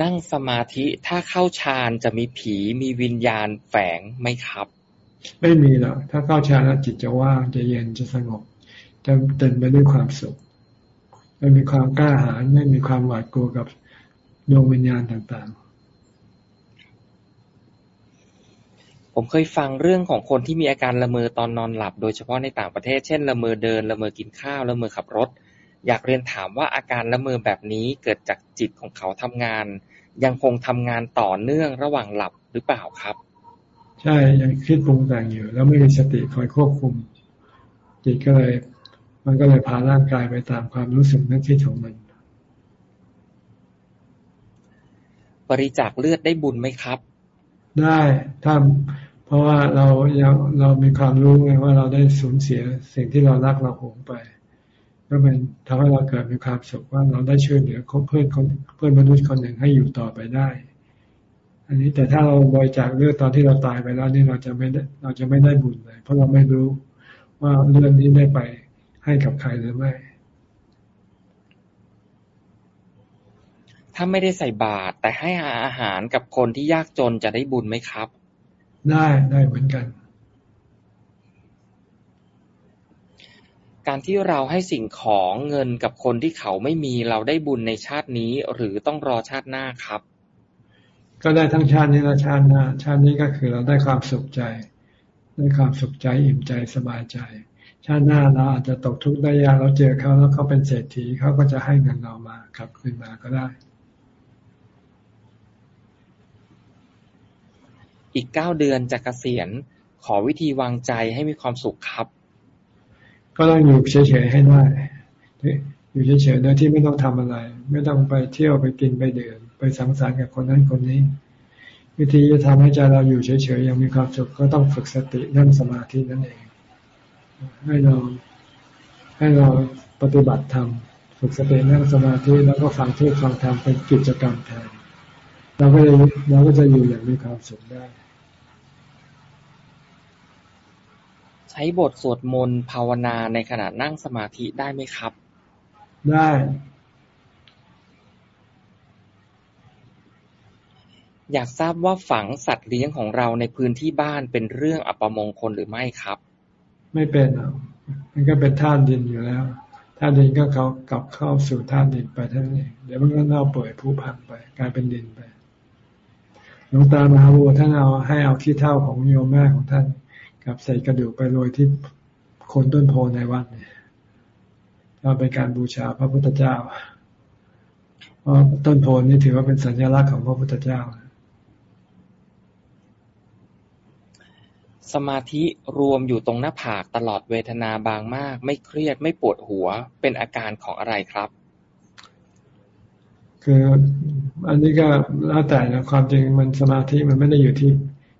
นั่งสมาธิถ้าเข้าฌานจะมีผีมีวิญญาณแฝงไหมครับ ไม่มีหรอกถ้าเข้าฌานแล้วจิตจะว่างจะเย็นจะสงบ จะเต็มไปด้วยความสุขไม่มีความกล้าหาญไม่มีความหวาดกลัวกับดวงวิญญาณต่างๆ ผมเคยฟังเรื่องของคนที่มีอาการละเมอตอนนอนหลับ โดยเฉพาะในต่างประเทศ เช่นละเมอเดินละเมอกินข้าวละเมอขับรถ อยากเรียนถามว่าอาการละเมอแบบนี้เกิดจากจิตของเขาทำงาน ยังคงทำงานต่อเนื่องระหว่างหลับหรือเปล่าครับ ใช่ยังคิดปรุงแต่งอยู่ แล้วไม่มีสติคอยควบคุม จิตก็เลย มันก็เลยพาร่างกายไปตามความรู้สึกนึกคิดของมัน บริจาคเลือดได้บุญไหมครับ ได้ถ้าเพราะว่าเรายังเรามีความรู้ไงว่าเราได้สูญเสียสิ่งที่เรารักเราหวงไปก็เป็นทำให้เราเกิดมีความสุขว่าเราได้ช่วยเหลือเพื่อนคนเพื่อนมนุษย์คนหนึ่งให้อยู่ต่อไปได้ อันนี้แต่ถ้าเราบริจาคเลือดตอนที่เราตายไปแล้วนี่เราจะไม่ได้เราจะไม่ได้บุญเลย เพราะเราไม่รู้ว่าเลือดนี้ได้ไปให้กับใครหรือไม่ ถ้าไม่ได้ใส่บาตรแต่ให้อาหารกับคนที่ยากจนจะได้บุญไหมครับ ได้ได้เหมือนกัน การที่เราให้สิ่งของเงินกับคนที่เขาไม่มีเราได้บุญในชาตินี้ หรือต้องรอชาติหน้าครับ ก็ได้ทั้งชาตินี้และชาติหน้า ชาตินี้ก็คือเราได้ความสุขใจ ได้ความสุขใจอิ่มใจสบายใจ ชาติหน้าเราอาจจะตกทุกข์ได้ยากเราเจอเขาแล้วเขาเป็นเศรษฐีเขาก็จะให้เงินเรามากลับคืนมาก็ได้ อีกเก้าเดือนจะกะเกษียณขอวิธีวางใจให้มีความสุขครับ ก็ต้องอยู่เฉยๆให้ได้อยู่เฉยๆโดยที่ไม่ต้องทำอะไร ไม่ต้องไปเที่ยวไปกินไปดื่ม ไปสังสรรค์กับคนนั้นคนนี้ วิธีจะทำให้ใจเราอยู่เฉยๆยังมีความสุขก็ต้องฝึกสตินั่งสมาธินั่นเอง ให้เราให้เราปฏิบัติธรรมฝึกสตินั่งสมาธิแล้วก็ฟังเทศฟังธรรมเป็นกิจกรรมแทนเราก็จะเราก็จะอยู่อย่างมีความสุขได้ใช้บทสวดมนต์ภาวนาในขณะนั่งสมาธิได้ไหมครับ ได้ อยากทราบว่าฝังสัตว์เลี้ยงของเราในพื้นที่บ้านเป็นเรื่องอัปมงคลหรือไม่ครับ ไม่เป็นอะมันก็เป็นธาตุดินอยู่แล้วธาตุดินก็เขากลับเข้าสู่ธาตุดินไปท่านเองเดี๋ยวมันก็เน่าเปื่อยผุพังไป กลายเป็นดินไปหลวงตามหาบัวท่านเอาให้เอาขี้เท่าของโยมแม่ของท่าน กับใส่กระดูกไปโรยที่โคนต้นโพในวัดเนี่ยเราเป็นการบูชาพระพุทธเจ้าเพราะต้นโพนี่ถือว่าเป็นสัญลักษณ์ของพระพุทธเจ้า สมาธิรวมอยู่ตรงหน้าผากตลอดเวทนาบางมาก ไม่เครียดไม่ปวดหัว เป็นอาการของอะไรครับ คืออันนี้ก็แล้วแต่นะความจริงมันสมาธิมันไม่ได้อยู่ที่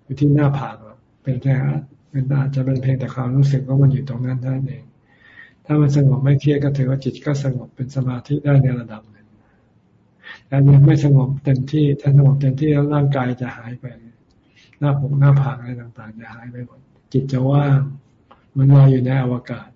อยู่ที่หน้าผากเป็นแค่เป็นอาจจะเป็นเพียงแต่ความรู้สึกว่ามันอยู่ตรงนั้นท่านั้นเอง ถ้ามันสงบไม่เครียดก็ถือว่าจิตก็สงบเป็นสมาธิได้ในระดับหนึ่งแต่ยังไม่สงบเต็มที่ถ้าสงบเต็มที่แล้วร่างกายจะหายไป หน้าผกหน้าผากอะไรต่างๆจะหายไปหมดจิตจะว่างมันลอยอยู่ในอวกาศ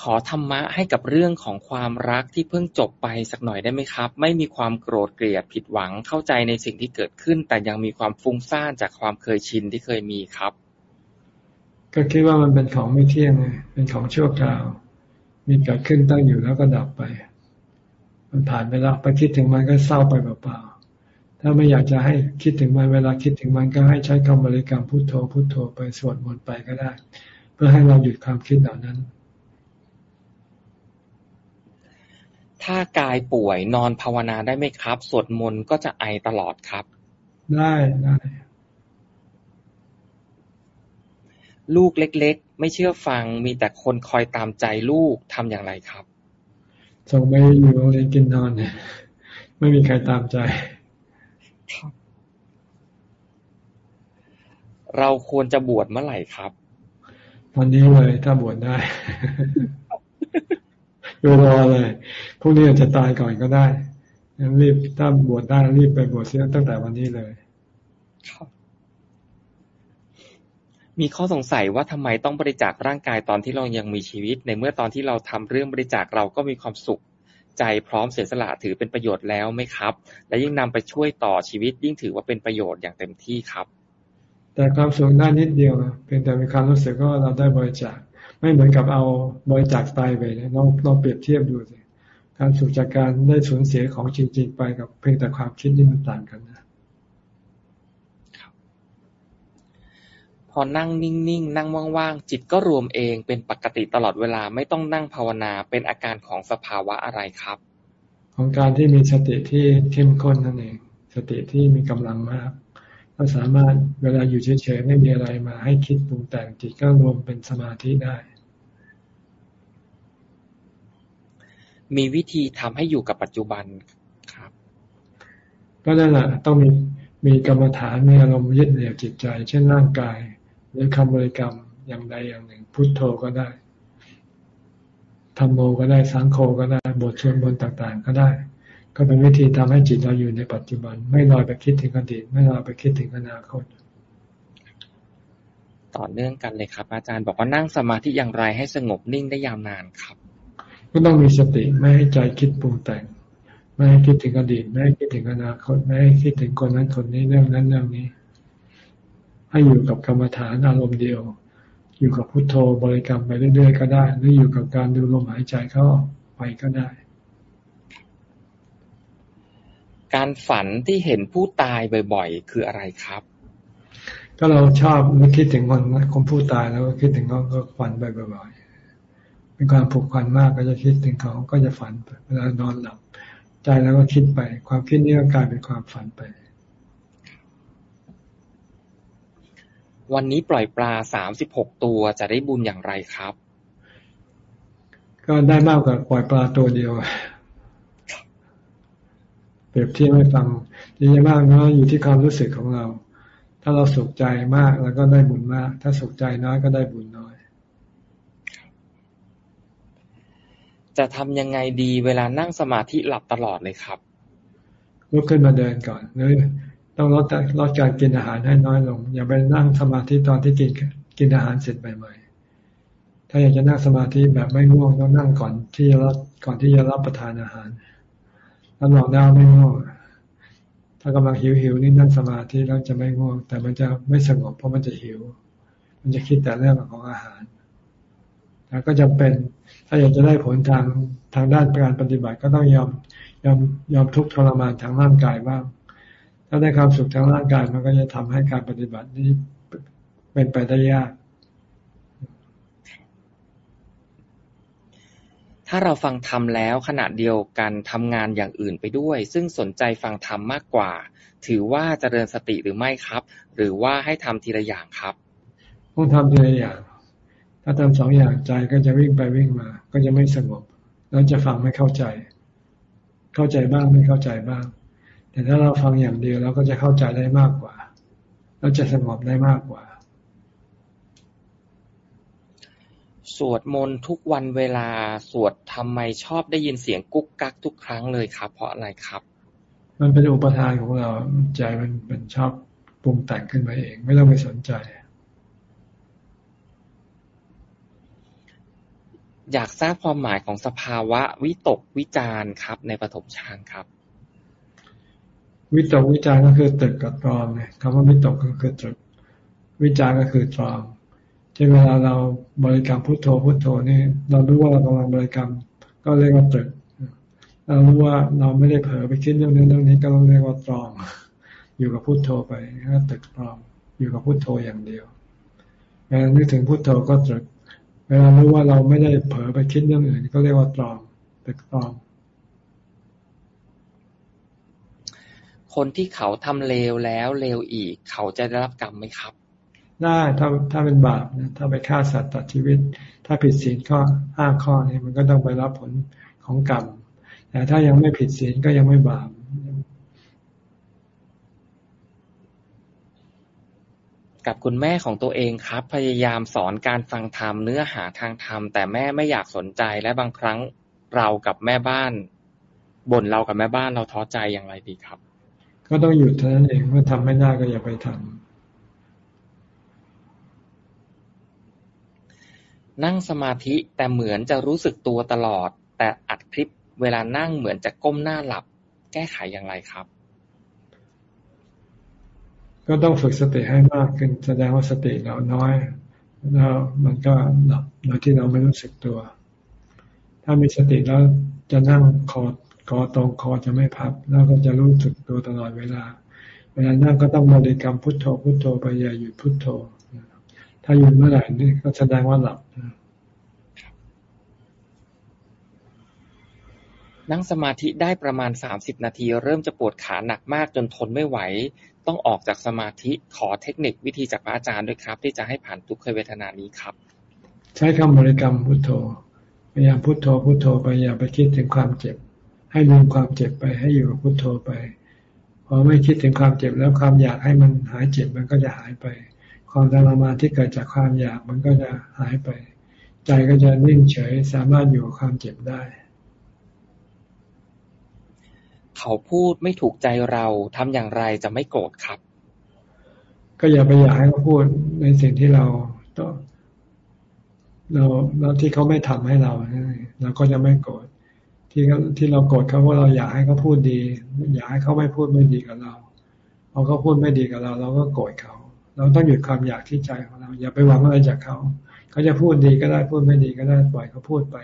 ขอธรรมะให้กับเรื่องของความรักที่เพิ่งจบไปสักหน่อยได้ไหมครับ ไม่มีความโกรธเกลียดผิดหวังเข้าใจในสิ่งที่เกิดขึ้น แต่ยังมีความฟุ้งซ่านจากความเคยชินที่เคยมีครับ ก็คิดว่ามันเป็นของไม่เที่ยงไงเป็นของชั่วคราว มีเกิดขึ้นตั้งอยู่แล้วก็ดับไป มันผ่านไปแล้วไปคิดถึงมันก็เศร้าไปเปล่าๆถ้าไม่อยากจะให้คิดถึงมันเวลาคิดถึงมันก็ให้ใช้คำบริกรรมพุทโธพุทโธไปสวดมนต์ไปก็ได้ เพื่อให้เราหยุดความคิดเหล่านั้น ถ้ากายป่วยนอนภาวนาได้ไหมครับ สวดมนต์ก็จะไอตลอดครับ ได้ได้ลูกเล็ก ๆ ไม่เชื่อฟังมีแต่คนคอยตามใจลูกทำอย่างไรครับ ส่งไปอยู่โรงเรียนกินนอนเนี่ยไม่มีใครตามใจ เราควรจะบวชเมื่อไหร่ครับ วันนี้เลยถ้าบวชได้ดูรอเลยพวกนี้อาจจะตายก่อนก็ได้รีบถ้าบวชได้รีบไปบวชเสียตั้งแต่วันนี้เลย มีข้อสงสัยว่าทำไมต้องบริจาคร่างกายตอนที่เรายังมีชีวิต ในเมื่อตอนที่เราทำเรื่องบริจาคเราก็มีความสุขใจพร้อมเสียสละถือเป็นประโยชน์แล้วไหมครับ และยิ่งนำไปช่วยต่อชีวิต ยิ่งถือว่าเป็นประโยชน์อย่างเต็มที่ครับ แต่ความสุขได้นิดเดียวนะเพียงแต่มีความรู้สึกว่าเราได้บริจาคไม่เหมือนกับเอาบริจาคตายไปนะลองลองเปรียบเทียบดูสิการสูญจากการได้สูญเสียของจริง ๆ ไปกับเพียงแต่ความคิดนี่มันต่างกันนะพ อนั่งนิ่ง ๆ นั่งว่าง ๆ จิตก็รวมเอง เป็นปกติตลอดเวลา ไม่ต้องนั่งภาวนา เป็นอาการของสภาวะอะไรครับ ของการที่มีสติที่เข้มข้นนั่นเอง สติที่มีกำลังมาก ก็สามารถเวลาอยู่เฉย ๆ ไม่มีอะไรมา ให้คิดปรุงแต่งจิตก็รวมเป็นสมาธิได้ มีวิธีทำให้อยู่กับปัจจุบันครับ ก็นั่นแหละต้องมีมีกรรมฐานมีอารมณ์ยึดเหนี่ยวจิตใจ เช่นร่างกายห รือคำบริกรรมอย่างใดอย่างหนึ่ง พุทโธก็ได้ธรรมโมก็ได้สังโฆก็ได้ บทชวนบนต่างๆ ก็ได้ ก็เป็นวิธีทำให้จิตเราอยู่ในปัจจุบัน ไม่ลอยไปคิดถึงอดีต ไม่ลอยไปคิดถึงอนาคต ต่อเนื่องกันเลยครับ อาจารย์บอกว่านั่งสมาธิอย่างไรให้สงบนิ่งได้ยาวนานครับ ก็ต้องมีสติไม่ให้ใจคิดปรุงแต่ง ไม่ให้คิดถึงอดีต ไม่ให้คิดถึงอนาคต ไม่ให้คิดถึงคนนั้นคนนี้เรื่องนั้นเรื่องนี้ ให้อยู่กับกรรมฐานอารมณ์เดียว อยู่กับพุทโธบริกรรมไปเรื่อยๆก็ได้ หรืออยู่กับการดูลมหายใจเข้าไปก็ได้ การฝันที่เห็นผู้ตายบ่อยๆ คืออะไรครับ ก็เราชอบนึกคิดถึงคนคนผู้ตายแล้วก็คิดถึงเขาก็ฝันบ่อยๆเป็นความผูกพันมากก็จะคิดถึงเขาก็จะฝันเวลานอนหลับ ใจแล้วก็คิดไป ความคิดนี้ก็กลายเป็นความฝันไป วันนี้ปล่อยปลาสามสิบหกตัวจะได้บุญอย่างไรครับ ก็ได้มากกว่าปล่อยปลาตัวเดียวเปรียบเทียบให้ฟังที่จะมากน้อยอยู่ที่ความรู้สึกของเรา ถ้าเราสุขใจมากแล้วก็ได้บุญมาก ถ้าสุขใจน้อยก็ได้บุญน้อย จะทำยังไงดีเวลานั่งสมาธิหลับตลอดเลยครับลุกขึ้นมาเดินก่อนหรือ ต้องลดลดการกินอาหารให้น้อยลง อย่าไปนั่งสมาธิตอนที่กินกินอาหารเสร็จใหม่ๆ ถ้าอยากจะนั่งสมาธิแบบไม่ง่วงต้องนั่งก่อนที่จะรับก่อนที่จะรับประทานอาหารรับรองได้ไม่ง่วงถ้ากำลังหิวหิวนี่นั่งสมาธิแล้วจะไม่ง่วง แต่มันจะไม่สงบเพราะมันจะหิว มันจะคิดแต่เรื่องของอาหารแล้วก็จำเป็นถ้าอยากจะได้ผลทางทางด้านการปฏิบัติก็ต้องยอมยอมยอมทุกข์ทรมานทางร่างกายบ้าง ถ้าได้ความสุขทางร่างกายมันก็จะทำให้การปฏิบัตินี้เป็นไปได้ยาก ถ้าเราฟังธรรมแล้วขณะเดียวกันทำงานอย่างอื่นไปด้วย ซึ่งสนใจฟังธรรมมากกว่า ถือว่าจเจริญสติหรือไม่ครับ หรือว่าให้ทำทีละอย่างครับต้องทำทีละอย่าง ถ้าทำสองอย่างใจก็จะวิ่งไปวิ่งมา ก็จะไม่สงบแล้วจะฟังไม่เข้าใจ เข้าใจบ้างไม่เข้าใจบ้าง แต่ถ้าเราฟังอย่างเดียวเราก็จะเข้าใจได้มากกว่า เราจะสงบได้มากกว่า สวดมนต์ทุกวันเวลาสวดทำไมชอบได้ยินเสียงกุ๊กกักทุกครั้งเลยครับ เพราะอะไรครับ มันเป็นอุปทานของเราใจมันเป็นชอบปรุงแต่งขึ้นมาเอง ไม่ต้องไปสนใจอยากทราบความหมายของสภาวะวิตกวิจารครับ ในปฐมฌานครับ วิตกวิจารก็คือตึกกับตรองเนี่ยคำว่าวิตกก็คือตึก วิจารก็คือตรองเช่นเวลาเราบริกรรมพุทโธพุทโธนี่เรารู้ว่าเรากำลังบริกรรม ก็เรียกว่าตึก เรารู้ว่าเราไม่ได้เผลอไปคิดเรื่องนี้เรื่องนี้ก็เรียกว่าตรองอยู่กับพุทโธไปก็ตึกตรองอยู่กับพุทโธอย่างเดียวเวลานึกถึงพุทโธก็ตึก เวลารู้ว่าเราไม่ได้เผลอไปคิดเรื่องอื่น ก็เรียกว่าตรองตึกตรอง คนที่เขาทำเลวแล้วเลวอีก เขาจะได้รับกรรมไหมครับ ได้ถ้าถ้าเป็นบาปนะถ้าไปฆ่าสัตว์ตัดชีวิต ถ้าผิดศีลข้อห้าข้อนี้มันก็ต้องไปรับผลของกรรมแต่ถ้ายังไม่ผิดศีลก็ยังไม่บาปกับคุณแม่ของตัวเองครับ พยายามสอนการฟังธรรมเนื้อหาทางธรรม แต่แม่ไม่อยากสนใจและบางครั้งเรากับแม่บ้านบ่นเรากับแม่บ้านเราท้อใจอย่างไรดีครับ ก็ต้องหยุดเท่านั้นเองเมื่อทำไม่ได้ก็อย่าไปทำนั่งสมาธิแต่เหมือนจะรู้สึกตัวตลอด แต่อัดคลิปเวลานั่งเหมือนจะก้มหน้าหลับ แก้ไขอย่างไรครับ ก็ต้องฝึกสติให้มากขึ้นแสดงว่าสติเราน้อยแล้วมันก็หลับโดยที่เราไม่รู้สึกตัว ถ้ามีสติแล้วจะนั่งคอ คอตรงคอจะไม่พับ แล้วก็จะรู้สึกตัวตลอดเวลา เวลานั่งก็ต้องบริกรรมพุทโธพุทโธไปอย่าหยุดพุทโธ ถ้าหยุดเมื่อไหร่นี่ก็แสดงว่าหลับนั่งสมาธิได้ประมาณสามสิบนาที เริ่มจะปวดขาหนักมากจนทนไม่ไหว ต้องออกจากสมาธิขอเทคนิควิธีจากพระอาจารย์ด้วยครับ ที่จะให้ผ่านทุกขเวทนานี้ครับ ใช้คำบริกรรมพุทโธพยายามพุทโธพุทโธไปอย่าไปคิดถึงความเจ็บ ให้ลืมความเจ็บไปให้อยู่กับพุทโธไป พอไม่คิดถึงความเจ็บแล้วความอยากให้มันหายเจ็บมันก็จะหายไป ความทรมานที่เกิดจากความอยากมันก็จะหายไป ใจก็จะนิ่งเฉยสามารถอยู่กับความเจ็บได้ เขาพูดไม่ถูกใจเราทำอย่างไรจะไม่โกรธครับ ก็อย่าไปอยากให้เขาพูดในสิ่งที่เราต้องเราเราที่เขาไม่ทำให้เราเราก็จะไม่โกรธ ที่ที่เราโกรธเขาเพราะเราอยากให้เขาพูดดี อยากให้เขาไม่พูดไม่ดีกับเราพอเขาพูดไม่ดีกับเรา เราก็โกรธเขา เราต้องหยุดความอยากที่ใจของเรา อย่าไปหวังอะไรจากเขา เขาจะพูดดีก็ได้พูดไม่ดีก็ได้ปล่อยเขาพูดไป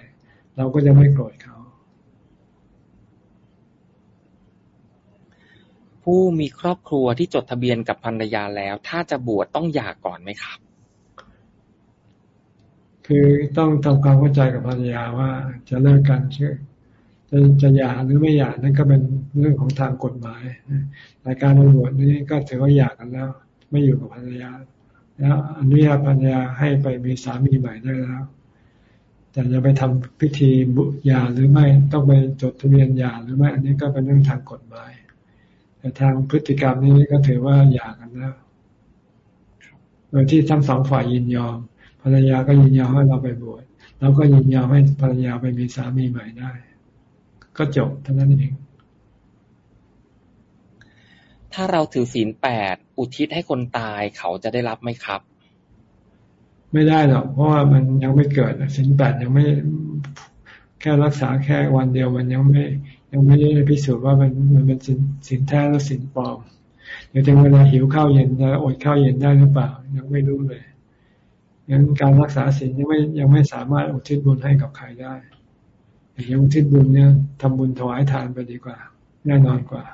เราก็จะไม่โกรธเขา ผู้มีครอบครัวที่จดทะเบียนกับภรรยาแล้ว ถ้าจะบวชต้องหย่าก่อนไหมครับ คือต้องทำความเข้าใจกับภรรยาว่าจะเลิกกันชื่อ จะจะหย่าหรือไม่หย่านั่นก็เป็นเรื่องของทางกฎหมายในการบวชนี่ก็ถือว่าหย่ากันแล้ว ไม่อยู่กับภรรยา แล้วอนุญาตภรรยาให้ไปมีสามีใหม่ได้แล้ว แต่จะไปทำพิธีบุญาหรือไม่ต้องไปจดทะเบียนหย่าหรือไม่ อันนี้ก็เป็นเรื่องทางกฎหมาย แต่ทางพฤติกรรมนี้ก็ถือว่าหย่ากันแล้วโดยที่ทั้งสองฝ่ายยินยอม ภรรยาก็ยินยอมให้เราไปบวชเราก็ยินยอมให้ภรรยาไปมีสามีใหม่ได้ ก็จบเท่านั้นเอง ถ้าเราถือศีลแปดอุทิศให้คนตายเขาจะได้รับไหมครับ ไม่ได้หรอกเพราะว่ามันยังไม่เกิดศีลแปดยังไม่แค่รักษาแค่วันเดียวมันยังไม่ ยังไม่ได้พิสูจน์ว่ามันมันเป็นศีลแท้หรือศีลปลอมเดี๋ยวถึงเวลาหิวข้าวเย็นจะอดข้าวเย็นได้หรือเปล่า ยังไม่รู้เลยงั้นการรักษาศีลยังไม่ยังไม่สามารถอุทิศบุญให้กับใครได้ อย่างอุทิศบุญเนี่ยทำบุญถวายทานไปดีกว่า แน่นอนกว่า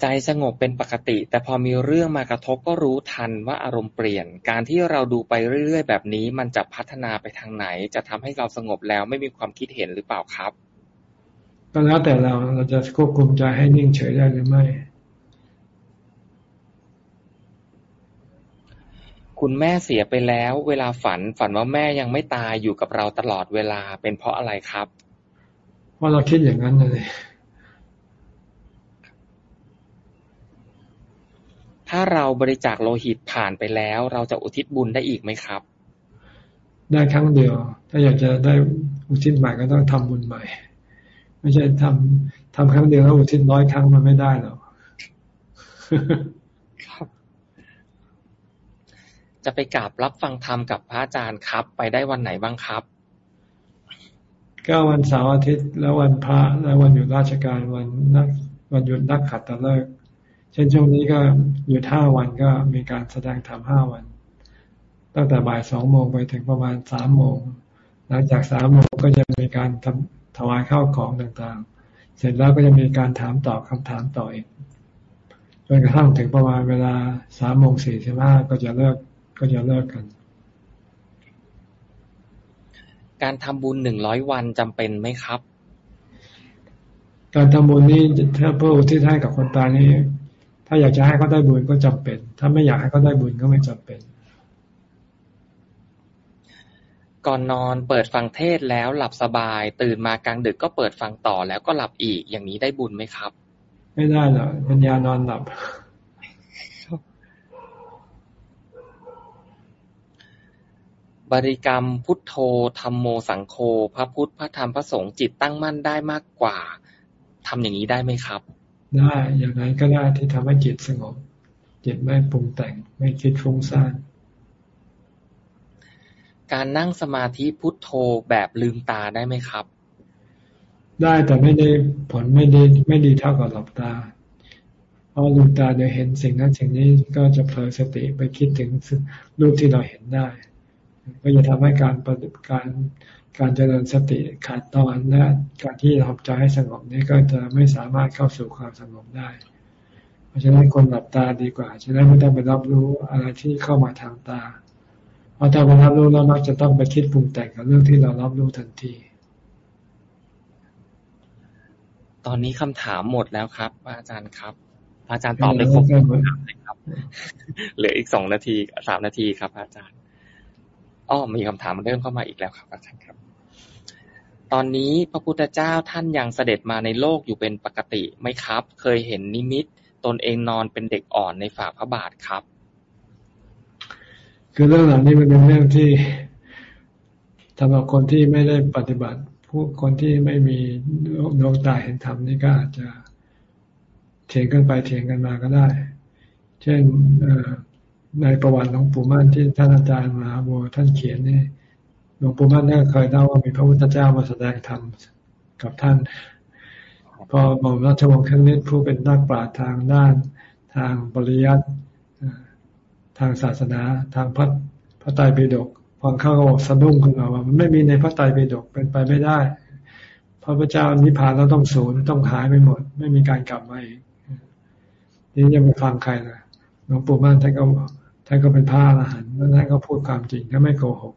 ใจสงบเป็นปกติ แต่พอมีเรื่องมากระทบก็รู้ทันว่าอารมณ์เปลี่ยน การที่เราดูไปเรื่อยๆแบบนี้ มันจะพัฒนาไปทางไหน จะทำให้เราสงบแล้วไม่มีความคิดเห็นหรือเปล่าครับก็แล้วแต่เราเราจะควบคุมใจให้นิ่งเฉยได้หรือไม่ คุณแม่เสียไปแล้ว เวลาฝัน ฝันว่าแม่ยังไม่ตายอยู่กับเราตลอดเวลา เป็นเพราะอะไรครับ เพราะเราคิดอย่างนั้นเลยถ้าเราบริจาคโลหิตผ่านไปแล้ว เราจะอุทิศบุญได้อีกไหมครับ ได้ครั้งเดียว ถ้าอยากจะได้อุทิศใหม่ก็ต้องทำบุญใหม่ ไม่ใช่ทำทำครั้งเดียวแล้วอุทิศร้อยครั้งมันไม่ได้หรอกครับ จะไปกราบรับฟังธรรมกับพระอาจารย์ครับ ไปได้วันไหนบ้างครับ ก็วันเสาร์อาทิตย์แล้ววันพระแล้ววันหยุดราชการวันนักวันหยุดนักขัดตะเลิกเช่นช่วงนี้ก็หยุดห้าวันก็มีการแสดงธรรมห้าวัน ตั้งแต่บ่ายสองโมงไปถึงประมาณสามโมงหลังจากสามโมงก็จะมีการทำถวายข้าวของต่างๆ เสร็จแล้วก็จะมีการถามตอบคำถามต่ออีกจนกระทั่งถึงประมาณเวลาสามโมงสี่สิบห้าก็จะเลิก ก็จะเลิกกัน การทำบุญหนึ่งร้อยวันจำเป็นไหมครับ การทำบุญนี้ถ้าเพื่ออุทิศให้กับคนตายนี้ถ้าอยากจะให้เขาได้บุญก็จำเป็น ถ้าไม่อยากให้เขาได้บุญก็ไม่จำเป็น ก่อนนอนเปิดฟังเทศแล้วหลับสบาย ตื่นมากลางดึกก็เปิดฟังต่อแล้วก็หลับอีกอย่างนี้ได้บุญไหมครับ ไม่ได้หรอกปัญญานอนหลับ บริกรรมพุทโธธรรมโม สังโฆ พระพุทธ พระธรรม พระสงฆ์ จิตตั้งมั่นได้มากกว่า ทำอย่างนี้ได้ไหมครับ ได้ อย่างนั้นก็ได้ที่ทำให้จิตสงบ จิตไม่ปรุงแต่ง ไม่คิดฟุ้งซ่าน การนั่งสมาธิพุทโธแบบลืมตาได้ไหมครับ ได้แต่ไม่ได้ผลไม่ดีไม่ดีเท่ากับหลับตาเพราะลืมตาเดี๋ยวเห็นสิ่งนั้นสิ่งนี้ก็จะเผลอสติไปคิดถึงรูปที่เราเห็นได้ ก็จะทำให้การปฏิบัติการการเจริญสติขาดตอนและการที่ทำใจให้สงบนี้ก็จะไม่สามารถเข้าสู่ความสงบได้ เพราะฉะนั้นคนหลับตาดีกว่าฉะนั้นไม่ต้องไปรับรู้อะไรที่เข้ามาทางตา เพราะถ้าไปรับรู้แล้วมักจะต้องไปคิดปรุงแต่งกับเรื่องที่เรารับรู้ทันที ตอนนี้คำถามหมดแล้วครับ อาจารย์ครับอาจารย์ตอบได้ครบคำถามเลยครับเหลืออีกสองนาทีสามนาทีครับ อาจารย์ อ้อมีคำถามเริ่มเข้ามาอีกแล้วครับอาจารย์ครับ ตอนนี้พระพุทธเจ้าท่านยังเสด็จมาในโลกอยู่เป็นปกติไหมครับ เคยเห็นนิมิต ตนเองนอนเป็นเด็กอ่อนในฝ่าพระบาทครับ คือเรื่องเหล่านี้มันเป็นเรื่องที่สำหรับคนที่ไม่ได้ปฏิบัติ ผู้คนที่ไม่มีดวงตาเห็นธรรมนี่ก็อาจจะเถียงกันไปเถียงกันมาก็ได้ เช่น ในประวัติหลวงปู่มั่นที่ท่านอาจารย์มหาบัวท่านเขียนนี่หลวงปู่มั่นเนี่ยเคยเล่าว่ามีพระพุทธเจ้ามาแสดงธรรมกับท่าน พอหม่อมราชวงศ์ครั้งนี้ผู้เป็นนักปราชญ์ทางด้านทางปริยัติทางศาสนาทางพระพระไตรปิฎกฟังเข้าก็บอกสะดุ้งขึ้นมาว่า มันไม่มีในพระไตรปิฎกเป็นไปไม่ได้ พระพุทธเจ้านิพพานแล้วต้องสูญต้องหายไปหมด ไม่มีการกลับมาอีกนี่ยังไปฟังใครนะหลวงปู่มั่นท่านก็ ท่านก็เป็นพระอรหันต์แล้วท่านก็พูดความจริงท่านไม่โกหก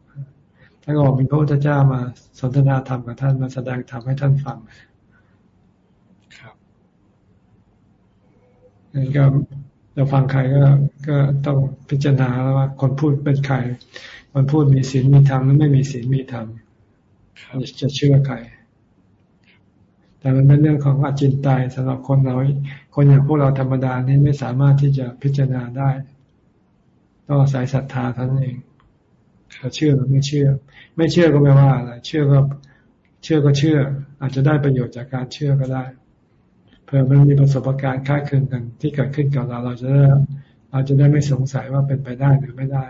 ท่านก็บอกมีพระพุทธเจ้ามาสนทนาธรรมกับท่านมาแสดงธรรมให้ท่านฟังครับนี่ก็จะฟังใครก็ก็ต้องพิจารณาแล้วว่า คนพูดเป็นใคร คนพูดมีศีลมีธรรมหรือไม่มีศีลมีธรรมจะเชื่อใคร แต่มันเป็นเรื่องของอาจินตายสำหรับคนเราคนอย่างพวกเราธรรมดานี่ไม่สามารถที่จะพิจารณาได้ ต้อาศัยศรัทธาท่านเองจะเชื่อหรือไม่เชื่อ ไม่เชื่อก็ไม่ว่าอะไร เชื่อก็เชื่อก็เชื่อ อาจจะได้ประโยชน์จากการเชื่อก็ได้เผื่อมันมีประสบการณ์คล้ายคลึงกันที่เกิดขึ้นกับเรา เราจะได้เราจะได้ไม่สงสัยว่าเป็นไปได้หรือไม่ได้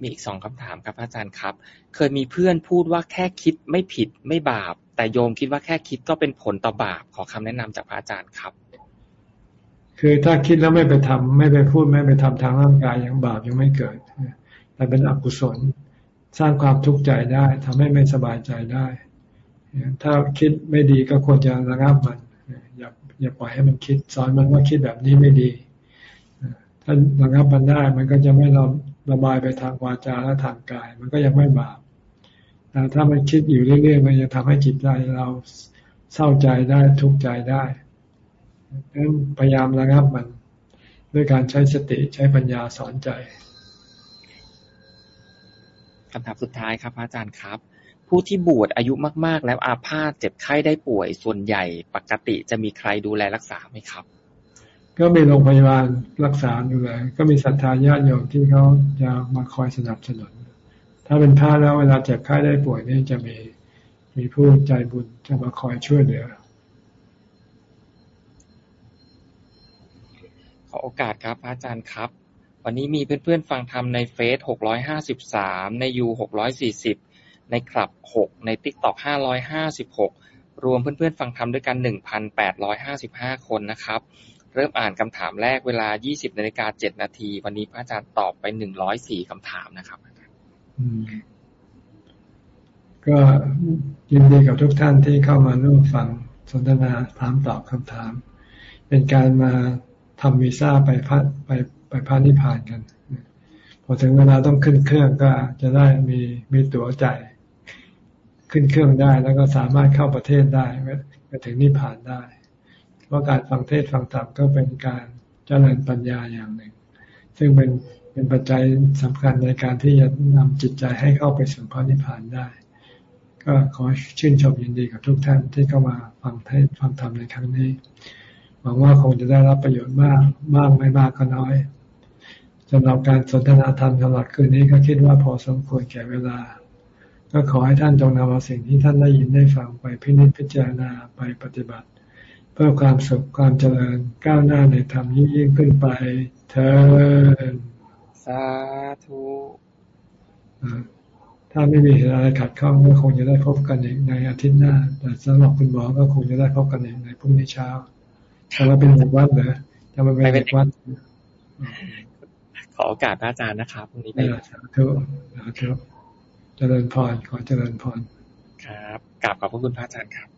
มีอีกสองคำถามครับอาจารย์ครับ เคยมีเพื่อนพูดว่าแค่คิดไม่ผิดไม่บาป แต่โยมคิดว่าแค่คิดก็เป็นผลต่อบาปขอคำแนะนำจากพระอาจารย์ครับ คือถ้าคิดแล้วไม่ไปทำไม่ไปพูดไม่ไปทำทางร่างกายยังบาปยังไม่เกิดแต่เป็นอกุศลสร้างความทุกข์ใจได้ทำให้ไม่สบายใจได้ ถ้าคิดไม่ดีก็ควรจะระงับมัน อย่าอย่าปล่อยให้มันคิด สอนมันว่าคิดแบบนี้ไม่ดี ถ้าระงับมันได้มันก็จะไม่ระระบายไปทางวาจาและทางกาย มันก็ยังไม่บาปแต่ถ้ามันคิดอยู่เรื่อยๆมันจะทำให้จิตใจเราเศร้าใจได้ทุกข์ใจได้ พยายามระงับมัน ด้วยการใช้สติใช้ปัญญาสอนใจคำถามสุดท้ายครับอาจารย์ครับ ผู้ที่บวชอายุมาก ๆ แล้วอาพาธเจ็บไข้ได้ป่วย ส่วนใหญ่ปกติจะมีใครดูแลรักษาไหมครับ ก็มีโรงพยาบาลรักษาดูแลก็มีศรัทธาญาติโยมที่เขาจะมาคอยสนับสนุน ถ้าเป็นพระแล้วเวลาเจ็บไข้ได้ป่วยนี่จะมีมีผู้ใจบุญจะมาคอยช่วยเหลือ ข อโอกาสครับอาจารย์ครับ วันนี้มีเพื่อนๆ ฟังธรรมในเฟซหกร้อยห้าสิบสามในยูหกร้อยสี่สิบในคลับหกในติ๊กต็อกห้าร้อยห้าสิบหกรวมเพื่อนๆ ฟังธรรมด้วยกันหนึ่งพันแปดร้อยห้าสิบห้าคนนะครับ เริ่มอ่านคำถามแรกเวลายี่สิบนาฬิกาเจ็ดนาที วันนี้พระอาจารย์ตอบไปหนึ่งร้อยสี่คำถามนะครับก็ยินดีกับทุกท่านที่เข้ามาร่วมฟังสนทนาถามตอบคำถาม เป็นการมา ทำวีซ่าไปพัดไปไปพระนิพานกัน พอถึงเวลาต้องขึ้นเครื่องก็จะได้มีมีตั๋วจ่ายขึ้นเครื่องได้แล้วก็สามารถเข้าประเทศได้ไปถึงนิพพานได้เพราะการฟังเทศฟังธรรมก็เป็นการเจริญปัญญาอย่างหนึ่ง ซึ่งเป็นเป็นปัจจัยสำคัญในการที่จะนำจิตใจให้เข้าไปสู่พระนิพพานได้ ก็ขอชื่นชมยินดีกับทุกท่านที่เข้ามาฟังเทศฟังธรรมในครั้งนี้ วังว่าคงจะได้รับประโยชน์มากมากไม่มากก็น้อยสำหรับการสนทนาธรรมสำหรับคืนนี้ก็คิดว่าพอสมควรแก่เวลา ก็ขอให้ท่านจงนำเอาสิ่งที่ท่านได้ยินได้ฟังไปพิจิตพิจารณาไปปฏิบัติ เพื่อความสุขความเจริญก้าวหน้าในธรรมยิ่งขึ้นไปเถิดสาธุถ้าไม่มีอะไรขัดข้องก็คงจะได้พบกันอีกในอาทิตย์หน้า แต่สำหรับคุณหมอก็คงจะได้พบกันอีกในพรุ่งนี้เช้า จะมาเป็นเด็กวัดเหรอจะมาเป็นเด็กวัดขอโอกาสพระอาจารย์นะครับพรุ่งนี้ไปสาธุสาธุเจริญพรขอเจริญพรครับกราบขอบพระคุณพระอาจารย์ครับ